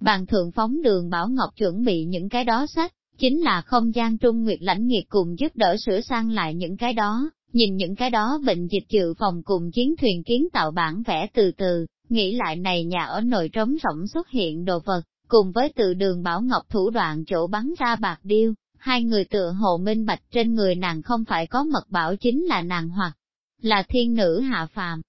Bàn thượng phóng đường Bảo Ngọc chuẩn bị những cái đó sách, chính là không gian trung nguyệt lãnh nghiệt cùng giúp đỡ sửa sang lại những cái đó, nhìn những cái đó bệnh dịch dự phòng cùng chiến thuyền kiến tạo bản vẽ từ từ, nghĩ lại này nhà ở nội trống rỗng xuất hiện đồ vật, cùng với từ đường Bảo Ngọc thủ đoạn chỗ bắn ra bạc điêu, hai người tựa hồ minh bạch trên người nàng không phải có mật bảo chính là nàng hoặc là thiên nữ hạ phàm.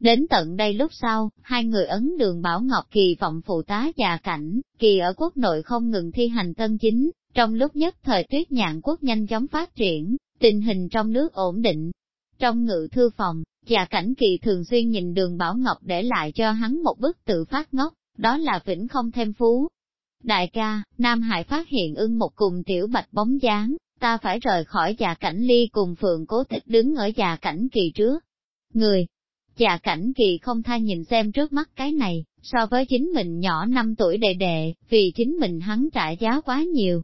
Đến tận đây lúc sau, hai người ấn đường Bảo Ngọc kỳ vọng phụ tá già cảnh, kỳ ở quốc nội không ngừng thi hành tân chính, trong lúc nhất thời tuyết nhạn quốc nhanh chóng phát triển, tình hình trong nước ổn định. Trong ngự thư phòng, già cảnh kỳ thường xuyên nhìn đường Bảo Ngọc để lại cho hắn một bức tự phát ngốc, đó là vĩnh không thêm phú. Đại ca, Nam Hải phát hiện ưng một cùng tiểu bạch bóng dáng, ta phải rời khỏi già cảnh ly cùng phượng cố tịch đứng ở già cảnh kỳ trước. Người, già cảnh kỳ không tha nhìn xem trước mắt cái này, so với chính mình nhỏ 5 tuổi đệ đệ, vì chính mình hắn trả giá quá nhiều,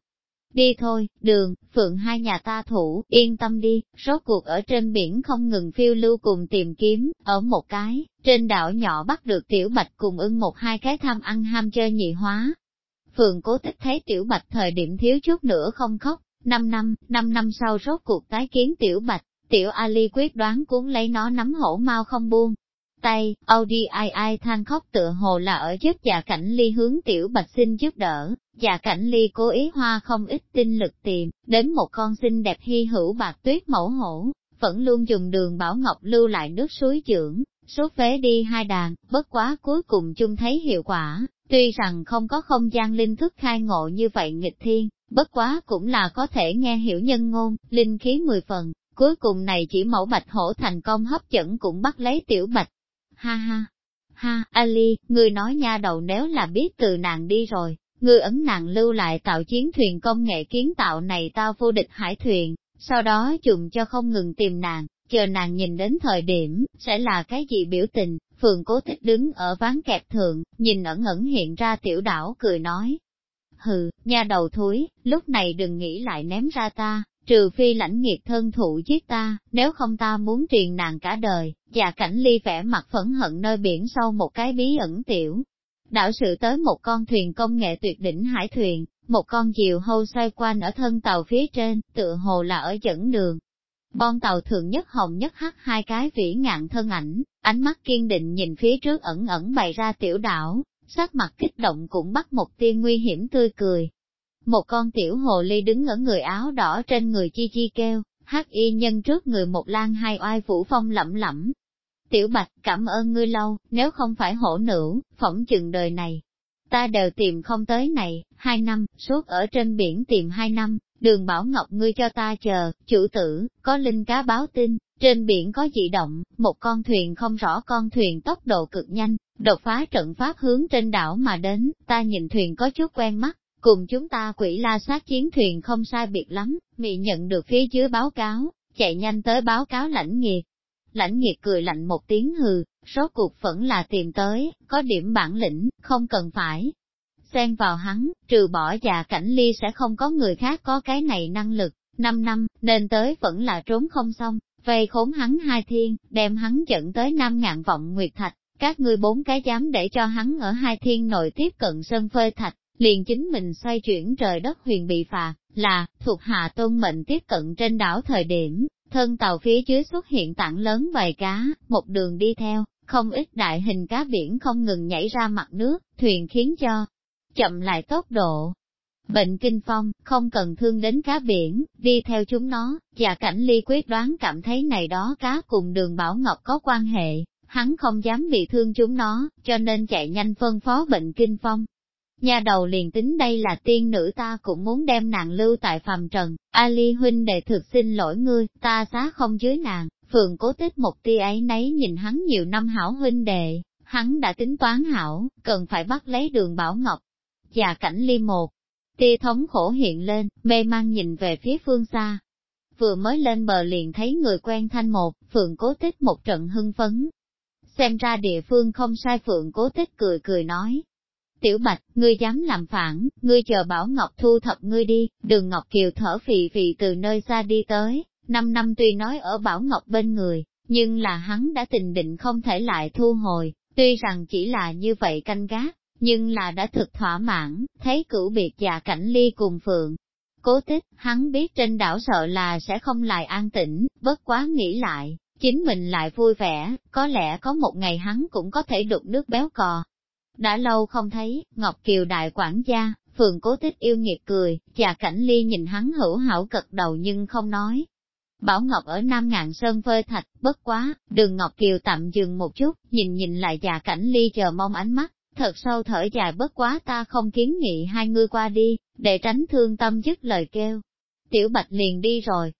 Đi thôi, đường, phượng hai nhà ta thủ, yên tâm đi, rốt cuộc ở trên biển không ngừng phiêu lưu cùng tìm kiếm, ở một cái, trên đảo nhỏ bắt được tiểu bạch cùng ưng một hai cái tham ăn ham chơi nhị hóa. Phượng cố tích thấy tiểu bạch thời điểm thiếu chút nữa không khóc, năm năm, năm năm sau rốt cuộc tái kiến tiểu bạch, tiểu Ali quyết đoán cuốn lấy nó nắm hổ mau không buông, tay, ODII ai ai than khóc tựa hồ là ở giúp già cảnh ly hướng tiểu bạch xin giúp đỡ, già cảnh ly cố ý hoa không ít tinh lực tìm, đến một con xinh đẹp hy hữu bạc tuyết mẫu hổ, vẫn luôn dùng đường Bảo Ngọc lưu lại nước suối dưỡng, số phế đi hai đàn, bất quá cuối cùng chung thấy hiệu quả, tuy rằng không có không gian linh thức khai ngộ như vậy nghịch thiên, bất quá cũng là có thể nghe hiểu nhân ngôn, linh khí mười phần, cuối cùng này chỉ mẫu bạch hổ thành công hấp dẫn cũng bắt lấy tiểu bạch, ha ha. Ha, Ali, ngươi nói nha đầu nếu là biết từ nàng đi rồi, ngươi ấn nàng lưu lại tạo chiến thuyền công nghệ kiến tạo này tao vô địch hải thuyền, sau đó dùng cho không ngừng tìm nàng, chờ nàng nhìn đến thời điểm, sẽ là cái gì biểu tình, phường cố thích đứng ở ván kẹp thượng, nhìn ẩn ẩn hiện ra tiểu đảo cười nói. Hừ, nha đầu thúi, lúc này đừng nghĩ lại ném ra ta, trừ phi lãnh nghiệt thân thụ giết ta, nếu không ta muốn truyền nàng cả đời, và cảnh ly vẻ mặt phẫn hận nơi biển sâu một cái bí ẩn tiểu. Đảo sự tới một con thuyền công nghệ tuyệt đỉnh hải thuyền, một con diều hâu xoay quanh ở thân tàu phía trên, tựa hồ là ở dẫn đường. Bon tàu thường nhất hồng nhất hắc hai cái vĩ ngạn thân ảnh, ánh mắt kiên định nhìn phía trước ẩn ẩn bày ra tiểu đảo, sắc mặt kích động cũng bắt một tia nguy hiểm tươi cười, một con tiểu hồ ly đứng ở người áo đỏ trên người chi chi kêu, hắc y nhân trước người một lan hai oai vũ phong lẩm lẩm. Tiểu bạch cảm ơn ngươi lâu, nếu không phải hổ nữ, phỏng chừng đời này. Ta đều tìm không tới này, hai năm, suốt ở trên biển tìm hai năm, đường bảo ngọc ngươi cho ta chờ, chủ tử, có linh cá báo tin, trên biển có dị động, một con thuyền không rõ con thuyền tốc độ cực nhanh, đột phá trận pháp hướng trên đảo mà đến, ta nhìn thuyền có chút quen mắt, Cùng chúng ta quỷ la sát chiến thuyền không sai biệt lắm, mị nhận được phía dưới báo cáo, chạy nhanh tới báo cáo lãnh nghiệt. Lãnh nghiệt cười lạnh một tiếng hừ, số cuộc vẫn là tìm tới, có điểm bản lĩnh, không cần phải. Xen vào hắn, trừ bỏ già cảnh ly sẽ không có người khác có cái này năng lực, năm năm, nên tới vẫn là trốn không xong, vây khốn hắn hai thiên, đem hắn dẫn tới năm ngạn vọng nguyệt thạch, các ngươi bốn cái dám để cho hắn ở hai thiên nội tiếp cận sân phơi thạch, liền chính mình xoay chuyển trời đất huyền bị phạt, là, thuộc hạ tôn mệnh tiếp cận trên đảo thời điểm, thân tàu phía dưới xuất hiện tảng lớn vài cá, một đường đi theo, không ít đại hình cá biển không ngừng nhảy ra mặt nước, thuyền khiến cho chậm lại tốc độ. Bệnh kinh phong, không cần thương đến cá biển, đi theo chúng nó, và cảnh ly quyết đoán cảm thấy này đó cá cùng đường Bảo Ngọc có quan hệ, hắn không dám bị thương chúng nó, cho nên chạy nhanh phân phó bệnh kinh phong, Nhà đầu liền tính đây là tiên nữ ta cũng muốn đem nàng lưu tại phàm trần, Ali huynh đệ thực xin lỗi ngươi, ta xá không dưới nàng, phường cố tích một tia ấy nấy nhìn hắn nhiều năm hảo huynh đệ, hắn đã tính toán hảo, cần phải bắt lấy đường Bảo Ngọc. Và cảnh ly một, tia thống khổ hiện lên, mê mang nhìn về phía phương xa. Vừa mới lên bờ liền thấy người quen thanh một, phượng cố tích một trận hưng phấn. Xem ra địa phương không sai phượng cố tích cười cười nói, Tiểu Bạch, ngươi dám làm phản, ngươi chờ Bảo Ngọc thu thập ngươi đi, đường Ngọc Kiều thở phì phì từ nơi xa đi tới, năm năm tuy nói ở Bảo Ngọc bên người, nhưng là hắn đã tình định không thể lại thu hồi, tuy rằng chỉ là như vậy canh gác, nhưng là đã thực thỏa mãn, thấy cửu biệt già cảnh ly cùng phượng. Cố tích, hắn biết trên đảo sợ là sẽ không lại an tĩnh, bất quá nghĩ lại, chính mình lại vui vẻ, có lẽ có một ngày hắn cũng có thể đục nước béo cò. Đã lâu không thấy, Ngọc Kiều đại quản gia, phường cố tích yêu nghiệt cười, già cảnh ly nhìn hắn hữu hảo cật đầu nhưng không nói. Bảo Ngọc ở Nam Ngạn Sơn phơi thạch, bất quá, đường Ngọc Kiều tạm dừng một chút, nhìn nhìn lại già cảnh ly chờ mong ánh mắt, thật sâu thở dài bất quá ta không kiến nghị hai ngươi qua đi, để tránh thương tâm dứt lời kêu. Tiểu Bạch liền đi rồi.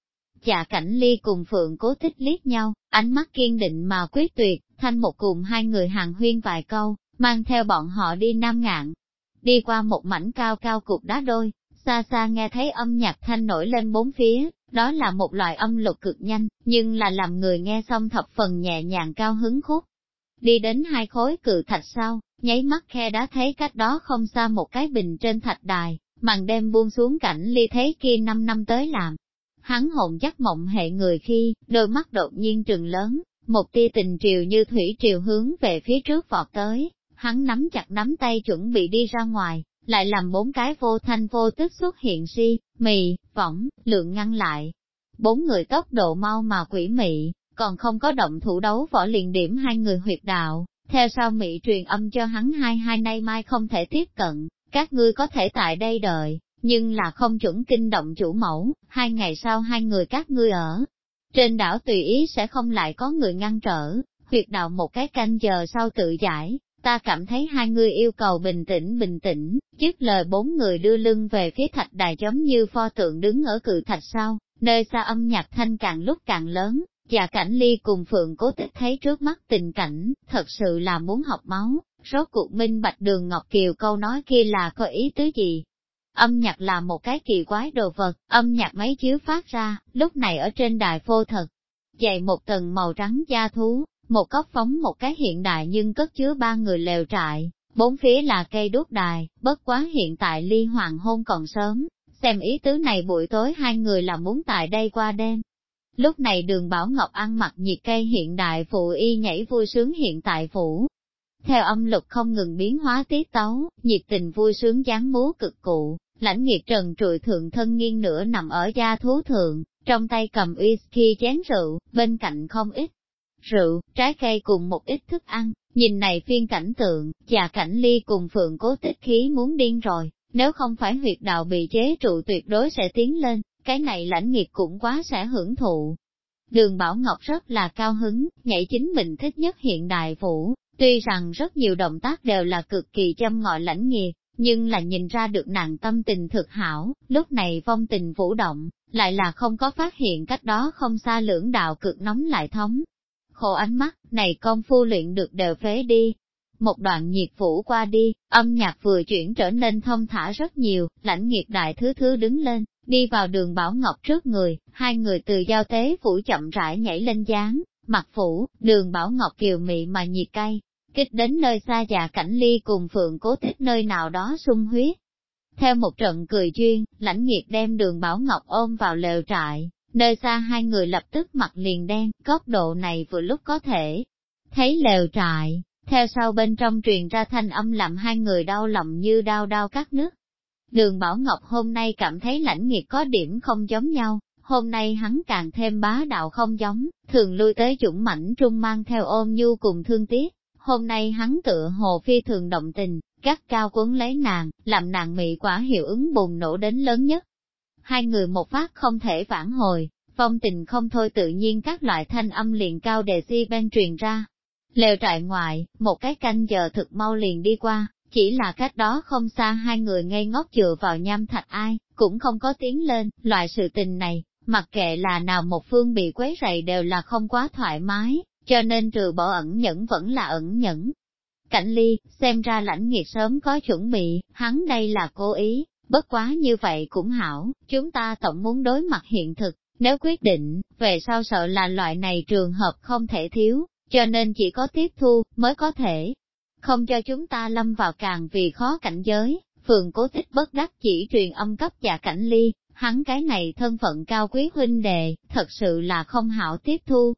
Dạ cảnh ly cùng Phượng cố thích liếc nhau, ánh mắt kiên định mà quyết tuyệt, thanh một cùng hai người hàng huyên vài câu, mang theo bọn họ đi Nam Ngạn. Đi qua một mảnh cao cao cục đá đôi, xa xa nghe thấy âm nhạc thanh nổi lên bốn phía, đó là một loại âm lục cực nhanh, nhưng là làm người nghe xong thập phần nhẹ nhàng cao hứng khúc. Đi đến hai khối cự thạch sau, nháy mắt khe đã thấy cách đó không xa một cái bình trên thạch đài, màn đêm buông xuống cảnh ly thế kia năm năm tới làm. Hắn hồn dắt mộng hệ người khi, đôi mắt đột nhiên trừng lớn, một tia tình triều như thủy triều hướng về phía trước vọt tới, hắn nắm chặt nắm tay chuẩn bị đi ra ngoài, lại làm bốn cái vô thanh vô tức xuất hiện si, mì, võng, lượng ngăn lại. Bốn người tốc độ mau mà quỷ mị, còn không có động thủ đấu võ liền điểm hai người huyệt đạo, theo sau Mỹ truyền âm cho hắn hai hai nay mai không thể tiếp cận, các ngươi có thể tại đây đợi, nhưng là không chuẩn kinh động chủ mẫu, hai ngày sau hai người các ngươi ở. Trên đảo tùy ý sẽ không lại có người ngăn trở, huyệt đạo một cái canh giờ sau tự giải, ta cảm thấy hai người yêu cầu bình tĩnh bình tĩnh, dứt lời bốn người đưa lưng về phía thạch đài giống như pho tượng đứng ở cự thạch sau, nơi xa âm nhạc thanh càng lúc càng lớn, và cảnh ly cùng phượng cố tích thấy trước mắt tình cảnh, thật sự là muốn học máu, rốt cuộc minh bạch đường Ngọc Kiều câu nói kia là có ý tứ gì. Âm nhạc là một cái kỳ quái đồ vật, âm nhạc máy chiếu phát ra, lúc này ở trên đài phô thật. Dày một tầng màu trắng da thú, một cốc phóng một cái hiện đại nhưng cất chứa ba người lều trại, bốn phía là cây đốt đài, bất quá hiện tại ly hoàng hôn còn sớm, xem ý tứ này buổi tối hai người là muốn tại đây qua đêm, Lúc này đường Bảo Ngọc ăn mặc nhiệt cây hiện đại phụ y nhảy vui sướng hiện tại phủ. Theo âm lục không ngừng biến hóa tiết tấu, nhiệt tình vui sướng dáng múa cực cụ, lãnh nghiệt trần trụi thượng thân nghiêng nửa nằm ở da thú thượng, trong tay cầm whisky chén rượu, bên cạnh không ít. Rượu, trái cây cùng một ít thức ăn, nhìn này phiên cảnh tượng, già cảnh ly cùng phượng cố tích khí muốn điên rồi, nếu không phải huyệt đạo bị chế trụ tuyệt đối sẽ tiến lên, cái này lãnh nghiệp cũng quá sẽ hưởng thụ. Đường Bảo Ngọc rất là cao hứng, nhảy chính mình thích nhất hiện đại phủ, tuy rằng rất nhiều động tác đều là cực kỳ châm ngọi lãnh nghiệp, nhưng là nhìn ra được nàng tâm tình thực hảo, lúc này phong tình vũ động, lại là không có phát hiện cách đó không xa lưỡng đạo cực nóng lại thống khô ánh mắt, này công phu luyện được đều phế đi. Một đoạn nhiệt phủ qua đi, âm nhạc vừa chuyển trở nên thông thả rất nhiều, lãnh nghiệt đại thứ thứ đứng lên, Đi vào đường Bảo Ngọc trước người, hai người từ giao tế phủ chậm rãi nhảy lên dáng, mặt phủ, đường Bảo Ngọc kiều mị mà nhiệt cay, kích đến nơi xa già cảnh ly cùng phượng cố tích nơi nào đó sung huyết. Theo một trận cười duyên, lãnh nghiệt đem đường Bảo Ngọc ôm vào lều trại, nơi xa hai người lập tức mặt liền đen, góc độ này vừa lúc có thể. Thấy lều trại, theo sau bên trong truyền ra thanh âm làm hai người đau lòng như đau đau cắt nước, Đường Bảo Ngọc hôm nay cảm thấy lãnh nghiệt có điểm không giống nhau, hôm nay hắn càng thêm bá đạo không giống, thường lui tới dũng mảnh trung mang theo ôm nhu cùng thương tiếc. Hôm nay hắn tựa hồ phi thường động tình, gắt cao quấn lấy nàng, làm nàng mị quả hiệu ứng bùng nổ đến lớn nhất. Hai người một phát không thể vãn hồi, phong tình không thôi tự nhiên các loại thanh âm liền cao đề si bên truyền ra. Lều trại ngoại, một cái canh giờ thực mau liền đi qua, chỉ là cách đó không xa hai người ngây ngốc dựa vào nham thạch ai, cũng không có tiếng lên, loại sự tình này, mặc kệ là nào một phương bị quấy rầy đều là không quá thoải mái, cho nên trừ bỏ ẩn nhẫn vẫn là ẩn nhẫn. Cảnh ly, xem ra lãnh nghiệt sớm có chuẩn bị, hắn đây là cố ý, bất quá như vậy cũng hảo, chúng ta tổng muốn đối mặt hiện thực, nếu quyết định, về sau sợ là loại này trường hợp không thể thiếu, cho nên chỉ có tiếp thu, mới có thể không cho chúng ta lâm vào càng vì khó cảnh giới, phường cố tích bất đắc chỉ truyền âm cấp và cảnh ly, hắn cái này thân phận cao quý huynh đệ thật sự là không hảo tiếp thu.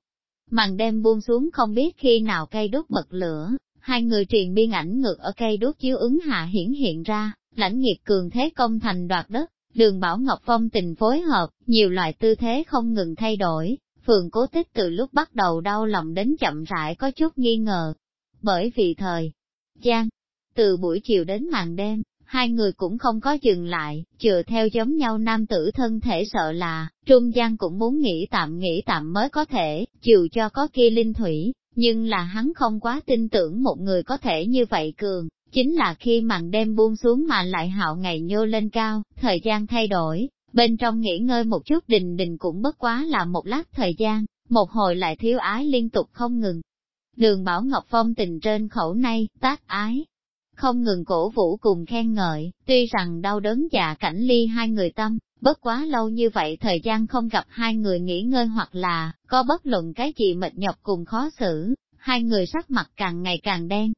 Màn đêm buông xuống không biết khi nào cây đốt bật lửa, hai người truyền biên ảnh ngược ở cây đốt chiếu ứng hạ hiển hiện ra, lãnh nghiệt cường thế công thành đoạt đất, đường Bảo Ngọc Phong tình phối hợp, nhiều loại tư thế không ngừng thay đổi, phường cố tích từ lúc bắt đầu đau lòng đến chậm rãi có chút nghi ngờ. Bởi vì thời gian, từ buổi chiều đến màn đêm, hai người cũng không có dừng lại, chừa theo giống nhau nam tử thân thể sợ là, trung gian cũng muốn nghĩ tạm nghĩ tạm mới có thể, chiều cho có kia linh thủy, nhưng là hắn không quá tin tưởng một người có thể như vậy cường, chính là khi màn đêm buông xuống mà lại hạo ngày nhô lên cao, thời gian thay đổi, bên trong nghỉ ngơi một chút đình đình cũng bất quá là một lát thời gian, một hồi lại thiếu ái liên tục không ngừng. Đường Bảo Ngọc Phong tình trên khẩu nay, tác ái, không ngừng cổ vũ cùng khen ngợi, tuy rằng đau đớn dạ cảnh ly hai người tâm, bất quá lâu như vậy thời gian không gặp hai người nghỉ ngơi hoặc là, có bất luận cái gì mệt nhọc cùng khó xử, hai người sắc mặt càng ngày càng đen.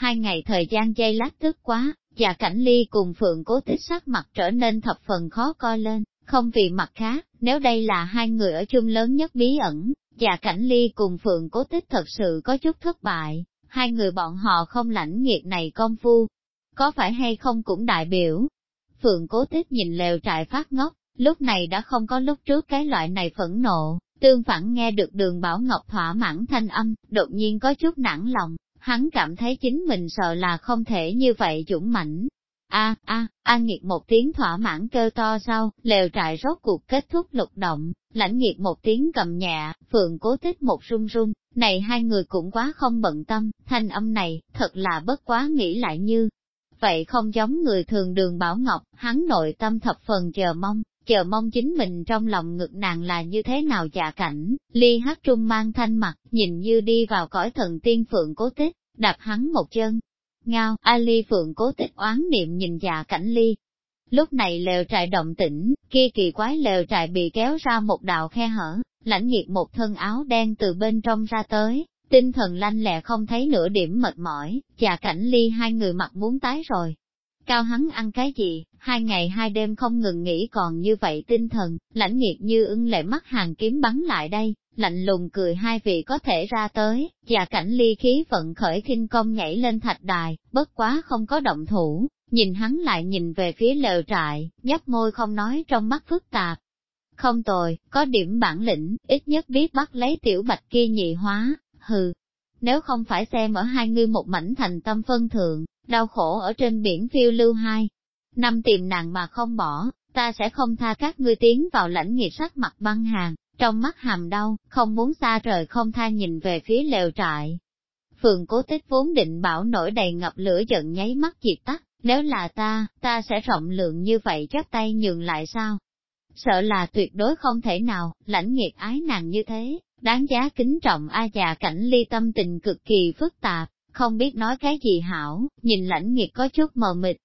Hai ngày thời gian dây lát tức quá, và cảnh ly cùng phượng cố tích sắc mặt trở nên thập phần khó coi lên, không vì mặt khác, nếu đây là hai người ở chung lớn nhất bí ẩn, và cảnh ly cùng phượng cố tích thật sự có chút thất bại, hai người bọn họ không lãnh nghiệt này công phu, có phải hay không cũng đại biểu. Phượng cố tích nhìn lều trại phát ngốc, lúc này đã không có lúc trước cái loại này phẫn nộ, tương phản nghe được đường Bảo Ngọc thỏa mãn thanh âm, đột nhiên có chút nản lòng, hắn cảm thấy chính mình sợ là không thể như vậy dũng mãnh. A a, a nghiệt một tiếng thỏa mãn cơ to sau, lều trại rốt cuộc kết thúc lục động, lãnh nghiệt một tiếng cầm nhẹ, phượng cố tích một run run, này hai người cũng quá không bận tâm, thanh âm này, thật là bất quá nghĩ lại như. Vậy không giống người thường đường Bảo Ngọc, hắn nội tâm thập phần chờ mong, chờ mong chính mình trong lòng ngực nàng là như thế nào dạ cảnh, ly hát trung mang thanh mặt, nhìn như đi vào cõi thần tiên phượng cố tích, đạp hắn một chân. Ngao, Ali phượng cố tích oán niệm nhìn dạ cảnh ly. Lúc này lều trại động tĩnh, kia kỳ quái lều trại bị kéo ra một đạo khe hở, lãnh nhiệt một thân áo đen từ bên trong ra tới, tinh thần lanh lẹ không thấy nửa điểm mệt mỏi, dạ cảnh ly hai người mặt muốn tái rồi. Cao hắn ăn cái gì, hai ngày hai đêm không ngừng nghỉ còn như vậy tinh thần, lãnh nghiệt như ưng lệ mắt hàng kiếm bắn lại đây, lạnh lùng cười hai vị có thể ra tới, và cảnh ly khí vận khởi khinh công nhảy lên thạch đài, bất quá không có động thủ, nhìn hắn lại nhìn về phía lều trại, nhấp môi không nói trong mắt phức tạp. Không tồi, có điểm bản lĩnh, ít nhất biết bắt lấy tiểu bạch kia nhị hóa, hừ. Nếu không phải xem ở hai ngươi một mảnh thành tâm phân thượng, đau khổ ở trên biển phiêu lưu hai. Năm tìm nàng mà không bỏ, ta sẽ không tha các ngươi tiến vào lãnh nghiệt sắc mặt băng hàng, trong mắt hàm đau, không muốn xa rời không tha nhìn về phía lều trại. Phường cố tích vốn định bảo nổi đầy ngập lửa giận nháy mắt diệt tắt, nếu là ta, ta sẽ rộng lượng như vậy chắc tay nhường lại sao? Sợ là tuyệt đối không thể nào, lãnh nghiệt ái nàng như thế, đáng giá kính trọng A già cảnh ly tâm tình cực kỳ phức tạp, không biết nói cái gì hảo, nhìn lãnh nghiệt có chút mờ mịt.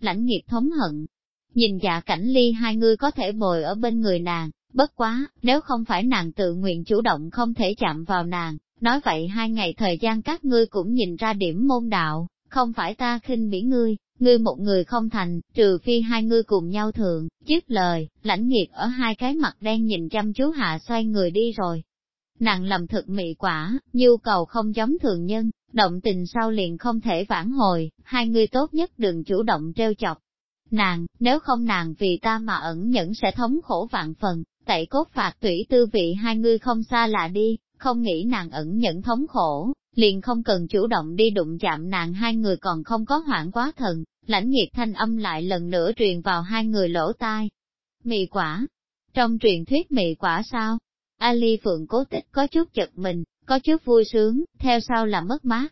Lãnh nghiệt thống hận, nhìn dạ cảnh ly hai người có thể bồi ở bên người nàng, bất quá, nếu không phải nàng tự nguyện chủ động không thể chạm vào nàng, nói vậy hai ngày thời gian các ngươi cũng nhìn ra điểm môn đạo, không phải ta khinh bỉ ngươi, ngươi một người không thành, trừ phi hai ngươi cùng nhau thượng, dứt lời, lãnh nghiệt ở hai cái mặt đen nhìn chăm chú hạ xoay người đi rồi. Nàng lầm thực mị quả, nhu cầu không giống thường nhân, động tình sau liền không thể vãn hồi, hai người tốt nhất đừng chủ động treo chọc. Nàng, nếu không nàng vì ta mà ẩn nhẫn sẽ thống khổ vạn phần, tẩy cốt phạt tủy tư vị hai người không xa lạ đi, không nghĩ nàng ẩn nhẫn thống khổ, liền không cần chủ động đi đụng chạm nàng hai người còn không có hoảng quá thần, lãnh nghiệt thanh âm lại lần nữa truyền vào hai người lỗ tai. Mị quả. Trong truyền thuyết mị quả sao? Ali Phượng cố tích có chút chật mình, có chút vui sướng, theo sau là mất mát.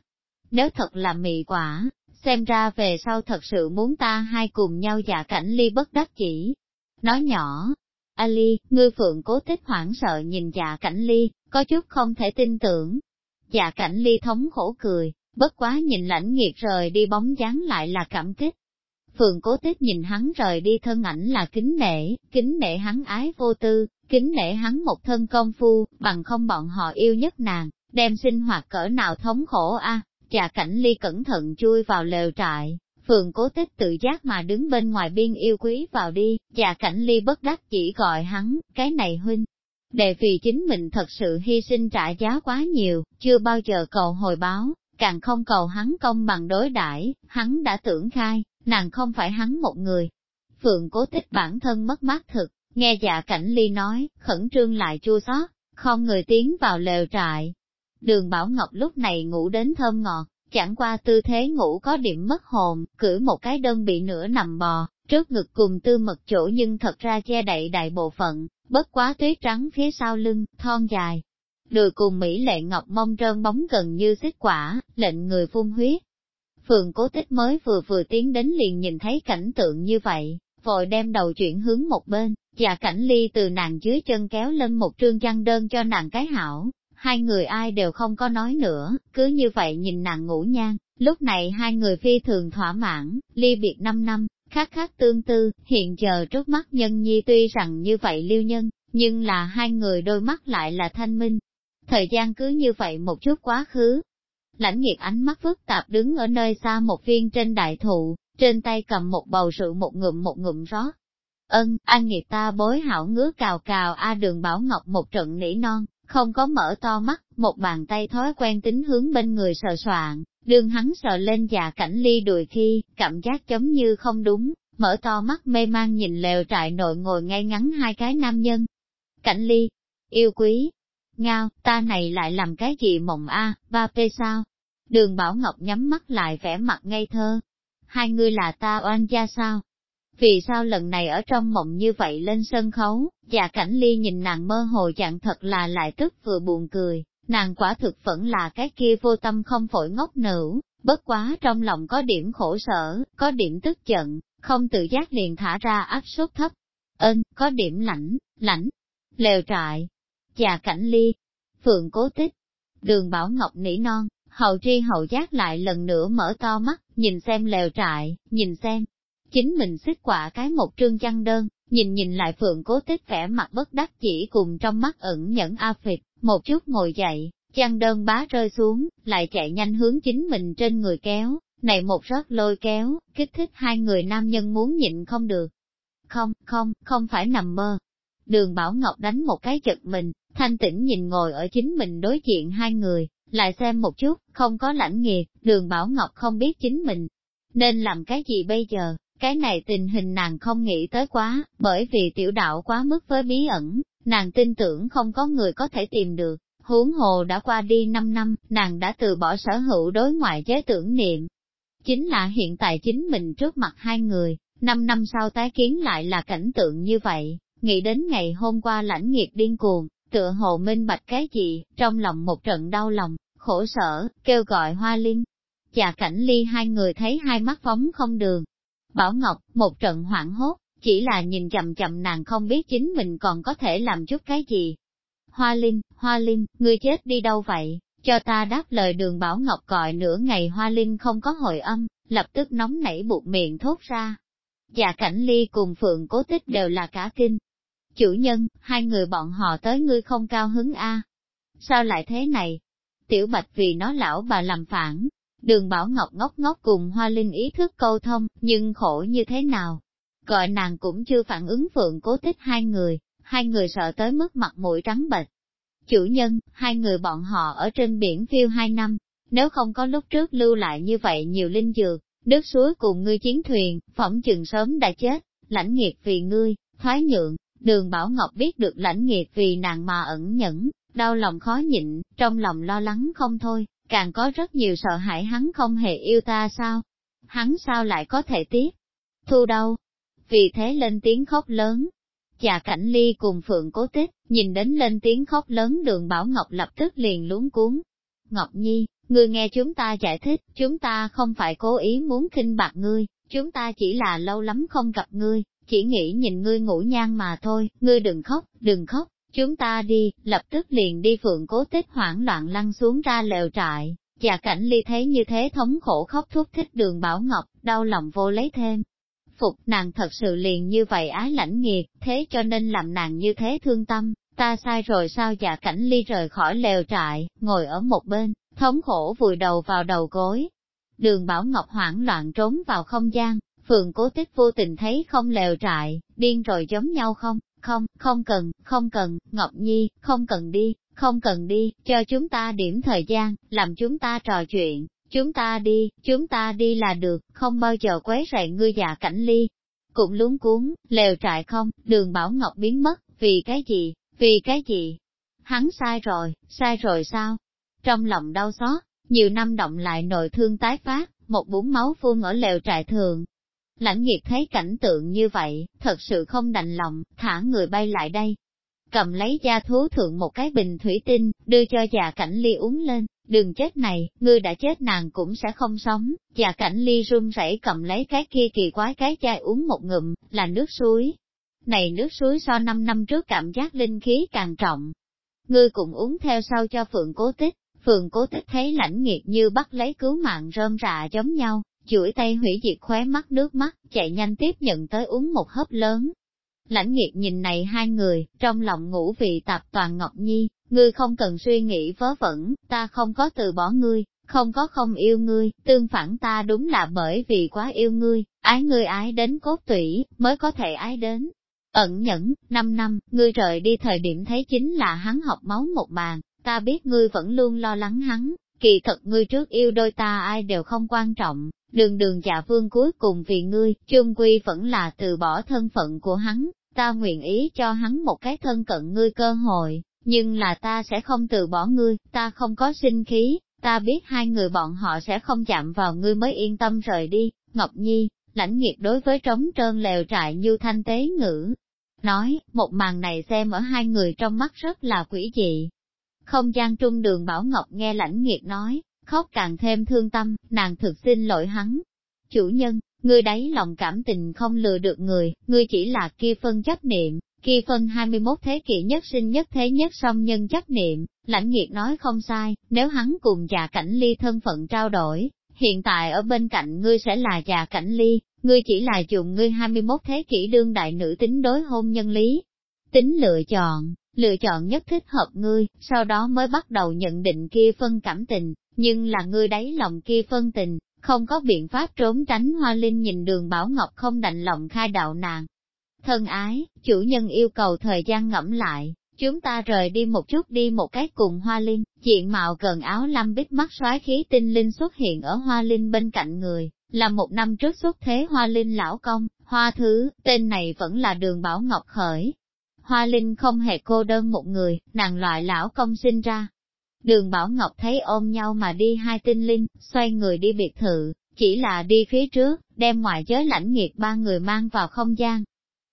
Nếu thật là mị quả, xem ra về sau thật sự muốn ta hai cùng nhau dạ cảnh ly bất đắc chỉ. Nói nhỏ, Ali, ngươi Phượng cố tích hoảng sợ nhìn dạ cảnh ly, có chút không thể tin tưởng. Dạ cảnh ly thống khổ cười, bất quá nhìn lãnh nghiệt rời đi bóng dáng lại là cảm kích. Phượng cố tích nhìn hắn rời đi thân ảnh là kính nể, kính nể hắn ái vô tư, kính nể hắn một thân công phu, bằng không bọn họ yêu nhất nàng, đem sinh hoạt cỡ nào thống khổ a. À. Trà cảnh ly cẩn thận chui vào lều trại, phường cố tích tự giác mà đứng bên ngoài biên yêu quý vào đi, trà cảnh ly bất đắc chỉ gọi hắn, cái này huynh. Để vì chính mình thật sự hy sinh trả giá quá nhiều, chưa bao giờ cầu hồi báo, càng không cầu hắn công bằng đối đãi hắn đã tưởng khai, nàng không phải hắn một người. Phượng cố tích bản thân mất mát thực, nghe dạ cảnh ly nói, khẩn trương lại chua xót, không người tiến vào lều trại. Đường Bảo Ngọc lúc này ngủ đến thơm ngọt, chẳng qua tư thế ngủ có điểm mất hồn, cử một cái đơn bị nửa nằm bò, trước ngực cùng tư mật chỗ nhưng thật ra che đậy đại bộ phận, bất quá tuyết trắng phía sau lưng, thon dài. Đùi cùng Mỹ lệ ngọc mông trơn bóng gần như xích quả, lệnh người phun huyết. Phường cố tích mới vừa vừa tiến đến liền nhìn thấy cảnh tượng như vậy, vội đem đầu chuyển hướng một bên, dạ cảnh ly từ nàng dưới chân kéo lên một trương chăn đơn cho nàng cái hảo. Hai người ai đều không có nói nữa, cứ như vậy nhìn nàng ngủ nhan, lúc này hai người phi thường thỏa mãn, ly biệt năm năm, khác khác tương tư, hiện giờ trước mắt nhân nhi tuy rằng như vậy liêu nhân, nhưng là hai người đôi mắt lại là thanh minh. Thời gian cứ như vậy một chút quá khứ. Lãnh nghiệt ánh mắt phức tạp đứng ở nơi xa một viên trên đại thụ, trên tay cầm một bầu rượu một ngụm một ngụm rót. Ân, an nghiệp ta bối hảo ngứa cào cào A đường bảo ngọc một trận nỉ non, không có mở to mắt, một bàn tay thói quen tính hướng bên người sờ soạn, đường hắn sờ lên già cảnh ly đùi khi, cảm giác giống như không đúng, mở to mắt mê mang nhìn lều trại nội ngồi ngay ngắn hai cái nam nhân. Cảnh ly, yêu quý, ngao, ta này lại làm cái gì mộng a, ba p sao? Đường Bảo Ngọc nhắm mắt lại vẻ mặt ngây thơ. Hai người là ta oan gia sao? Vì sao lần này ở trong mộng như vậy lên sân khấu, dạ cảnh ly nhìn nàng mơ hồ dạng thật là lại tức vừa buồn cười, nàng quả thực vẫn là cái kia vô tâm không phổi ngốc nữ, bất quá trong lòng có điểm khổ sở, có điểm tức giận, không tự giác liền thả ra áp suất thấp. Ơn, có điểm lãnh, lãnh, lều trại, già cảnh ly, phượng cố tích, đường bảo ngọc nỉ non, hậu tri hậu giác lại lần nữa mở to mắt, nhìn xem lều trại, nhìn xem, chính mình xích quả cái một trương chăn đơn, nhìn nhìn lại phượng cố tích vẻ mặt bất đắc chỉ cùng trong mắt ẩn nhẫn a phịch, một chút ngồi dậy, chăn đơn bá rơi xuống, lại chạy nhanh hướng chính mình trên người kéo, này một rớt lôi kéo, kích thích hai người nam nhân muốn nhịn không được. Không, không, không phải nằm mơ. Đường Bảo Ngọc đánh một cái chật mình, thanh tĩnh nhìn ngồi ở chính mình đối diện hai người, lại xem một chút, không có lãnh nghiệt, đường Bảo Ngọc không biết chính mình nên làm cái gì bây giờ, cái này tình hình nàng không nghĩ tới quá, bởi vì tiểu đạo quá mức với bí ẩn, nàng tin tưởng không có người có thể tìm được. Huống hồ đã qua đi 5 năm, nàng đã từ bỏ sở hữu đối ngoại giới tưởng niệm. Chính là hiện tại chính mình trước mặt hai người, 5 năm sau tái kiến lại là cảnh tượng như vậy, nghĩ đến ngày hôm qua lãnh nghiệt điên cuồng, tựa hồ minh bạch cái gì, trong lòng một trận đau lòng, khổ sở, kêu gọi hoa linh. Chà cảnh ly hai người thấy hai mắt phóng không đường. Bảo Ngọc, một trận hoảng hốt, chỉ là nhìn chậm chậm nàng không biết chính mình còn có thể làm chút cái gì. Hoa Linh, Hoa Linh, ngươi chết đi đâu vậy? Cho ta đáp lời đường Bảo Ngọc gọi nửa ngày Hoa Linh không có hồi âm, lập tức nóng nảy buộc miệng thốt ra. Dạ cảnh ly cùng Phượng cố tích đều là cả kinh. Chủ nhân, hai người bọn họ tới ngươi không cao hứng a Sao lại thế này? Tiểu Bạch vì nó lão bà làm phản, đường Bảo Ngọc ngốc ngốc cùng Hoa Linh ý thức câu thông, nhưng khổ như thế nào? gọi nàng cũng chưa phản ứng phượng cố tích hai người, hai người sợ tới mức mặt mũi trắng bệch. Chủ nhân, hai người bọn họ ở trên biển phiêu hai năm, nếu không có lúc trước lưu lại như vậy nhiều linh dược, nước suối cùng ngươi chiến thuyền, phỏng chừng sớm đã chết, lãnh nghiệt vì ngươi, thoái nhượng, đường Bảo Ngọc biết được lãnh nghiệt vì nàng mà ẩn nhẫn, đau lòng khó nhịn, trong lòng lo lắng không thôi, càng có rất nhiều sợ hãi hắn không hề yêu ta sao? Hắn sao lại có thể tiếp? Thu đâu? vì thế lên tiếng khóc lớn. Chà cảnh ly cùng Phượng cố tích, nhìn đến lên tiếng khóc lớn đường Bảo Ngọc lập tức liền luống cuốn. Ngọc Nhi, ngươi nghe chúng ta giải thích, chúng ta không phải cố ý muốn khinh bạc ngươi, chúng ta chỉ là lâu lắm không gặp ngươi, chỉ nghĩ nhìn ngươi ngủ nhan mà thôi, ngươi đừng khóc, đừng khóc, chúng ta đi, lập tức liền đi Phượng cố tích hoảng loạn lăn xuống ra lều trại. và cảnh ly thấy như thế thống khổ khóc thúc thích đường Bảo Ngọc, đau lòng vô lấy thêm, phục, nàng thật sự liền như vậy ái lãnh nghiệt, thế cho nên làm nàng như thế thương tâm, ta sai rồi sao dạ cảnh ly rời khỏi lều trại, ngồi ở một bên, thống khổ vùi đầu vào đầu gối. Đường Bảo Ngọc hoảng loạn trốn vào không gian, phường cố tích vô tình thấy không lều trại, điên rồi giống nhau không, không, không cần, không cần, Ngọc Nhi, không cần đi, không cần đi, cho chúng ta điểm thời gian, làm chúng ta trò chuyện, chúng ta đi, chúng ta đi là được, không bao giờ quấy rầy ngươi già cảnh ly. Cũng luống cuốn, lều trại không, đường Bảo Ngọc biến mất, vì cái gì, vì cái gì? Hắn sai rồi, sai rồi sao? Trong lòng đau xót, nhiều năm động lại nội thương tái phát, một bún máu phun ở lều trại thường. Lãnh nghiệt thấy cảnh tượng như vậy, thật sự không đành lòng, thả người bay lại đây. Cầm lấy gia thú thượng một cái bình thủy tinh, đưa cho già cảnh ly uống lên, đừng chết này, ngươi đã chết nàng cũng sẽ không sống. Già cảnh ly run rẩy cầm lấy cái kia kỳ quái cái chai uống một ngụm, là nước suối. Này nước suối so 5 năm trước cảm giác linh khí càng trọng. Ngươi cũng uống theo sau cho phượng cố tích, Phượng cố tích thấy lãnh nghiệt như bắt lấy cứu mạng rơm rạ giống nhau, chuỗi tay hủy diệt khóe mắt nước mắt, chạy nhanh tiếp nhận tới uống một hớp lớn. Lãnh nghiệt nhìn này hai người, trong lòng ngủ vị tạp toàn Ngọc Nhi, ngươi không cần suy nghĩ vớ vẩn, ta không có từ bỏ ngươi, không có không yêu ngươi, tương phản ta đúng là bởi vì quá yêu ngươi, ái ngươi ái đến cốt tủy, mới có thể ái đến. Ẩn nhẫn, năm năm, ngươi rời đi thời điểm thấy chính là hắn học máu một bàn, ta biết ngươi vẫn luôn lo lắng hắn, kỳ thật ngươi trước yêu đôi ta ai đều không quan trọng, đường đường dạ vương cuối cùng vì ngươi, chung quy vẫn là từ bỏ thân phận của hắn, ta nguyện ý cho hắn một cái thân cận ngươi cơ hội, nhưng là ta sẽ không từ bỏ ngươi, ta không có sinh khí, ta biết hai người bọn họ sẽ không chạm vào ngươi mới yên tâm rời đi, Ngọc Nhi, lãnh nghiệp đối với trống trơn lèo trại như thanh tế ngữ. Nói, một màn này xem ở hai người trong mắt rất là quỷ dị, không gian trung đường Bảo Ngọc nghe lãnh nghiệt nói, khóc càng thêm thương tâm, nàng thực xin lỗi hắn. Chủ nhân, ngươi đấy lòng cảm tình không lừa được người, ngươi chỉ là kia phân chấp niệm, kia phân 21 thế kỷ nhất sinh nhất thế nhất song nhân chấp niệm, lãnh nghiệt nói không sai, nếu hắn cùng già cảnh ly thân phận trao đổi, hiện tại ở bên cạnh ngươi sẽ là già cảnh ly, ngươi chỉ là dùng ngươi 21 thế kỷ đương đại nữ tính đối hôn nhân lý. Tính lựa chọn, lựa chọn nhất thích hợp ngươi, sau đó mới bắt đầu nhận định kia phân cảm tình, nhưng là ngươi đáy lòng kia phân tình, không có biện pháp trốn tránh Hoa Linh nhìn đường Bảo Ngọc không đành lòng khai đạo nàng. Thân ái, chủ nhân yêu cầu thời gian ngẫm lại, chúng ta rời đi một chút đi một cái cùng Hoa Linh, diện mạo gần áo lam bích mắt xoáy khí tinh linh xuất hiện ở Hoa Linh bên cạnh người, là một năm trước xuất thế Hoa Linh lão công, Hoa Thứ, tên này vẫn là đường Bảo Ngọc khởi, Hoa Linh không hề cô đơn một người, nàng loại lão công sinh ra. Đường Bảo Ngọc thấy ôm nhau mà đi hai tinh linh, xoay người đi biệt thự, chỉ là đi phía trước, đem ngoại giới lãnh nghiệt ba người mang vào không gian.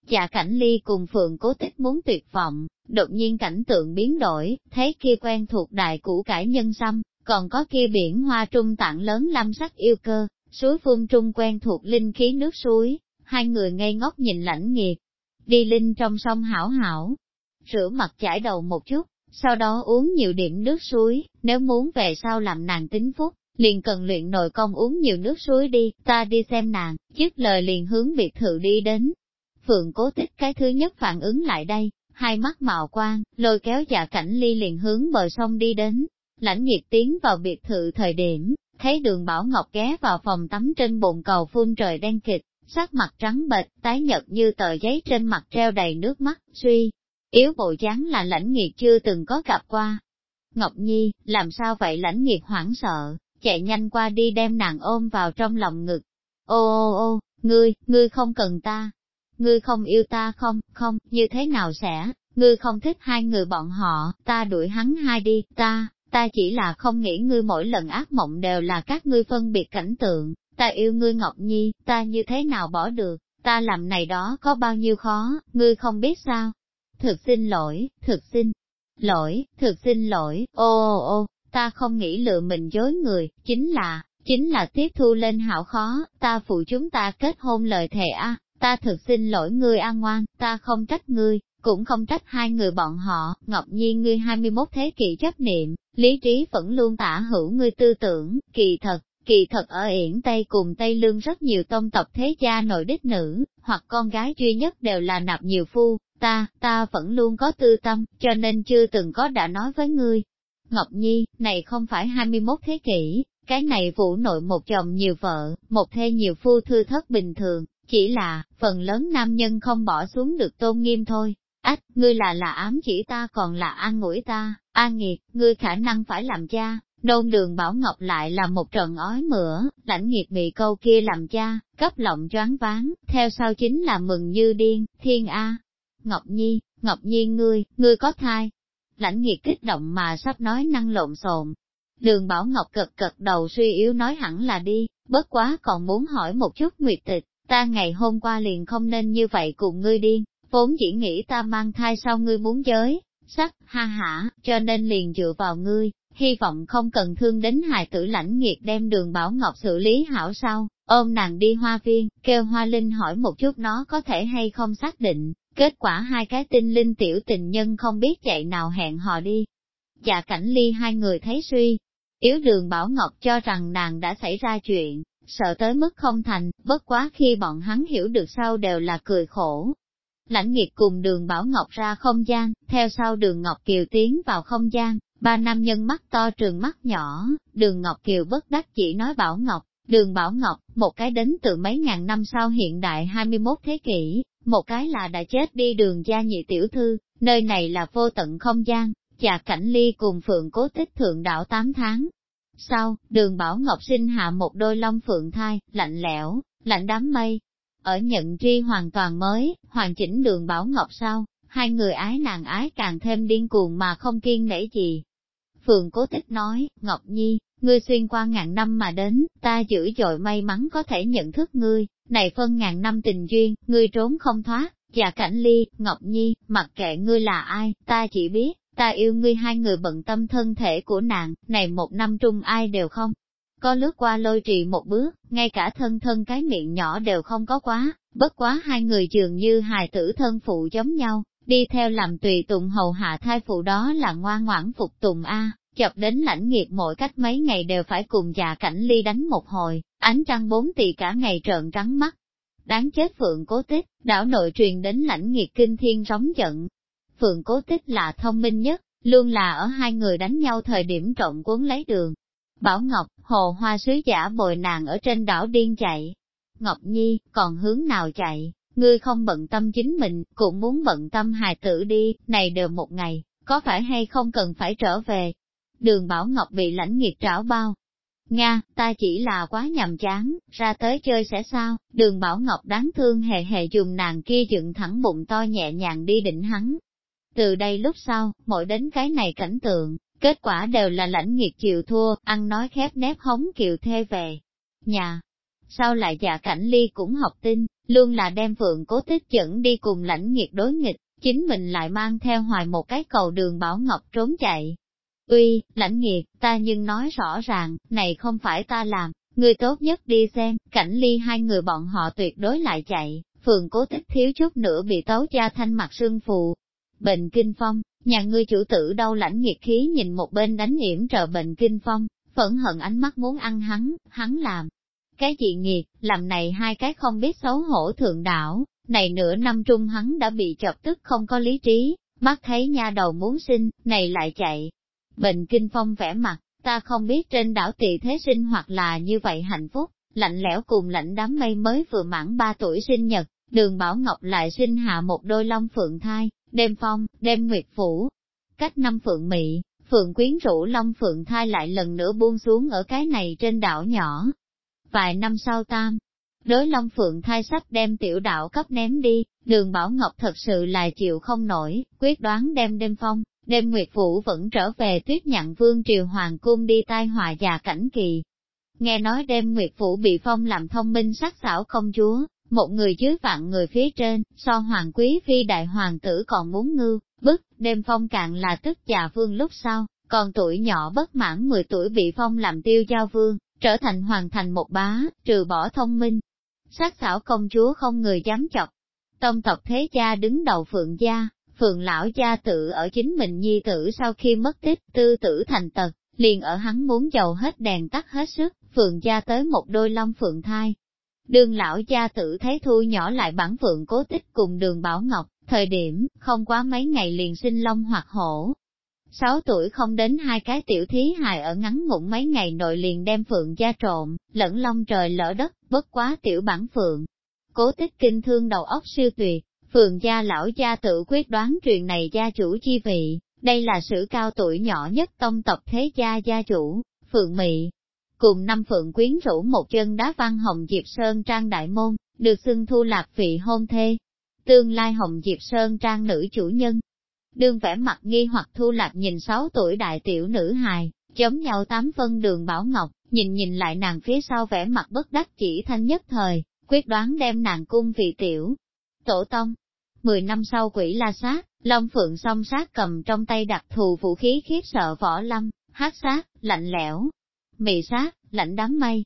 Dạ cảnh ly cùng phượng cố tích muốn tuyệt vọng, đột nhiên cảnh tượng biến đổi, thấy kia quen thuộc đại củ cải nhân xăm, còn có kia biển hoa trung tảng lớn lâm sắc yêu cơ, suối phun trung quen thuộc linh khí nước suối, hai người ngây ngốc nhìn lãnh nghiệt, đi linh trong sông hảo hảo, rửa mặt chải đầu một chút, sau đó uống nhiều điểm nước suối, nếu muốn về sau làm nàng tính phúc, liền cần luyện nội công uống nhiều nước suối đi, ta đi xem nàng, dứt lời liền hướng biệt thự đi đến. Phượng cố tích cái thứ nhất phản ứng lại đây, hai mắt mạo quang, lôi kéo dạ cảnh ly liền hướng bờ sông đi đến, lãnh nhiệt tiến vào biệt thự thời điểm, thấy đường Bảo Ngọc ghé vào phòng tắm trên bồn cầu phun trời đen kịch, sắc mặt trắng bệch, tái nhợt như tờ giấy trên mặt treo đầy nước mắt, suy. Yếu bộ dáng là lãnh nghiệt chưa từng có gặp qua. Ngọc Nhi, làm sao vậy lãnh nghiệt hoảng sợ, chạy nhanh qua đi đem nàng ôm vào trong lòng ngực. Ô ô ô, ngươi, ngươi không cần ta. Ngươi không yêu ta không, không, như thế nào sẽ, ngươi không thích hai người bọn họ, ta đuổi hắn hai đi, ta, ta chỉ là không nghĩ ngươi mỗi lần ác mộng đều là các ngươi phân biệt cảnh tượng, ta yêu ngươi Ngọc Nhi, ta như thế nào bỏ được, ta làm này đó có bao nhiêu khó, ngươi không biết sao. Thực xin lỗi, thực xin lỗi, thực xin lỗi, ô ô ô, ta không nghĩ lựa mình dối người, chính là, chính là tiếp thu lên hảo khó, ta phụ chúng ta kết hôn lời thề a, ta thực xin lỗi ngươi an ngoan, ta không trách ngươi, cũng không trách hai người bọn họ, Ngọc Nhi ngươi 21 thế kỷ chấp niệm, lý trí vẫn luôn tả hữu ngươi tư tưởng, kỳ thật, Kỳ thật ở Yển Tây cùng Tây Lương rất nhiều tông tộc thế gia nội đích nữ, hoặc con gái duy nhất đều là nạp nhiều phu, ta, ta vẫn luôn có tư tâm, cho nên chưa từng có đã nói với ngươi. Ngọc Nhi, này không phải 21 thế kỷ, cái này vũ nội một chồng nhiều vợ, một thê nhiều phu thư thất bình thường, chỉ là, phần lớn nam nhân không bỏ xuống được tôn nghiêm thôi. ách, ngươi là là ám chỉ ta còn là an ngủi ta, an nghiệt, ngươi khả năng phải làm cha, nôn đường Bảo Ngọc lại là một trận ói mửa, lãnh nghiệt bị câu kia làm cha, cấp lộng choáng váng, theo sau chính là mừng như điên, thiên A. Ngọc Nhi, Ngọc Nhi ngươi, ngươi có thai. Lãnh nghiệt kích động mà sắp nói năng lộn xộn. Đường Bảo Ngọc cực cực đầu suy yếu nói hẳn là đi, bất quá còn muốn hỏi một chút nguyệt tịch, ta ngày hôm qua liền không nên như vậy cùng ngươi điên, vốn chỉ nghĩ ta mang thai sau ngươi muốn giới, sắc, ha hả, cho nên liền dựa vào ngươi, hy vọng không cần thương đến hài tử lãnh nghiệt đem đường Bảo Ngọc xử lý hảo sau, ôm nàng đi hoa viên, kêu hoa linh hỏi một chút nó có thể hay không xác định, kết quả hai cái tinh linh tiểu tình nhân không biết chạy nào hẹn hò đi. Dạ cảnh ly hai người thấy suy, yếu đường Bảo Ngọc cho rằng nàng đã xảy ra chuyện, sợ tới mức không thành, bất quá khi bọn hắn hiểu được sau đều là cười khổ. Lãnh nghiệt cùng đường Bảo Ngọc ra không gian, theo sau đường Ngọc Kiều tiến vào không gian, ba nam nhân mắt to trường mắt nhỏ, đường Ngọc Kiều bất đắc chỉ nói Bảo Ngọc, đường Bảo Ngọc, một cái đến từ mấy ngàn năm sau hiện đại 21 thế kỷ, một cái là đã chết đi đường gia nhị tiểu thư, nơi này là vô tận không gian, và cảnh ly cùng phượng cố tích thượng đạo 8 tháng, sau, đường Bảo Ngọc sinh hạ một đôi long phượng thai, lạnh lẽo, lạnh đám mây. Ở nhận tri hoàn toàn mới, hoàn chỉnh đường Bảo Ngọc sau, hai người ái nàng ái càng thêm điên cuồng mà không kiên nể gì. Phượng cố tích nói, Ngọc Nhi, ngươi xuyên qua ngàn năm mà đến, ta dữ dội may mắn có thể nhận thức ngươi, này phân ngàn năm tình duyên, ngươi trốn không thoát, và cảnh ly, Ngọc Nhi, mặc kệ ngươi là ai, ta chỉ biết, ta yêu ngươi hai người bận tâm thân thể của nàng, này một năm trung ai đều không. Có lướt qua lôi trì một bước, ngay cả thân thân cái miệng nhỏ đều không có quá, bất quá hai người dường như hài tử thân phụ giống nhau, đi theo làm tùy tùng hầu hạ thai phụ đó là ngoan ngoãn phục tùng A, chập đến lãnh nghiệt mỗi cách mấy ngày đều phải cùng già cảnh ly đánh một hồi, ánh trăng bốn tỳ cả ngày trợn trắng mắt. Đáng chết phượng cố tích, đảo nội truyền đến lãnh nghiệt kinh thiên sóng giận, Phượng cố tích là thông minh nhất, luôn là ở hai người đánh nhau thời điểm trộn cuốn lấy đường. Bảo Ngọc, hồ hoa sứ giả bồi nàng ở trên đảo điên chạy. Ngọc Nhi, còn hướng nào chạy, ngươi không bận tâm chính mình, cũng muốn bận tâm hài tử đi, này đều một ngày, có phải hay không cần phải trở về. Đường Bảo Ngọc bị lãnh nghiệt trảo bao. Nga, ta chỉ là quá nhầm chán, ra tới chơi sẽ sao, đường Bảo Ngọc đáng thương hề hề dùng nàng kia dựng thẳng bụng to nhẹ nhàng đi định hắn, từ đây lúc sau, mỗi đến cái này cảnh tượng, kết quả đều là lãnh nghiệt chịu thua, ăn nói khép nép hống kiều thê về. Nhà, sau lại dạ cảnh ly cũng học tin, luôn là đem phượng cố tích dẫn đi cùng lãnh nghiệt đối nghịch, chính mình lại mang theo hoài một cái cầu đường bảo ngọc trốn chạy. Uy, lãnh nghiệt, ta nhưng nói rõ ràng, này không phải ta làm, người tốt nhất đi xem, cảnh ly hai người bọn họ tuyệt đối lại chạy, phượng cố tích thiếu chút nữa bị tấu cha thanh mặt sương phù, Bệnh kinh phong, nhà ngươi chủ tử đâu lãnh nghiệt khí nhìn một bên đánh hiểm trợ bệnh kinh phong, phẫn hận ánh mắt muốn ăn hắn, hắn làm. Cái gì nghiệt, làm này hai cái không biết xấu hổ thượng đảo, này nửa năm trung hắn đã bị chọc tức không có lý trí, mắt thấy nha đầu muốn sinh, này lại chạy. Bệnh kinh phong vẽ mặt, ta không biết trên đảo tỳ thế sinh hoặc là như vậy hạnh phúc, lạnh lẽo cùng lạnh đám mây mới vừa mãn ba tuổi sinh nhật, đường Bảo Ngọc lại sinh hạ một đôi long phượng thai, đêm phong, đêm nguyệt phủ. Cách năm phượng mị, phượng quyến rũ long phượng thai lại lần nữa buông xuống ở cái này trên đảo nhỏ. Vài năm sau tam, đối long phượng thai sắp đem tiểu đảo cấp ném đi, đường Bảo Ngọc thật sự là chịu không nổi, quyết đoán đem đêm phong, đêm nguyệt phủ vẫn trở về tuyết nhặn vương triều hoàng cung đi tai hòa già cảnh kỳ. Nghe nói đêm nguyệt phủ bị phong làm thông minh sắc xảo công chúa, một người dưới vạn người phía trên, so hoàng quý phi đại hoàng tử còn muốn ngư, bức, đêm phong cạn là tức già vương lúc sau, còn tuổi nhỏ bất mãn 10 tuổi bị phong làm tiêu giao vương, trở thành hoàng thành một bá, trừ bỏ thông minh. Sát xảo công chúa không người dám chọc. Tông tộc thế gia đứng đầu phượng gia, phượng lão gia tự ở chính mình nhi tử sau khi mất tích tư tử thành tật, liền ở hắn muốn giàu hết đèn tắt hết sức, phượng gia tới một đôi long phượng thai, Đường lão gia tử thấy thu nhỏ lại bản phượng cố tích cùng đường Bảo Ngọc, thời điểm, không quá mấy ngày liền sinh long hoặc hổ. Sáu tuổi không đến hai cái tiểu thí hài ở ngắn ngủn mấy ngày nội liền đem phượng gia trộn, lẫn long trời lỡ đất, bất quá tiểu bản phượng. Cố tích kinh thương đầu óc siêu tuyệt, phượng gia lão gia tự quyết đoán truyền này gia chủ chi vị, đây là sử cao tuổi nhỏ nhất tông tộc thế gia gia chủ, Phượng Mị. Cùng năm Phượng quyến rũ một chân đá văn Hồng Diệp Sơn Trang Đại Môn, được xưng thu lạc vị hôn thê. Tương lai Hồng Diệp Sơn Trang nữ chủ nhân. Đương vẻ mặt nghi hoặc thu lạc nhìn sáu tuổi đại tiểu nữ hài, chống nhau tám phân đường Bảo Ngọc, nhìn nhìn lại nàng phía sau vẻ mặt bất đắc chỉ thanh nhất thời, quyết đoán đem nàng cung vị tiểu. Tổ tông, mười năm sau quỷ la sát, Long Phượng song sát cầm trong tay đặc thù vũ khí khiếp sợ võ lâm, hát sát, lạnh lẽo, mị sát, lạnh đám mây.